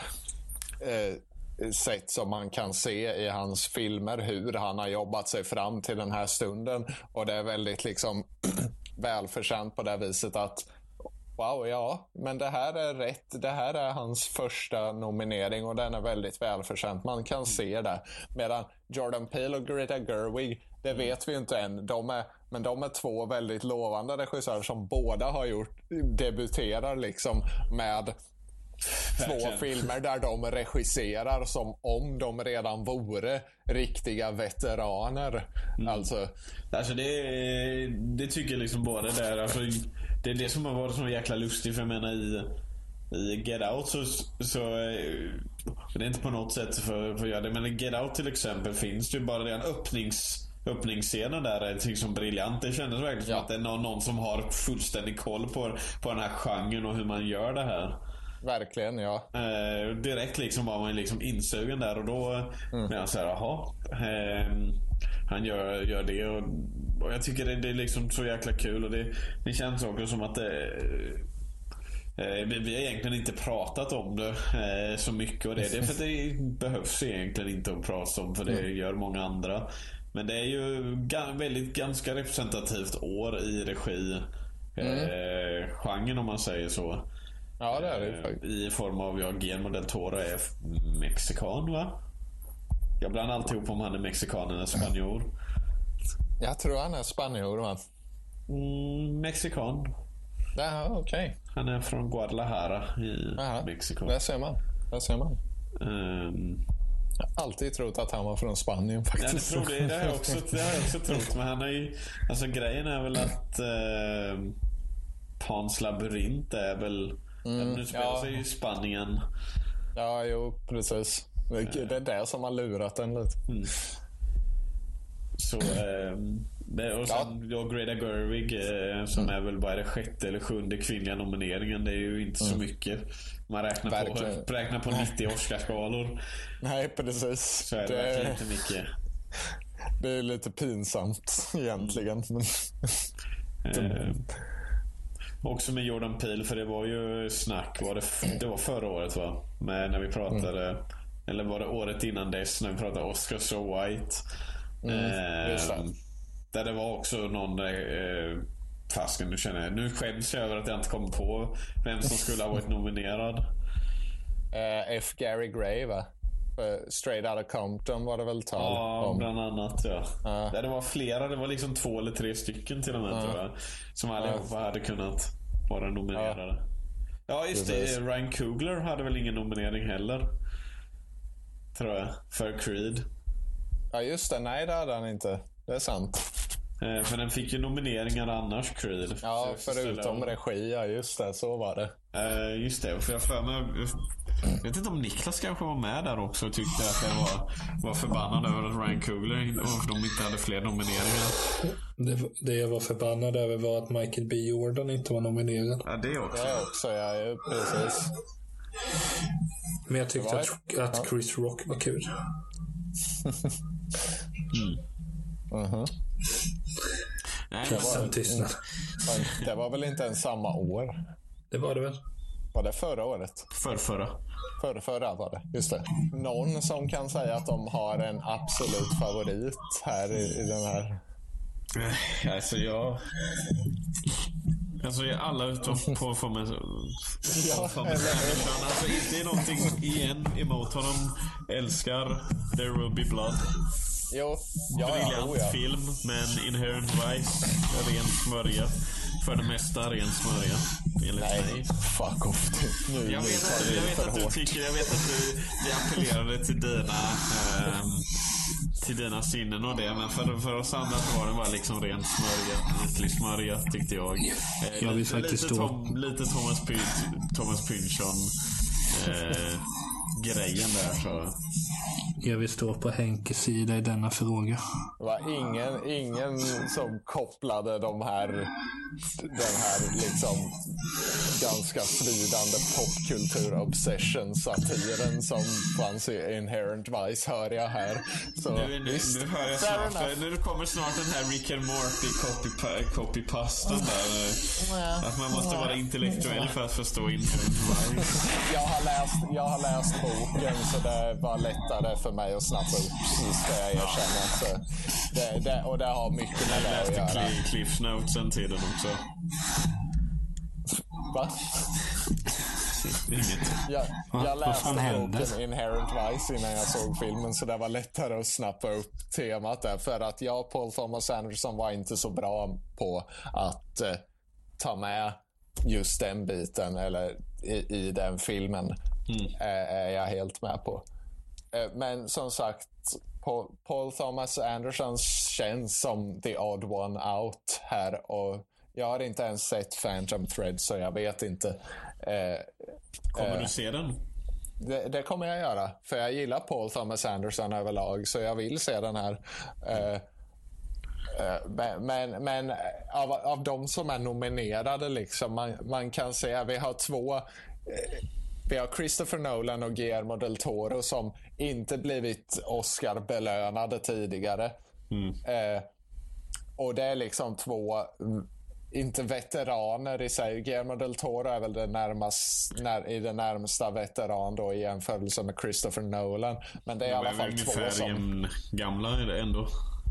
Speaker 1: eh, sätt som man kan se i hans filmer hur han har jobbat sig fram till den här stunden. Och det är väldigt liksom [clears throat] välförtjänt på det viset att Wow, ja, men det här är rätt. Det här är hans första nominering och den är väldigt välförtjänt. Man kan se det. Medan Jordan Peele och Greta Gerwig, det vet vi inte än. De är, men de är två väldigt lovande regissörer som båda har gjort, debuterar liksom med två filmer där de regisserar som om de redan vore riktiga veteraner. Alltså,
Speaker 2: Alltså det, det tycker jag liksom båda där. Alltså, det är det som har varit så jäkla lustigt för jag menar i, i Get Out så, så eh, det är inte på något sätt för, för att göra det. Men i Get Out till exempel finns det ju bara den öppnings öppningsscenen där är liksom briljant. Det kändes verkligen som
Speaker 1: Ja.
Speaker 2: att det är någon, någon som har fullständig koll på, på den här genren och hur man gör det här.
Speaker 1: Verkligen ja.
Speaker 2: Eh, direkt liksom var man liksom insugen där och då mm. blev jag såhär, jaha. Eh, han gör, gör det och, och jag tycker det, det är liksom så jäkla kul och det, det känns också som att det eh, vi, vi har egentligen inte pratat om det eh, så mycket och det, det är för det [laughs] behövs egentligen inte att prata om för det gör många andra. Men det är ju väldigt ganska representativt år i regi eh, genren om man säger så.
Speaker 1: Ja, det är det
Speaker 2: Eh,
Speaker 1: faktiskt.
Speaker 2: I form av, ja, Guillermo del Toro är mexikan va? Jag blandar alltid ihop om han är mexikan eller spanjor.
Speaker 1: Jag tror han är spanjor va?
Speaker 2: Mm, mexikan.
Speaker 1: Jaha, okej.
Speaker 2: Han är från Guadalajara i
Speaker 1: Jaha.
Speaker 2: Mexiko.
Speaker 1: Där ser man. Där ser man.
Speaker 2: Ehm,
Speaker 1: Jag har alltid trott att han var från Spanien
Speaker 2: ja,
Speaker 1: faktiskt.
Speaker 2: tror det, det, har jag också, det har jag också trott. Men han är ju... Alltså grejen är väl att uh, Pans labyrint är väl... nu spelar
Speaker 1: ja.
Speaker 2: sig ju i Spanien.
Speaker 1: Ja, jo, precis. Det är det som har lurat en lite.
Speaker 2: Så, ehm, det, och sen då Greta Gerwig eh, som
Speaker 1: Mm.
Speaker 2: är väl bara det sjätte eller sjunde kvinnliga nomineringen. Det är ju inte så mycket. Man räknar
Speaker 1: Mm. Verkligen.
Speaker 2: på, räknar på 90 Oscarsgalor.
Speaker 1: Nej, precis.
Speaker 2: Så är det, verkligen
Speaker 1: Det,
Speaker 2: inte mycket.
Speaker 1: det är lite pinsamt egentligen. Men,
Speaker 2: Eh, också med Jordan Peele, för det var ju snack. Var det, det var förra året va? Med, när vi pratade, eller var det året innan dess när vi pratade Oscar So White. Eh,
Speaker 1: just det.
Speaker 2: där det var också någon... Eh, Fasken, nu känner jag... Nu skäms jag över att jag inte kom på vem som skulle ha varit nominerad.
Speaker 1: eh, F. Gary Gray, va? Eh, Straight Outta Compton var det väl tal
Speaker 2: Ja,
Speaker 1: om.
Speaker 2: bland annat ja.
Speaker 1: Ja.
Speaker 2: Där det var flera, det var liksom två eller tre stycken till och med tror jag. Som allihopa hade kunnat vara nominerade. Ja, just
Speaker 1: Precis.
Speaker 2: det. Ryan Coogler hade väl ingen nominering heller. Tror jag. För Creed.
Speaker 1: Ja, just det. Nej, det hade han inte. Det är sant.
Speaker 2: Eh, för den fick ju nomineringar annars, Creed.
Speaker 1: Ja, förutom regi. Ja, just det. Så var det.
Speaker 2: Eh, just det, för jag för mig... Jag vet inte om Niklas kanske var med där också och tyckte att jag var, var förbannad över att Ryan Coogler och de inte hade fler nomineringar.
Speaker 3: Det, det jag var förbannad över var att Michael B Jordan inte var nominerad.
Speaker 2: Ja, det också.
Speaker 1: Det är också, ja. Precis.
Speaker 3: Men jag tyckte att, att Chris Rock var kul. [laughs]
Speaker 1: mm. Uh -huh.
Speaker 2: Nej,
Speaker 3: Sen tystnad.
Speaker 1: Det var väl inte ens samma år?
Speaker 3: Det var det väl?
Speaker 1: Var det förra året?
Speaker 2: För förra.
Speaker 1: Förra, förra var det, just det. Någon som kan säga att de har en absolut favorit här i, i den här?
Speaker 2: Alltså jag... Alltså alla utom [laughs] Paul Thomas...
Speaker 1: Ja,
Speaker 2: Alltså inte någonting igen emot honom. Älskar There will be blood.
Speaker 1: Jo, ja,
Speaker 2: Briljant
Speaker 1: oh, ja.
Speaker 2: film, men Inherent Vice, ren smörja. För det mesta ren smörja. Enligt
Speaker 1: Nej,
Speaker 2: mig.
Speaker 1: fuck off. Nu,
Speaker 2: Jag
Speaker 1: nu
Speaker 2: vet,
Speaker 1: du
Speaker 2: jag vet att du
Speaker 1: hårt.
Speaker 2: tycker, jag vet att du, det appellerade till dina, ehm, till dina sinnen och det. Men för, för oss andra så var det bara liksom ren smörja. Ytlig smörja tyckte jag. Eh,
Speaker 3: Jag vill
Speaker 2: lite,
Speaker 3: faktiskt
Speaker 2: lite, Tom, lite Thomas, Pyn, Thomas Pynchon eh, grejen där. Så.
Speaker 3: Jag vill stå på Henkes sida i denna fråga.
Speaker 1: Det var ingen, ingen som kopplade de här, den här liksom ganska fridande popkultur-obsession-satiren som fanns i Inherent Vice, hör jag här. Så,
Speaker 2: Nu, nu,
Speaker 1: visst,
Speaker 2: nu hör jag snart, nu kommer snart den här Rick and Morty copy, copypasten där. Att man måste vara intellektuell för att förstå Inherent Vice.
Speaker 1: Jag har, läst, jag har läst boken så det var lättare för mig att snappa upp, så ska jag erkänna. Så det, det, och det har mycket med
Speaker 2: Jag
Speaker 1: det att
Speaker 2: läste
Speaker 1: göra.
Speaker 2: Cli- Cliff Notesen till den också.
Speaker 1: Va?
Speaker 2: Inget.
Speaker 1: Jag, jag läste boken Inherent Vice innan jag såg filmen så det var lättare att snappa upp temat där. För att jag och Paul Thomas Anderson var inte så bra på att eh, ta med just den biten eller i, i den filmen. Eh, är jag helt med på. Eh, men som sagt, Paul, Thomas Anderson känns som the odd one out här. Och jag har inte ens sett Phantom Thread så jag vet inte. Eh,
Speaker 2: Kommer du se den?
Speaker 1: det, det kommer jag göra. För jag gillar Paul Thomas Anderson överlag. Så jag vill se den här. Eh, eh, men men, men av, av de som är nominerade, liksom, man, man kan säga vi har två. Vi har Christopher Nolan och Guillermo del Toro som inte blivit Oscar-belönade tidigare. Eh, och det är liksom två, mm, inte veteraner i sig. Guillermo del Toro är väl det närmast, när, i det närmsta veteran då i jämförelse med Christopher Nolan. Men det är i alla
Speaker 2: De
Speaker 1: fall två
Speaker 2: ungefär
Speaker 1: som...
Speaker 2: jämn gamla är det ändå.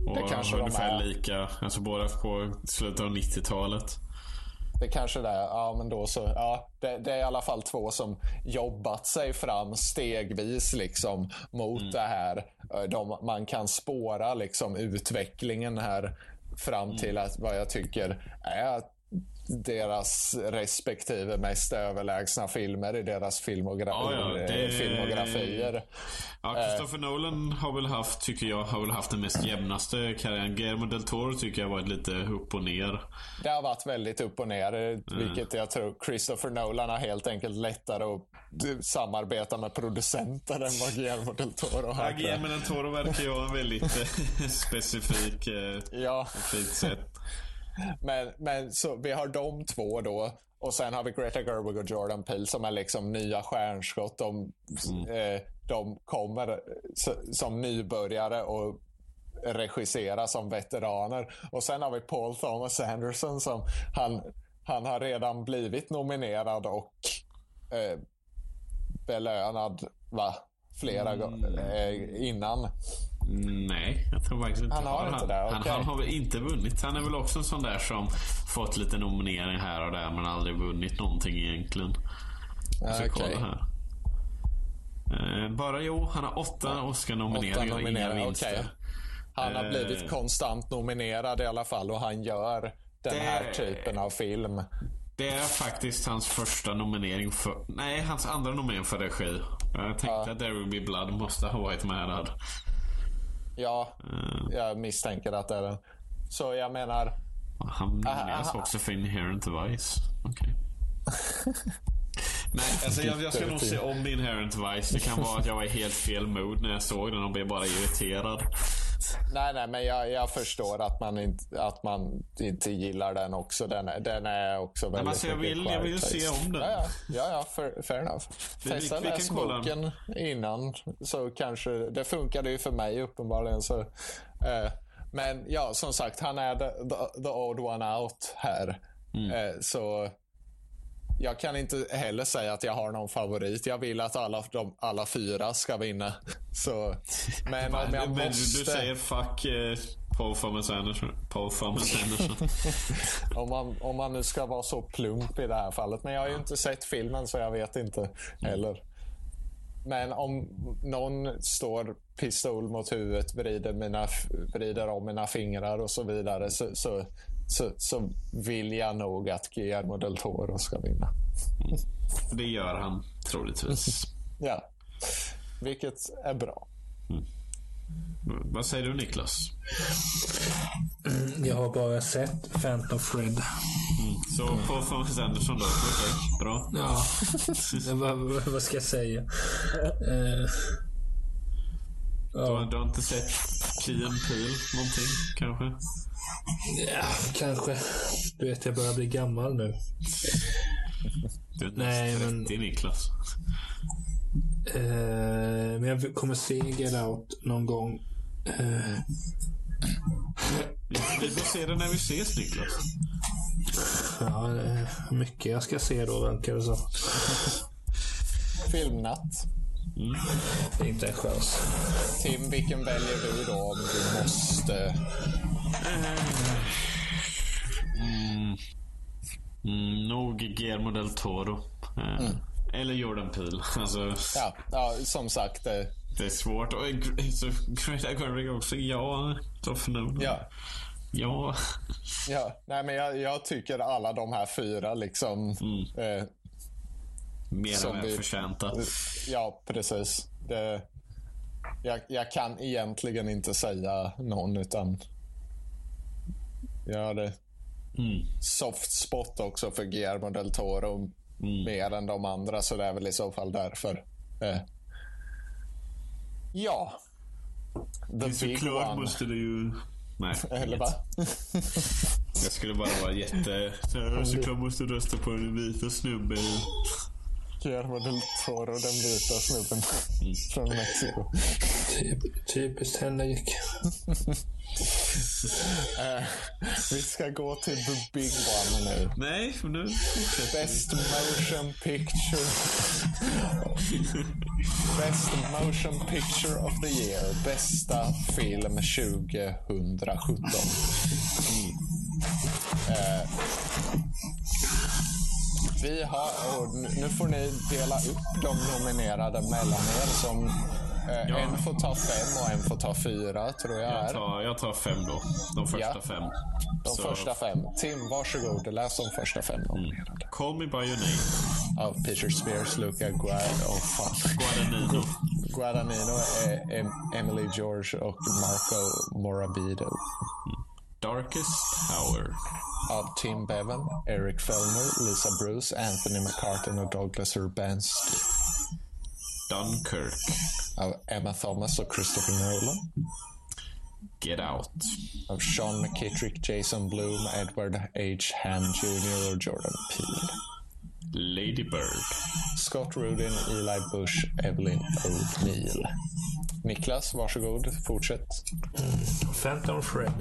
Speaker 2: Och
Speaker 1: Det kanske de
Speaker 2: ungefär
Speaker 1: är.
Speaker 2: lika. Alltså båda på slutet av 90-talet.
Speaker 1: Det kanske det är. Ja, men då så. Ja, det, det är i alla fall två som jobbat sig fram stegvis liksom mot
Speaker 2: Mm.
Speaker 1: det här. Eh, De, man kan spåra liksom utvecklingen här fram
Speaker 2: Mm.
Speaker 1: till att vad jag tycker är deras respektive mest överlägsna filmer i deras filmogra-
Speaker 2: Ja, ja,
Speaker 1: eh,
Speaker 2: det-
Speaker 1: filmografier.
Speaker 2: Ja,
Speaker 1: Eh.
Speaker 2: Christopher Nolan har väl haft, tycker jag, har väl haft den mest jämnaste karriären. Guillermo del Toro tycker jag har varit lite upp och ner.
Speaker 1: Det har varit väldigt upp och ner, eh,
Speaker 2: Mm.
Speaker 1: vilket jag tror Christopher Nolan har helt enkelt lättare att eh, samarbeta med producenter än vad Guillermo del Toro har.
Speaker 2: Ja, Guillermo del Toro verkar ju ha en väldigt eh, [laughs] specifik, eh,
Speaker 1: Ja,
Speaker 2: fint sätt.
Speaker 1: Men, men så vi har de två då. Och sen har vi Greta Gerwig och Jordan Peele som är liksom nya stjärnskott. De, eh, de kommer som nybörjare och regissera som veteraner. Och sen har vi Paul Thomas Anderson som han, han har redan blivit nominerad och eh, belönad va? flera gånger eh, innan.
Speaker 2: Nej, jag tror faktiskt inte
Speaker 1: Han har inte det,
Speaker 2: han,
Speaker 1: okej.
Speaker 2: han har väl inte vunnit. Han är väl också en sån där som fått lite nominering här och där men aldrig vunnit någonting egentligen. Jag ska
Speaker 1: Okej.
Speaker 2: kolla här. Eh, bara jo, han har åtta Oscar-nomineringar och inga vinster.
Speaker 1: okej. Han har
Speaker 2: Eh.
Speaker 1: blivit konstant nominerad i alla fall och han gör den
Speaker 2: Det-
Speaker 1: här typen av film.
Speaker 2: Det är faktiskt hans första nominering för... Nej, hans andra nominering för regi. Jag tänkte
Speaker 1: Ja.
Speaker 2: att There Will Be Blood måste ha varit med där.
Speaker 1: Ja,
Speaker 2: Eh,
Speaker 1: jag misstänker att det är den. Så jag menar,
Speaker 2: han nomineras
Speaker 1: ah,
Speaker 2: också för Inherent Vice. Okej. [laughs] Nej, alltså jag, jag ska nog se om Inherent Vice. Det kan vara att jag var i helt fel mood när jag såg den och blev bara irriterad.
Speaker 1: Nej, nej, men jag, jag förstår att man, inte, att man inte gillar den också. Den, den är också väldigt
Speaker 2: men alltså, jag vill, jag vill se om den.
Speaker 1: Ja, ja, ja, ja fair, fair enough. Testa läs boken innan så kanske... Det funkade ju för mig uppenbarligen. Så, eh, men ja, som sagt, han är the, the, the odd one out här. Mm. Eh, så jag kan inte heller säga att jag har någon favorit. Jag vill att alla, de, alla fyra ska vinna. Så, men om jag måste...
Speaker 2: Du säger fuck eh, Paul Thomas Anderson. Paul Thomas Anderson. [laughs]
Speaker 1: om, man, om man nu ska vara så plump i det här fallet. Men jag har ju inte sett filmen så jag vet inte heller. Men om någon står pistol mot huvudet, vrider, mina, vrider om mina fingrar och så vidare så, så så, så vill jag nog att Guillermo del Toro ska vinna.
Speaker 2: Mm. Det gör han troligtvis. [laughs]
Speaker 1: ja, vilket är bra. Mm.
Speaker 2: Vad säger du Niklas?
Speaker 3: Jag har bara sett Phantom Fred. Mm.
Speaker 2: Så på Thomas Anderson då? Okej, okay, bra.
Speaker 3: Ja, vad, vad ska jag säga? Uh,
Speaker 2: du, du har inte sett Key and Peel någonting kanske?
Speaker 3: Ja, kanske. Du vet, jag börjar bli gammal nu.
Speaker 2: Du är Nej, 30 men... Niklas.
Speaker 3: Uh, men jag kommer se Get Out någon gång. Uh...
Speaker 2: Vi får se det när vi ses Niklas.
Speaker 3: Ja, det är mycket jag ska se då verkar det som.
Speaker 1: Filmnatt.
Speaker 3: Mm. Inte en chans.
Speaker 1: Tim, vilken väljer du då om du måste
Speaker 2: Mm. Mm, nog Guillermo del Toro. Eh, mm. Eller Jordan Peele. [laughs] Alltså,
Speaker 1: ja, ja, som sagt. Det,
Speaker 2: det är svårt. Och så Greta Gerwig också. Ja, Toffe
Speaker 1: Ja.
Speaker 2: Ja.
Speaker 1: Ja, nej men jag, jag, tycker alla de här fyra liksom. Mm. Eh,
Speaker 2: Mer än väl förtjänta.
Speaker 1: Ja, precis. Det, jag, jag, kan egentligen inte säga någon utan jag hade mm. soft spot också för Guillermo del Toro mm. mer än de andra, så det är väl i så fall därför. Eh. Ja.
Speaker 2: The det big one. måste du ju... Nej. [laughs]
Speaker 1: Eller va?
Speaker 2: jag skulle bara vara jätte... [laughs] Såklart måste du rösta på den vita snubben.
Speaker 1: Guillermo del Toro, den vita snubben mm. från Mexiko.
Speaker 3: Typ, typiskt Henrik.
Speaker 1: uh, vi ska gå till the big one nu.
Speaker 2: Nej, nu
Speaker 1: Best motion picture. Best motion picture of the year. Bästa film 2017. Mm. Uh, vi har, och nu får ni dela upp de nominerade mellan er. Som, eh, ja. En får ta fem och en får ta fyra, tror jag,
Speaker 2: jag tar, jag tar fem då. De första ja. fem.
Speaker 1: De Så. första fem. Tim, varsågod. Läs de första fem nominerade. Mm.
Speaker 2: Call me by your name.
Speaker 1: Av Peter Spears, Luca Guad oh, fan.
Speaker 2: Guadagnino.
Speaker 1: Guadagnino, eh, Emily George och Marco Morabito.
Speaker 2: Mm. Darkest Hour.
Speaker 1: of Tim Bevan, Eric Fellner, Lisa Bruce, Anthony McCartan och Douglas Urbanski.
Speaker 2: Dunkirk.
Speaker 1: Av Emma Thomas och Christopher Nolan.
Speaker 2: Get Out.
Speaker 1: Av Sean McKittrick, Jason Bloom, Edward H. Hand Jr. och Jordan Peele.
Speaker 2: Lady Bird.
Speaker 1: Scott Rudin, Eli Bush, Evelyn O'Neill. Niklas, varsågod. Fortsätt.
Speaker 3: Phantom Fred.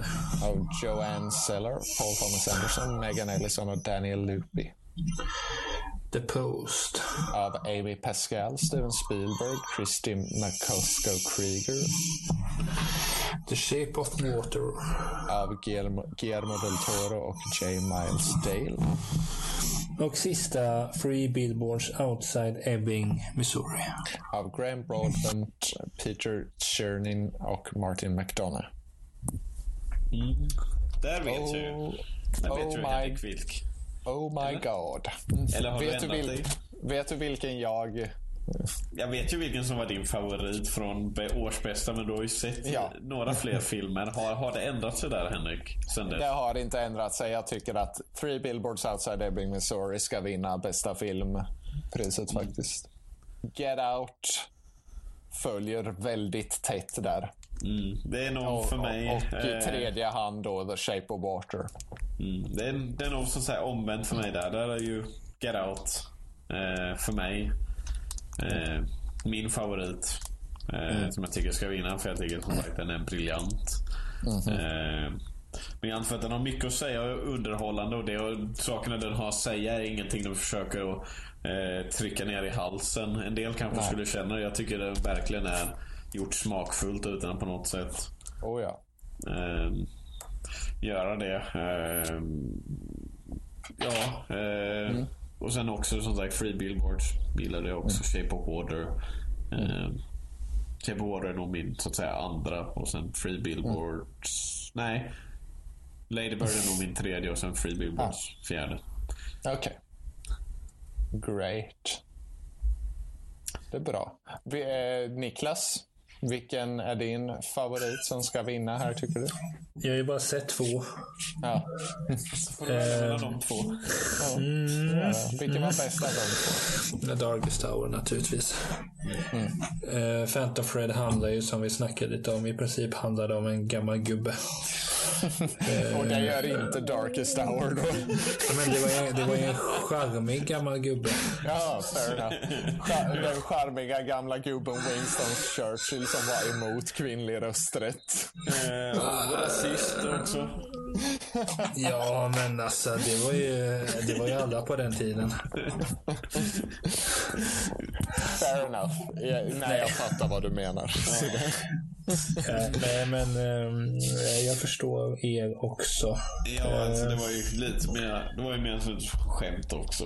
Speaker 1: Av Joanne Seller, Paul Thomas Anderson, Megan Ellison och Daniel Lupi.
Speaker 3: The Post.
Speaker 1: Av Amy Pascal, Steven Spielberg, Christy McCusker Krieger.
Speaker 3: The Shape of Water.
Speaker 1: Av Guillermo, Guillermo del Toro och J. Miles Dale.
Speaker 3: Och sista Free Billboards Outside Ebbing, Missouri.
Speaker 1: Av Graham Broadbent, Peter Chernin och Martin McDonough.
Speaker 2: Mm. Där vet oh, du. Där oh vet du Henrik Wilk.
Speaker 1: Oh my Eller? god.
Speaker 2: Eller har
Speaker 1: vet
Speaker 2: du dig?
Speaker 1: Vet du vilken jag
Speaker 2: jag vet ju vilken som var din favorit från årsbästa, men du har ju sett ja. några fler [laughs] filmer. Har, har det ändrat sig där, Henrik?
Speaker 1: Det har inte ändrat sig. Jag tycker att Three Billboards Outside Ebbing, Missouri ska vinna bästa filmpriset mm. faktiskt. Get Out följer väldigt tätt där.
Speaker 2: Mm. Det är nog
Speaker 1: Och,
Speaker 2: för mig...
Speaker 1: och, och i
Speaker 2: eh,
Speaker 1: tredje hand då The Shape of Water.
Speaker 2: Mm, det, är, det är nog så att säga omvänt för mig där. Där är ju Get Out eh, för mig eh, min favorit. Eh, Som jag tycker ska vinna för jag tycker som sagt den är briljant. Eh, men jag antar att den har mycket att säga och är underhållande och det och sakerna den har att säga är ingenting de försöker att eh, trycka ner i halsen. En del kanske
Speaker 1: Nej.
Speaker 2: skulle känna det. Jag tycker det verkligen är gjort smakfullt utan att på något sätt
Speaker 1: Oh ja.
Speaker 2: eh, göra det. Eh, ja. Eh, Och sen också som sagt Free Billboards gillade jag också. Shape of Water. Eh, Shape of Water är nog min så att säga andra och sen Free Billboards. Nej. Lady Bird är nog min tredje och sen Free Billboards fjärde.
Speaker 1: Okej. Great. Det är bra. Vi, eh, Niklas, vilken är din favorit som ska vinna här tycker du?
Speaker 3: Jag har ju bara sett två.
Speaker 1: Ja.
Speaker 2: Så får du välja mellan de två.
Speaker 1: ja. ja. Vilken var bäst av de två?
Speaker 3: The Darkest Hour naturligtvis. Mm. Phantom Fred handlar ju som vi snackade lite om. I princip handlar det om en gammal gubbe. [laughs]
Speaker 1: Och det gör inte Darkest Hour då.
Speaker 3: Men det var, ju- det var ju en charmig gammal gubbe.
Speaker 1: Ja, fair enough. Den charmiga gamla gubben Winston Churchill som var emot kvinnlig rösträtt.
Speaker 2: Eh, och rasist också. [laughs]
Speaker 3: Ja, men alltså det var ju, det var ju alla på den tiden.
Speaker 1: Fair enough. Ja, nej, jag fattar vad du menar.
Speaker 3: Eh, Nej, men eh, jag förstår er också.
Speaker 2: Ja, alltså det var ju lite mer, det var ju mer som ett skämt också.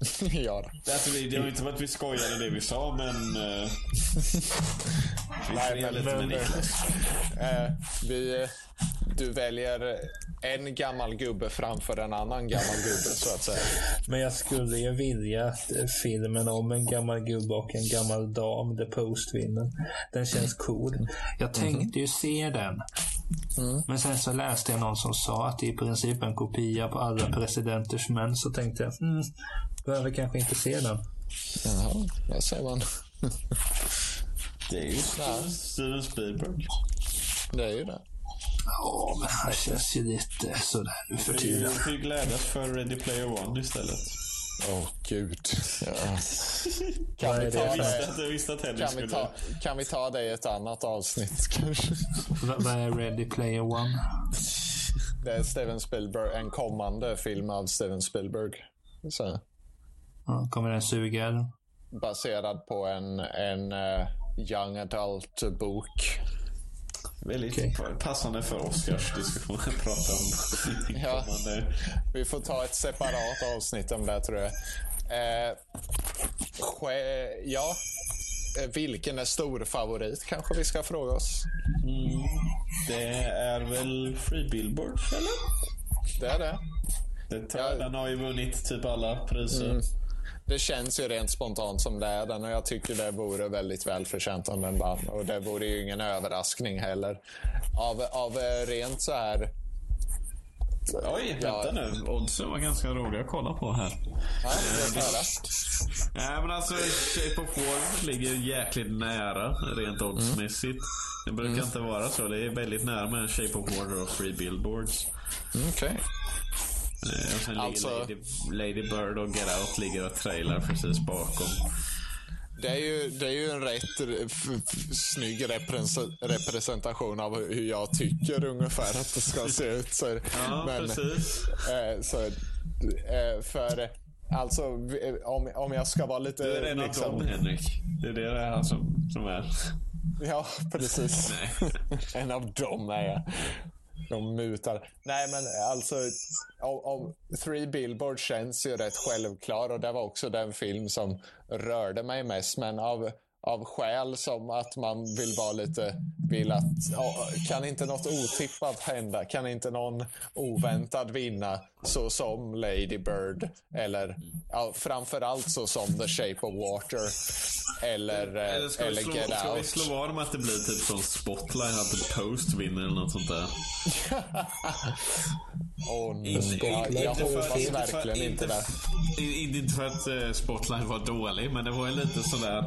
Speaker 2: [laughs]
Speaker 1: Ja.
Speaker 2: Alltså, vi- det var inte som att vi skojade det vi sa, men... Uh, [laughs] vi
Speaker 1: Nej, men-
Speaker 2: lite med Niklas. [laughs]
Speaker 1: Eh, vi, du väljer en gammal gubbe framför en annan gammal gubbe, så att säga.
Speaker 3: Men jag skulle ju vilja att filmen om en gammal gubbe och en gammal dam, The Post, vinner. Den känns cool. Jag tänkte ju se den. Men sen så läste jag någon som sa att det är i princip en kopia på alla presidenters män. Så tänkte jag, mm, behöver kanske inte se den.
Speaker 1: Jaha, där ser man.
Speaker 2: Det är ju Steven Spielberg.
Speaker 1: Det är ju det.
Speaker 3: Ja, men han känns ju lite sådär nu för
Speaker 2: Vi
Speaker 3: tiden.
Speaker 2: får ju glädjas för Ready Player One istället.
Speaker 1: Åh, gud. Ja. [laughs] Kan, vi ta
Speaker 2: visste
Speaker 1: kan, vi
Speaker 2: skulle...
Speaker 1: ta, kan vi ta det i ett annat avsnitt, [laughs] kanske?
Speaker 3: Va- Vad är Ready Player One?
Speaker 1: Det är Steven Spielberg, en kommande film av Steven Spielberg. Så,
Speaker 3: Ja, kommer den suga
Speaker 1: baserad på en, en eh, young adult-bok.
Speaker 2: Väldigt
Speaker 3: Okej.
Speaker 2: passande för Oscars diskussion att prata om
Speaker 1: Ja. Vi får ta ett separat avsnitt om det, tror jag. Eh, ske- ja, eh, vilken är stor favorit kanske vi ska fråga oss.
Speaker 2: Det är väl Free Billboards, eller?
Speaker 1: Det är det.
Speaker 2: Det tar,
Speaker 1: Ja.
Speaker 2: Den har ju vunnit typ alla priser.
Speaker 1: Mm. Det känns ju rent spontant som det är den och jag tycker det vore väldigt välförtjänt om den vann. Och det vore ju ingen överraskning heller. Av, av eh, rent så här...
Speaker 2: Oj,
Speaker 1: Ja.
Speaker 2: vänta nu. Oddsen var ganska roliga att kolla på här.
Speaker 1: Ja, höra.
Speaker 2: Nej men alltså Shape of Water ligger jäkligt nära rent oddsmässigt. Det brukar inte vara så. Det är väldigt nära med Shape of Water och Free Billboards.
Speaker 1: Mm, Okej.
Speaker 2: Eh, Och sen
Speaker 1: Alltså-
Speaker 2: Lady, Lady Bird och Get Out ligger och trailar precis bakom.
Speaker 1: Det är ju, det är ju en rätt snygg repres- representation av hur jag tycker ungefär att det ska se ut. Så, [laughs]
Speaker 2: Ja, precis.
Speaker 1: eh, så, eh, för alltså, om, om jag ska vara lite...
Speaker 2: Du är en av
Speaker 1: liksom,
Speaker 2: dem Henrik. Det är det det är han som, som är.
Speaker 1: Ja, precis. [laughs] En av dem är jag. De mutar. Nej, men eh, alltså, av, av Three Billboards känns ju rätt självklar och det var också den film som rörde mig mest. Men av, av skäl som att man vill vara lite, vill att, ja, kan inte något otippat hända? Kan inte någon oväntad vinna? Så som Lady Bird eller ja, framförallt så som The Shape of Water. Eller, eh,
Speaker 2: Eller ska, vi
Speaker 1: eller
Speaker 2: slå,
Speaker 1: Get
Speaker 2: ska vi
Speaker 1: Out.
Speaker 2: slå vad om att det blir typ som Spotlight, att The Post vinner eller något sånt där? [laughs]
Speaker 1: Nej.
Speaker 2: Inte-
Speaker 1: jag, hoppas verkligen inte det.
Speaker 2: Inte för att eh, Spotlight var dålig, men det var ju lite sådär.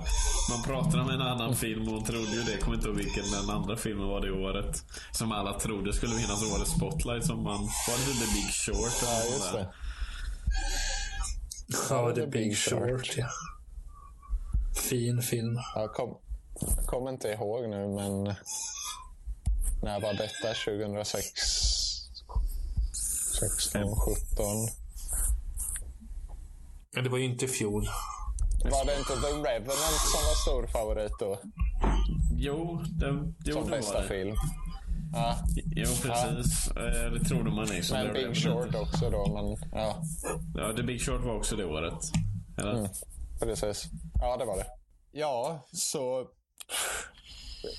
Speaker 2: Man pratade om en annan film och hon trodde ju det. Jag kommer inte ihåg vilken den andra filmen var det året. Som alla trodde skulle vinna. Så var det Spotlight som man... Var det The Big Short?
Speaker 1: Ja, just det.
Speaker 3: Ja, The Big Short, ja. Fin film.
Speaker 1: Jag kom, kommer inte ihåg nu, men... När var detta? 2006? 16, 17?
Speaker 3: Ja, det var ju inte i fjol.
Speaker 1: Var det inte The Revenant som var stor favorit då?
Speaker 2: Jo, det, jo,
Speaker 1: Som
Speaker 2: det
Speaker 1: bästa
Speaker 2: var det.
Speaker 1: film. Ja,
Speaker 2: Jo, precis. Eh, Det trodde man liksom.
Speaker 1: men
Speaker 2: Det
Speaker 1: Big
Speaker 2: var-
Speaker 1: Short också då. Men, ja,
Speaker 2: Ja, The Big Short var också det året. Eller?
Speaker 1: Mm. precis. Ja, det var det. Ja, så...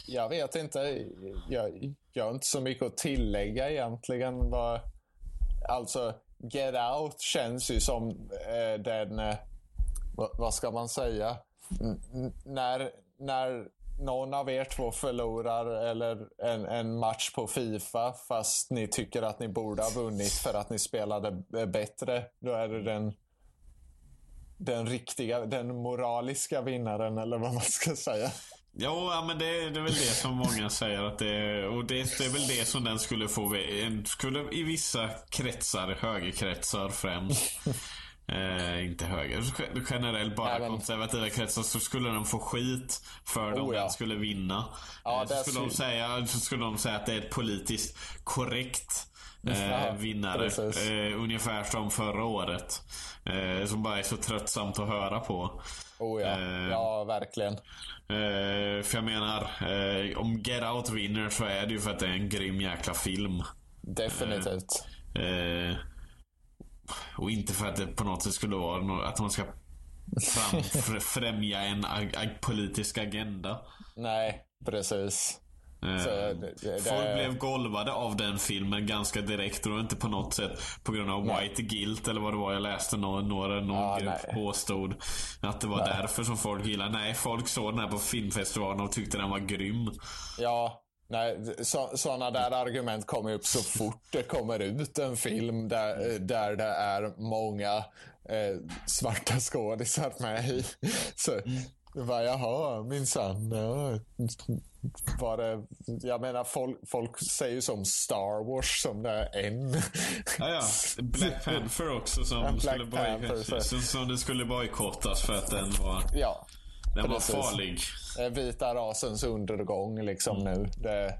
Speaker 1: Jag vet inte. Jag, jag har inte så mycket att tillägga egentligen. Vad, alltså, Get Out känns ju som eh, den... Eh, vad, ska man säga? N- när, när någon av er två förlorar eller en, en match på Fifa fast ni tycker att ni borde ha vunnit för att ni spelade bättre. Då är det den den riktiga, den moraliska vinnaren eller vad man ska säga.
Speaker 2: Ja, men det, det är väl det som många säger att det är. Och det, det är väl det som den skulle få. Skulle i vissa kretsar, högerkretsar främst. Eh, inte höger, generellt bara
Speaker 1: Nej, men-
Speaker 2: konservativa kretsar så skulle den få skit för om
Speaker 1: Oh, ja.
Speaker 2: skulle vinna.
Speaker 1: Ja,
Speaker 2: eh, så, skulle de säga, så skulle de säga att det är ett politiskt korrekt eh, vinnare. Eh, ungefär som förra året. Eh, som bara är så tröttsamt att höra på.
Speaker 1: Oh ja,
Speaker 2: Eh,
Speaker 1: ja verkligen.
Speaker 2: För jag menar, om Get Out vinner så är det ju för att det är en grym jäkla film.
Speaker 1: Definitivt.
Speaker 2: Och inte för att det på något sätt skulle vara att man ska [laughs] främja en ag- ag- politisk agenda.
Speaker 1: Nej, precis.
Speaker 2: Eh,
Speaker 1: det- det-
Speaker 2: Folk
Speaker 1: det-
Speaker 2: blev golvade av den filmen ganska direkt och inte på något sätt på grund av
Speaker 1: Nej.
Speaker 2: white guilt eller vad det var jag läste. Någon, några, någon grupp
Speaker 1: nej.
Speaker 2: påstod att det var därför som folk gillade. Nej, folk såg den här på filmfestivalen och tyckte den var grym.
Speaker 1: Ja, nej, så, sådana där argument kommer upp så fort det kommer ut en film där, där det är många eh, svarta skådisar med i. Så, vad jaha, minsann. Ja. Var det, jag menar, folk, folk säger ju som Star Wars som det är en.
Speaker 2: Ja, ja. Black Panther också som,
Speaker 1: Black
Speaker 2: skulle,
Speaker 1: Panther,
Speaker 2: som, som det skulle bojkottas för att den var,
Speaker 1: Ja,
Speaker 2: den var farlig.
Speaker 1: eh, vita rasens undergång liksom nu. Det,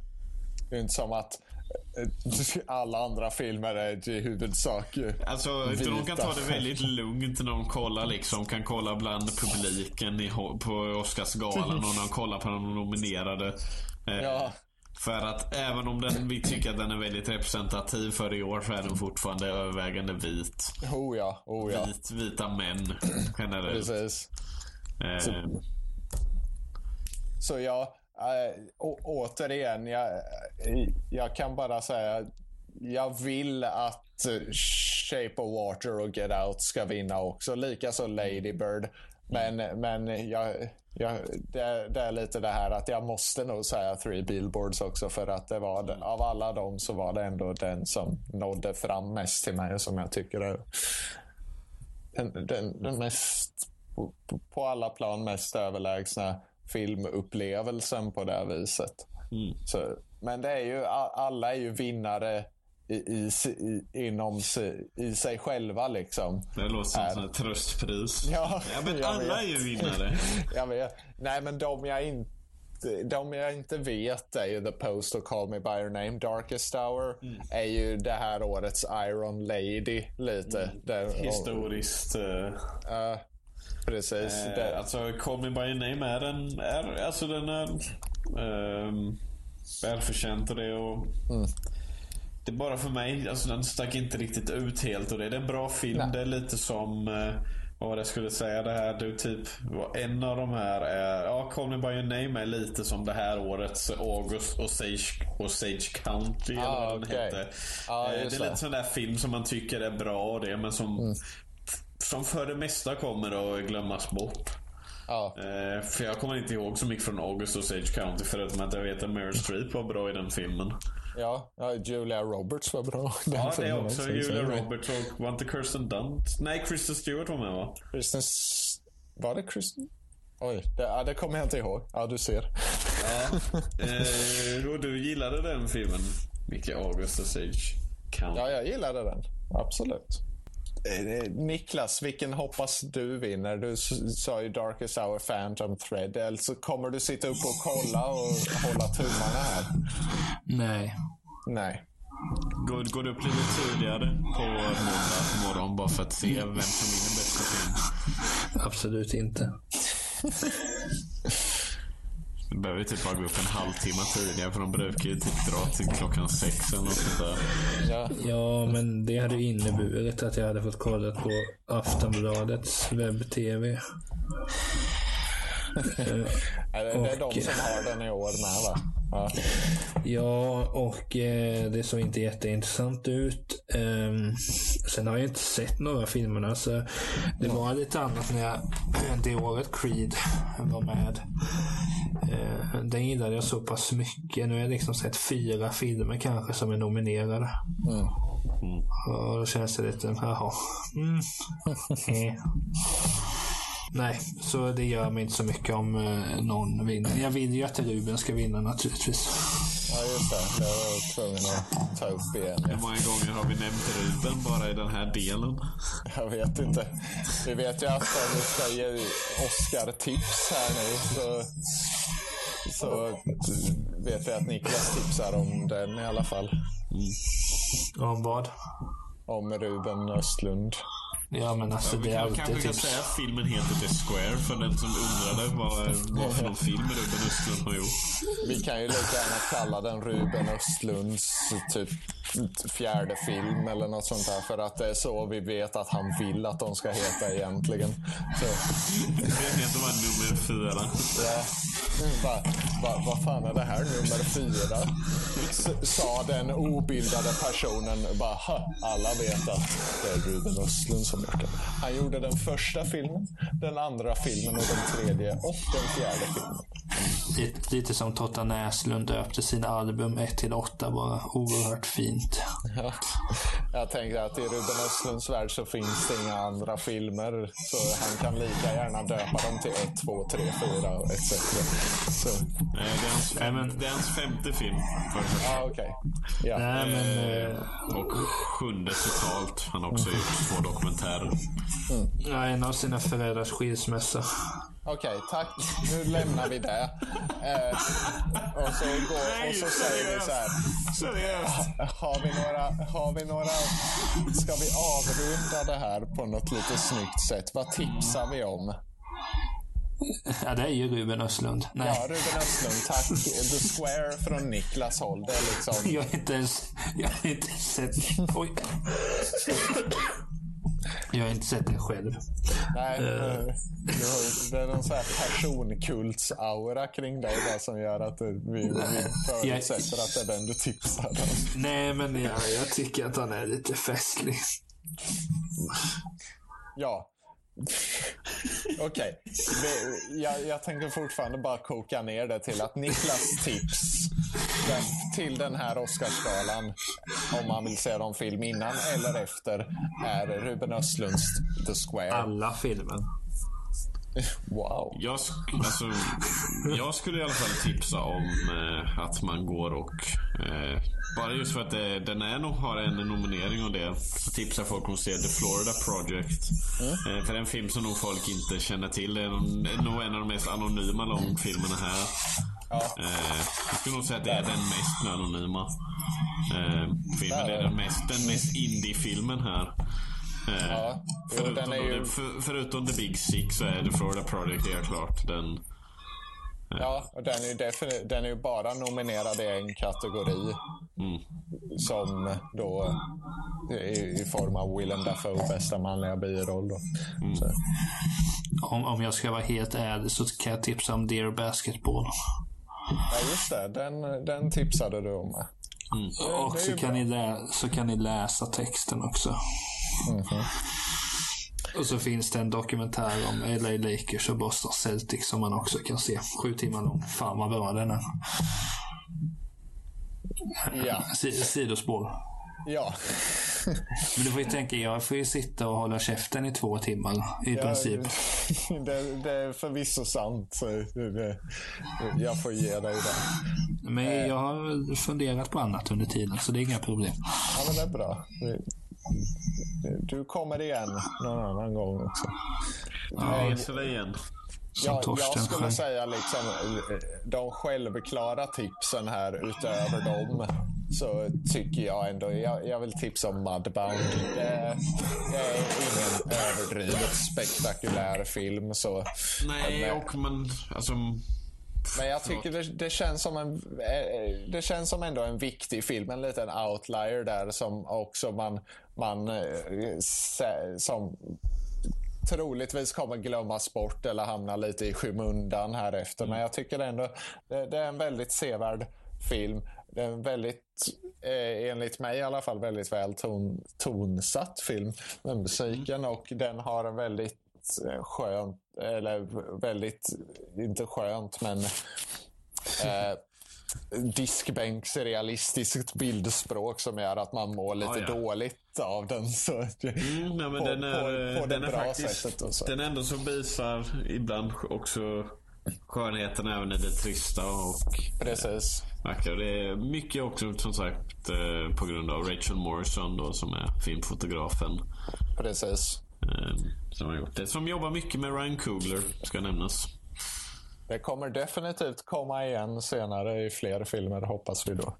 Speaker 1: det är inte som att eh, alla andra filmer är i huvudsak
Speaker 2: Alltså, utan de kan ta det
Speaker 1: vita.
Speaker 2: väldigt lugnt när de kollar liksom. Kan kolla bland publiken i, på Oscarsgalan och när de kollar på de nominerade. Eh,
Speaker 1: Ja.
Speaker 2: För att även om den, vi tycker att den är väldigt representativ för i år så är den fortfarande övervägande vit.
Speaker 1: Oh ja, oh ja.
Speaker 2: Vit, vita män generellt.
Speaker 1: Precis.
Speaker 2: Eh,
Speaker 1: så, Så jag, eh, å, återigen, jag, jag kan bara säga, jag vill att Shape of Water och Get Out ska vinna också. Likaså Lady Bird. Men, men jag, jag, det, det är lite det här att jag måste nog säga Three Billboards också för att det var, den- av alla dem så var det ändå den som nådde fram mest till mig och som jag tycker är den, den, den mest, på, på alla plan mest överlägsna filmupplevelsen på det här viset. Så, men det är ju, alla är ju vinnare i, i, i, inom i sig själva liksom.
Speaker 2: det låter som ett tröstpris. [laughs]
Speaker 1: Ja,
Speaker 2: men
Speaker 1: jag
Speaker 2: alla är
Speaker 1: vet.
Speaker 2: ju vinnare. [laughs]
Speaker 1: jag vet. Nej, men de jag inte de jag inte vet är ju The Post och Call Me By Your Name. Darkest Hour är ju det här årets Iron Lady lite. Där,
Speaker 2: Historiskt.
Speaker 1: Ja, precis.
Speaker 2: Eh, alltså Call Me By Name är en, är, alltså den är ehm, välförtjänt och det och Det är bara för mig, alltså den stack inte riktigt ut helt och det. Det är en bra film.
Speaker 1: Nej.
Speaker 2: Det är lite som eh, vad var det jag skulle säga det här du typ En av de här är Ja Call Me By Your Name är lite som det här årets August och Sage, och Sage County eller
Speaker 1: Ah,
Speaker 2: vad den
Speaker 1: okej.
Speaker 2: hette.
Speaker 1: Ja,
Speaker 2: Eh, det är lite.
Speaker 1: Mm.
Speaker 2: sån där film som man tycker är bra och det men som Som för det mesta kommer att glömmas bort.
Speaker 1: ja,
Speaker 2: Eh, för jag kommer inte ihåg så mycket från August och Sage County förutom att jag vet att Meryl Streep var bra i den filmen.
Speaker 1: ja, ja, Julia Roberts var bra. i den
Speaker 2: Ja, det är också
Speaker 1: så
Speaker 2: Julia. Roberts och var inte Kirsten Dunst? Nej, Kristen Stewart var med va?
Speaker 1: Kristen... Var det Kristen? Oj, det, ja, det kommer jag inte ihåg. Ja, du ser.
Speaker 2: Ja. Eh, och du gillade den filmen? Micke Augustus Age Count.
Speaker 1: Ja, jag gillade den. Absolut. Eh, Niklas, vilken hoppas du vinner? Du sa ju Darkest Hour Phantom Thread. Eller så kommer du sitta upp och kolla och hålla tummarna här?
Speaker 3: Nej.
Speaker 1: Nej.
Speaker 2: Går, går du upp lite tidigare på måndag morgon bara för att se vem som vinner bästa film?
Speaker 3: Absolut inte. [laughs]
Speaker 2: Du behöver typ bara gå upp en halvtimme tidigare för de brukar ju typ dra till klockan sex eller något sånt där.
Speaker 3: Ja. ja, men det hade inneburit att jag hade fått kolla på Aftonbladets webb-tv.
Speaker 1: det, det är de som har den i år med va?
Speaker 3: Ja, ja och eh, det såg inte jätteintressant ut. Um, sen har jag inte sett några filmerna så det var lite annat när jag det året Creed var med. Uh, den gillade jag så pass mycket. Nu har jag liksom sett fyra filmer kanske som är nominerade. Mm. Mm. Och då känns det lite, jaha. Mm. [laughs] Nej, så det gör mig inte så mycket om eh, någon vinner. Jag vill ju att Ruben ska vinna naturligtvis.
Speaker 1: Ja, just det. Det var jag tvungen att ta upp igen.
Speaker 2: Hur många gånger har vi nämnt Ruben bara i den här delen?
Speaker 1: Jag vet inte. Vi vet ju att om vi ska ge Oscar-tips här nu så, så vet vi att Niklas tipsar om den i alla fall.
Speaker 3: Mm. Om vad?
Speaker 1: Om Ruben Östlund.
Speaker 3: Ja, men alltså ja, det är alltid
Speaker 2: kanske
Speaker 3: tips.
Speaker 2: kan säga att filmen heter The Square för den som undrade vad, vad för någon film Ruben Östlund har gjort.
Speaker 1: Vi kan ju lika gärna kalla den Ruben Östlunds typ fjärde film eller något sånt där. För att det är så vi vet att han vill att de ska heta egentligen. Så.
Speaker 2: Det heter bara nummer fyra.
Speaker 1: Ja. Vad va, vad fan är det här nummer fyra? S sa den obildade personen. Bara, alla vet att det är Ruben Östlund som gjort den. Han gjorde den första filmen, den andra filmen och den tredje och den fjärde filmen.
Speaker 3: Lite, lite som Totta Näslund döpte sina album 1-8, bara. Oerhört fint.
Speaker 1: Ja. Jag tänker att i Ruben Östlunds värld så finns det inga andra filmer. Så han kan lika gärna döpa dem till 1, 2, 3, 4 etc. Så.
Speaker 2: Det, är hans, fem, det är hans femte film.
Speaker 1: Okej. Okay. Ja.
Speaker 3: Nej, men,
Speaker 2: eh, och sjunde totalt. Han har också mm. gjort två dokumentärer.
Speaker 3: Mm. Ja, en av sina föräldrars skilsmässa.
Speaker 1: Okej, okay, tack. Nu lämnar vi det. Eh, och, så går, och så säger vi så här.
Speaker 2: Seriöst?
Speaker 1: Har vi några... Har vi några ska vi avrunda det här på något lite snyggt sätt? Vad tipsar vi om?
Speaker 3: Ja, det är ju Ruben Östlund.
Speaker 1: Nej. Ja, Ruben Östlund. Tack. The Square från Niklas håll. Det är liksom...
Speaker 3: Jag har inte ens... Jag har inte sett... Oj. Jag har inte sett den själv.
Speaker 1: Nej, uh. det är någon sån här personkultsaura kring dig där som gör att vi, vi förutsätter jag, att det är den du tipsar om.
Speaker 3: Nej, men jag, jag tycker att han är lite festlig.
Speaker 1: Ja, Okej. Okay. Jag, jag tänker fortfarande bara koka ner det till att Niklas tips den, till den här Oscarsgalan, om man vill se någon film innan eller efter, är Ruben Östlunds The Square.
Speaker 3: Alla filmer. [laughs]
Speaker 1: Wow.
Speaker 2: Jag, alltså, jag skulle i alla fall tipsa om eh, att man går och... Eh, bara just för att det, den är nog, har en nominering och det. Så tipsar folk om att se The Florida Project. Mm. Eh, för det är en film som nog folk inte känner till. Det är nog en av de mest anonyma långfilmerna här. Ja. Eh, jag skulle nog säga att det är den mest anonyma eh, filmen. Det är den mest, den mest indie-filmen här. Eh, ja, förutom, ju... för, förutom The Big Six så är The Florida Project helt klart den...
Speaker 1: Eh. Ja, och den är, ju den är ju bara nominerad i en kategori. Mm. Som då i, i form av Willem Dafoe, bästa manliga biroll. Mm.
Speaker 3: Om, om jag ska vara helt ärlig så kan jag tipsa om Dear Basketball.
Speaker 1: Ja, just det. Den, den tipsade du om.
Speaker 3: Mm. Och så kan, ni lä- så kan ni läsa texten också. Mm -hmm. Och så finns det en dokumentär om LA Lakers och Boston Celtics som man också kan se. Sju timmar lång. Fan vad bra den är.
Speaker 1: Ja.
Speaker 3: sidospår.
Speaker 1: Ja. [laughs]
Speaker 3: Men du får ju tänka, jag får ju sitta och hålla käften i två timmar i ja, princip. [laughs]
Speaker 1: Det, det är förvisso sant. Jag får ge dig det.
Speaker 3: Men jag har funderat på annat under tiden, så det är inga problem.
Speaker 1: Ja, men det är bra. Du kommer igen någon annan gång också.
Speaker 2: Ja, jag igen.
Speaker 1: Ja, jag skulle säga liksom de självklara tipsen här utöver dem så tycker jag ändå, jag, jag vill tipsa om Mudbound. Det, det är ingen överdrivet spektakulär film. Så,
Speaker 2: Nej, men, och man, alltså
Speaker 1: men jag tycker det, det, känns som en, eh, det känns som ändå en viktig film. En liten outlier där som också man, man eh, som troligtvis kommer glömmas bort eller hamna lite i skymundan här efter. Mm. Men jag tycker ändå det, det är en väldigt sevärd film. Det är en väldigt, eh, enligt mig i alla fall, väldigt väl ton, tonsatt film med musiken mm. och den har en väldigt eh, skönt, eller väldigt, inte skönt men [laughs] eh, diskbänksrealistiskt bildspråk som gör att man mår lite ah, ja. dåligt av den. Så, mm,
Speaker 2: ja, på, den är, på, på den det är bra faktiskt, sättet. så. Den är ändå så visar ibland också skönheten även i det trista och
Speaker 1: Precis.
Speaker 2: vackra. Det är mycket också som sagt eh, på grund av Rachel Morrison då, som är filmfotografen.
Speaker 1: Precis.
Speaker 2: Eh, som har gjort det. Som jobbar mycket med Ryan Coogler, ska nämnas.
Speaker 1: Det kommer definitivt komma igen senare i fler filmer, hoppas vi då.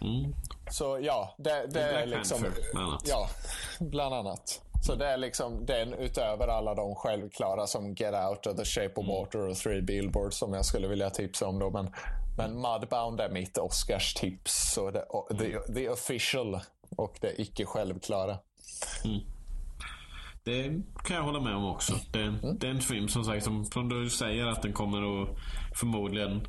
Speaker 1: Mm. Så ja, det, det är liksom...
Speaker 2: Bland annat.
Speaker 1: Ja, bland annat. Så det är liksom den utöver alla de självklara som Get Out och The Shape of mm. Water och Three Billboards som jag skulle vilja tipsa om då. Men, men Mudbound är mitt Oscars-tips. Så det, the, the official och det icke självklara. Mm.
Speaker 2: Det kan jag hålla med om också. Det, mm. det är en film som sagt, som, som du säger att den kommer att förmodligen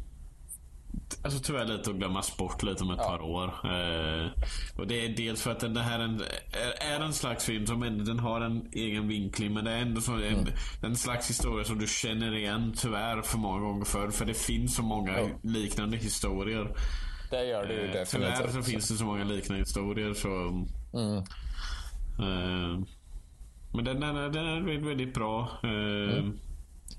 Speaker 2: Alltså tyvärr lite att glömmas bort lite om ett ja. par år. Eh, och det är dels för att den här en, är, är en slags film som ändå, den har en egen vinkling. Men det är ändå så en, mm. en slags historia som du känner igen tyvärr för många gånger förr. För det finns så många ja. liknande historier.
Speaker 1: Det gör det ju eh, definitivt.
Speaker 2: Tyvärr så finns det så många liknande historier så... Mm. Eh, men den, den, den är väldigt, bra. Eh, mm.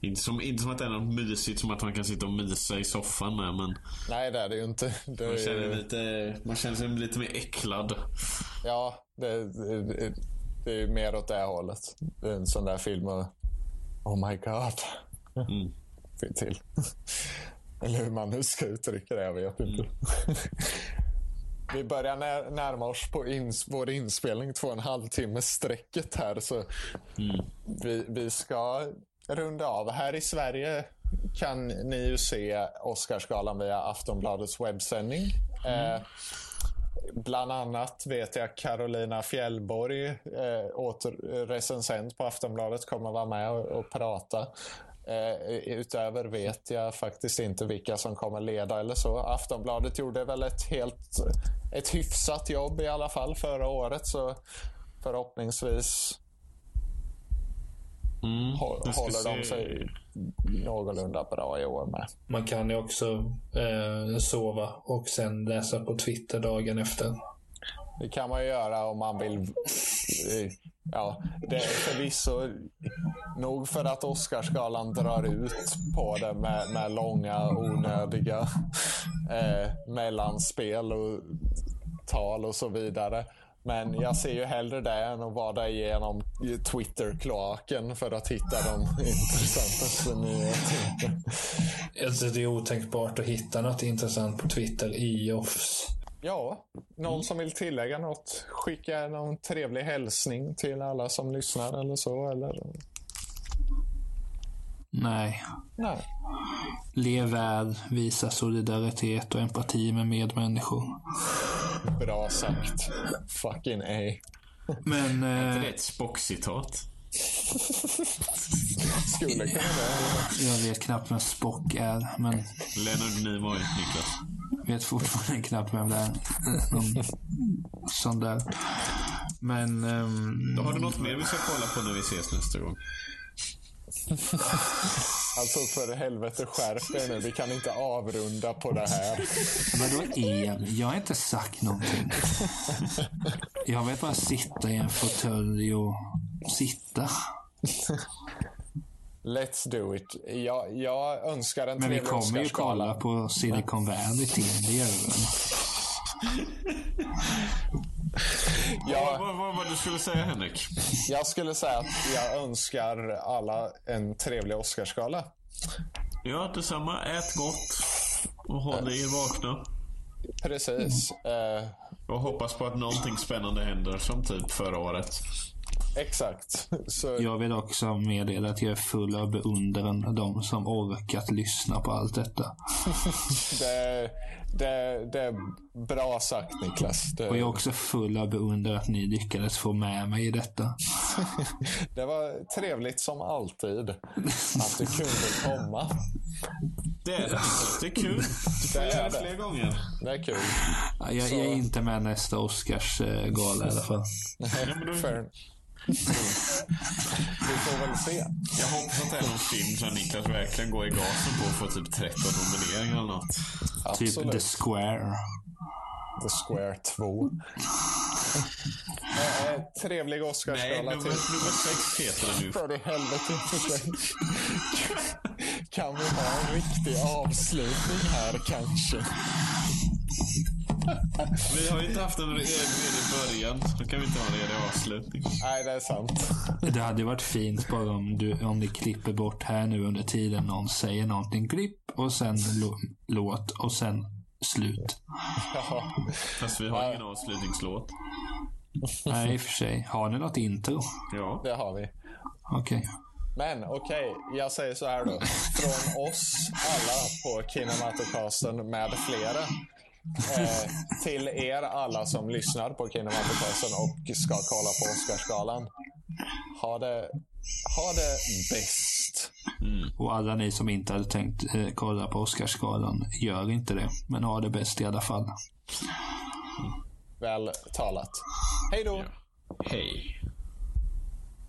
Speaker 2: Inte som, inte som att det är något mysigt som att man kan sitta och mysa i soffan med men...
Speaker 1: Nej det är det ju inte. Det
Speaker 2: man, känner lite, man känner sig lite mer äcklad.
Speaker 1: Ja, det, det, det är mer åt det hållet. Det är en sån där film och... Oh my god. Mm. till. Eller hur man nu ska uttrycka det, jag vet inte. Mm. Vi börjar närma oss på ins vår inspelning två och en halv timme sträcket här. Så mm. vi, vi ska runda av. Här i Sverige kan ni ju se Oscarsgalan via Aftonbladets webbsändning. Mm. Eh, bland annat vet jag Carolina Fjällborg, eh, åter, recensent på Aftonbladet, kommer vara med och, och prata. Eh, utöver vet jag faktiskt inte vilka som kommer leda eller så. Aftonbladet gjorde väl ett helt ett hyfsat jobb i alla fall förra året. Så förhoppningsvis Mm, håller de sig någorlunda bra i år med.
Speaker 3: Man kan ju också eh, sova och sen läsa på Twitter dagen efter.
Speaker 1: Det kan man ju göra om man vill. Eh, ja, det är förvisso nog för att Oscarsgalan drar ut på det med, med långa onödiga eh, mellanspel och tal och så vidare. Men jag ser ju hellre det än att vada igenom Twitter-kloaken för att hitta de intressantaste nyheterna.
Speaker 3: Alltså, det är otänkbart att hitta något intressant på Twitter i offs.
Speaker 1: Ja, någon mm. som vill tillägga något? Skicka någon trevlig hälsning till alla som lyssnar eller så? Eller?
Speaker 3: Nej.
Speaker 1: Nej.
Speaker 3: Lev väl, visa solidaritet och empati med medmänniskor.
Speaker 1: Bra sagt. Fucking A.
Speaker 3: Men... [laughs]
Speaker 2: Är inte det ett Spock-citat? [laughs]
Speaker 1: Skulle kunna vara.
Speaker 3: Jag vet knappt vem Spock är, men...
Speaker 2: Leonard Nimoy, Niklas.
Speaker 3: Vet fortfarande knappt vem det är. Någon sån där. Men... Um...
Speaker 2: Då har du något mer vi ska kolla på när vi ses nästa gång?
Speaker 1: Alltså för helvete skärp er nu. Vi kan inte avrunda på det här.
Speaker 3: Vadå en? Jag har inte sagt någonting. Jag vill bara sitta i en fåtölj och sitta.
Speaker 1: Let's do it. Jag, jag önskar en
Speaker 3: Men vi
Speaker 1: trevlig
Speaker 3: kommer ju
Speaker 1: Oscarsgala.
Speaker 3: kolla på Silicon Valley till. Det gör vi väl?
Speaker 1: Jag,
Speaker 2: Vad var vad du skulle säga Henrik?
Speaker 1: jag skulle säga att jag önskar alla en trevlig Oscarsgala.
Speaker 2: Ja, detsamma. Ät gott. Och håll er vakna.
Speaker 1: Precis. Eh,
Speaker 2: Och hoppas på att någonting spännande händer som typ förra året.
Speaker 1: Exakt. Så,
Speaker 3: Jag vill också meddela att jag är full av beundran av de som orkat lyssna på allt detta. [laughs]
Speaker 1: det, det, det är bra sagt Niklas.
Speaker 3: Och jag är
Speaker 1: Det,
Speaker 3: också full av beundran att ni lyckades få med mig i detta. [laughs]
Speaker 1: det var trevligt som alltid att du kunde komma.
Speaker 2: Det är det. Det är kul. Du får
Speaker 1: Det är
Speaker 2: göra det
Speaker 1: det.
Speaker 2: fler gånger.
Speaker 1: Det är kul.
Speaker 3: Jag, jag är inte med nästa Oscarsgala i alla fall.
Speaker 1: Fair. Vi får väl se.
Speaker 2: Jag hoppas att det är någon film som Niklas verkligen går i gasen på och får typ 13 nomineringar eller något.
Speaker 3: Typ
Speaker 1: Absolut.
Speaker 3: The Square.
Speaker 1: The Square 2. Eh, eh, trevlig
Speaker 2: Nej,
Speaker 1: Oscarsgala
Speaker 2: nummer,
Speaker 1: till.
Speaker 2: nummer sex heter det nu.
Speaker 1: För i helvete. Kan vi ha en riktig avslutning här kanske?
Speaker 2: Vi har ju inte haft en re- redig början. Då kan vi inte ha en redig avslutning.
Speaker 1: Nej, det är sant.
Speaker 3: Det hade ju varit fint bara om du, om ni klipper bort här nu under tiden någon säger någonting. Klipp och sen lo, låt och sen slut.
Speaker 1: Ja.
Speaker 2: Fast vi har ingen avslutningslåt.
Speaker 3: Nej, i och för sig. Har ni något intro?
Speaker 2: Ja.
Speaker 1: Det har vi.
Speaker 3: Okej.
Speaker 1: Men okej, jag säger så här då. Från oss alla på Kinematocasten med flera. Eh, till er alla som lyssnar på Kinematocasten och ska kolla på Oscarsgalan. Ha det, ha det bäst.
Speaker 3: Och alla ni som inte hade tänkt eh, kolla på Oscarsgalan, gör inte det. Men ha det bäst i alla fall.
Speaker 1: Väl talat. Hej då!
Speaker 2: Hej.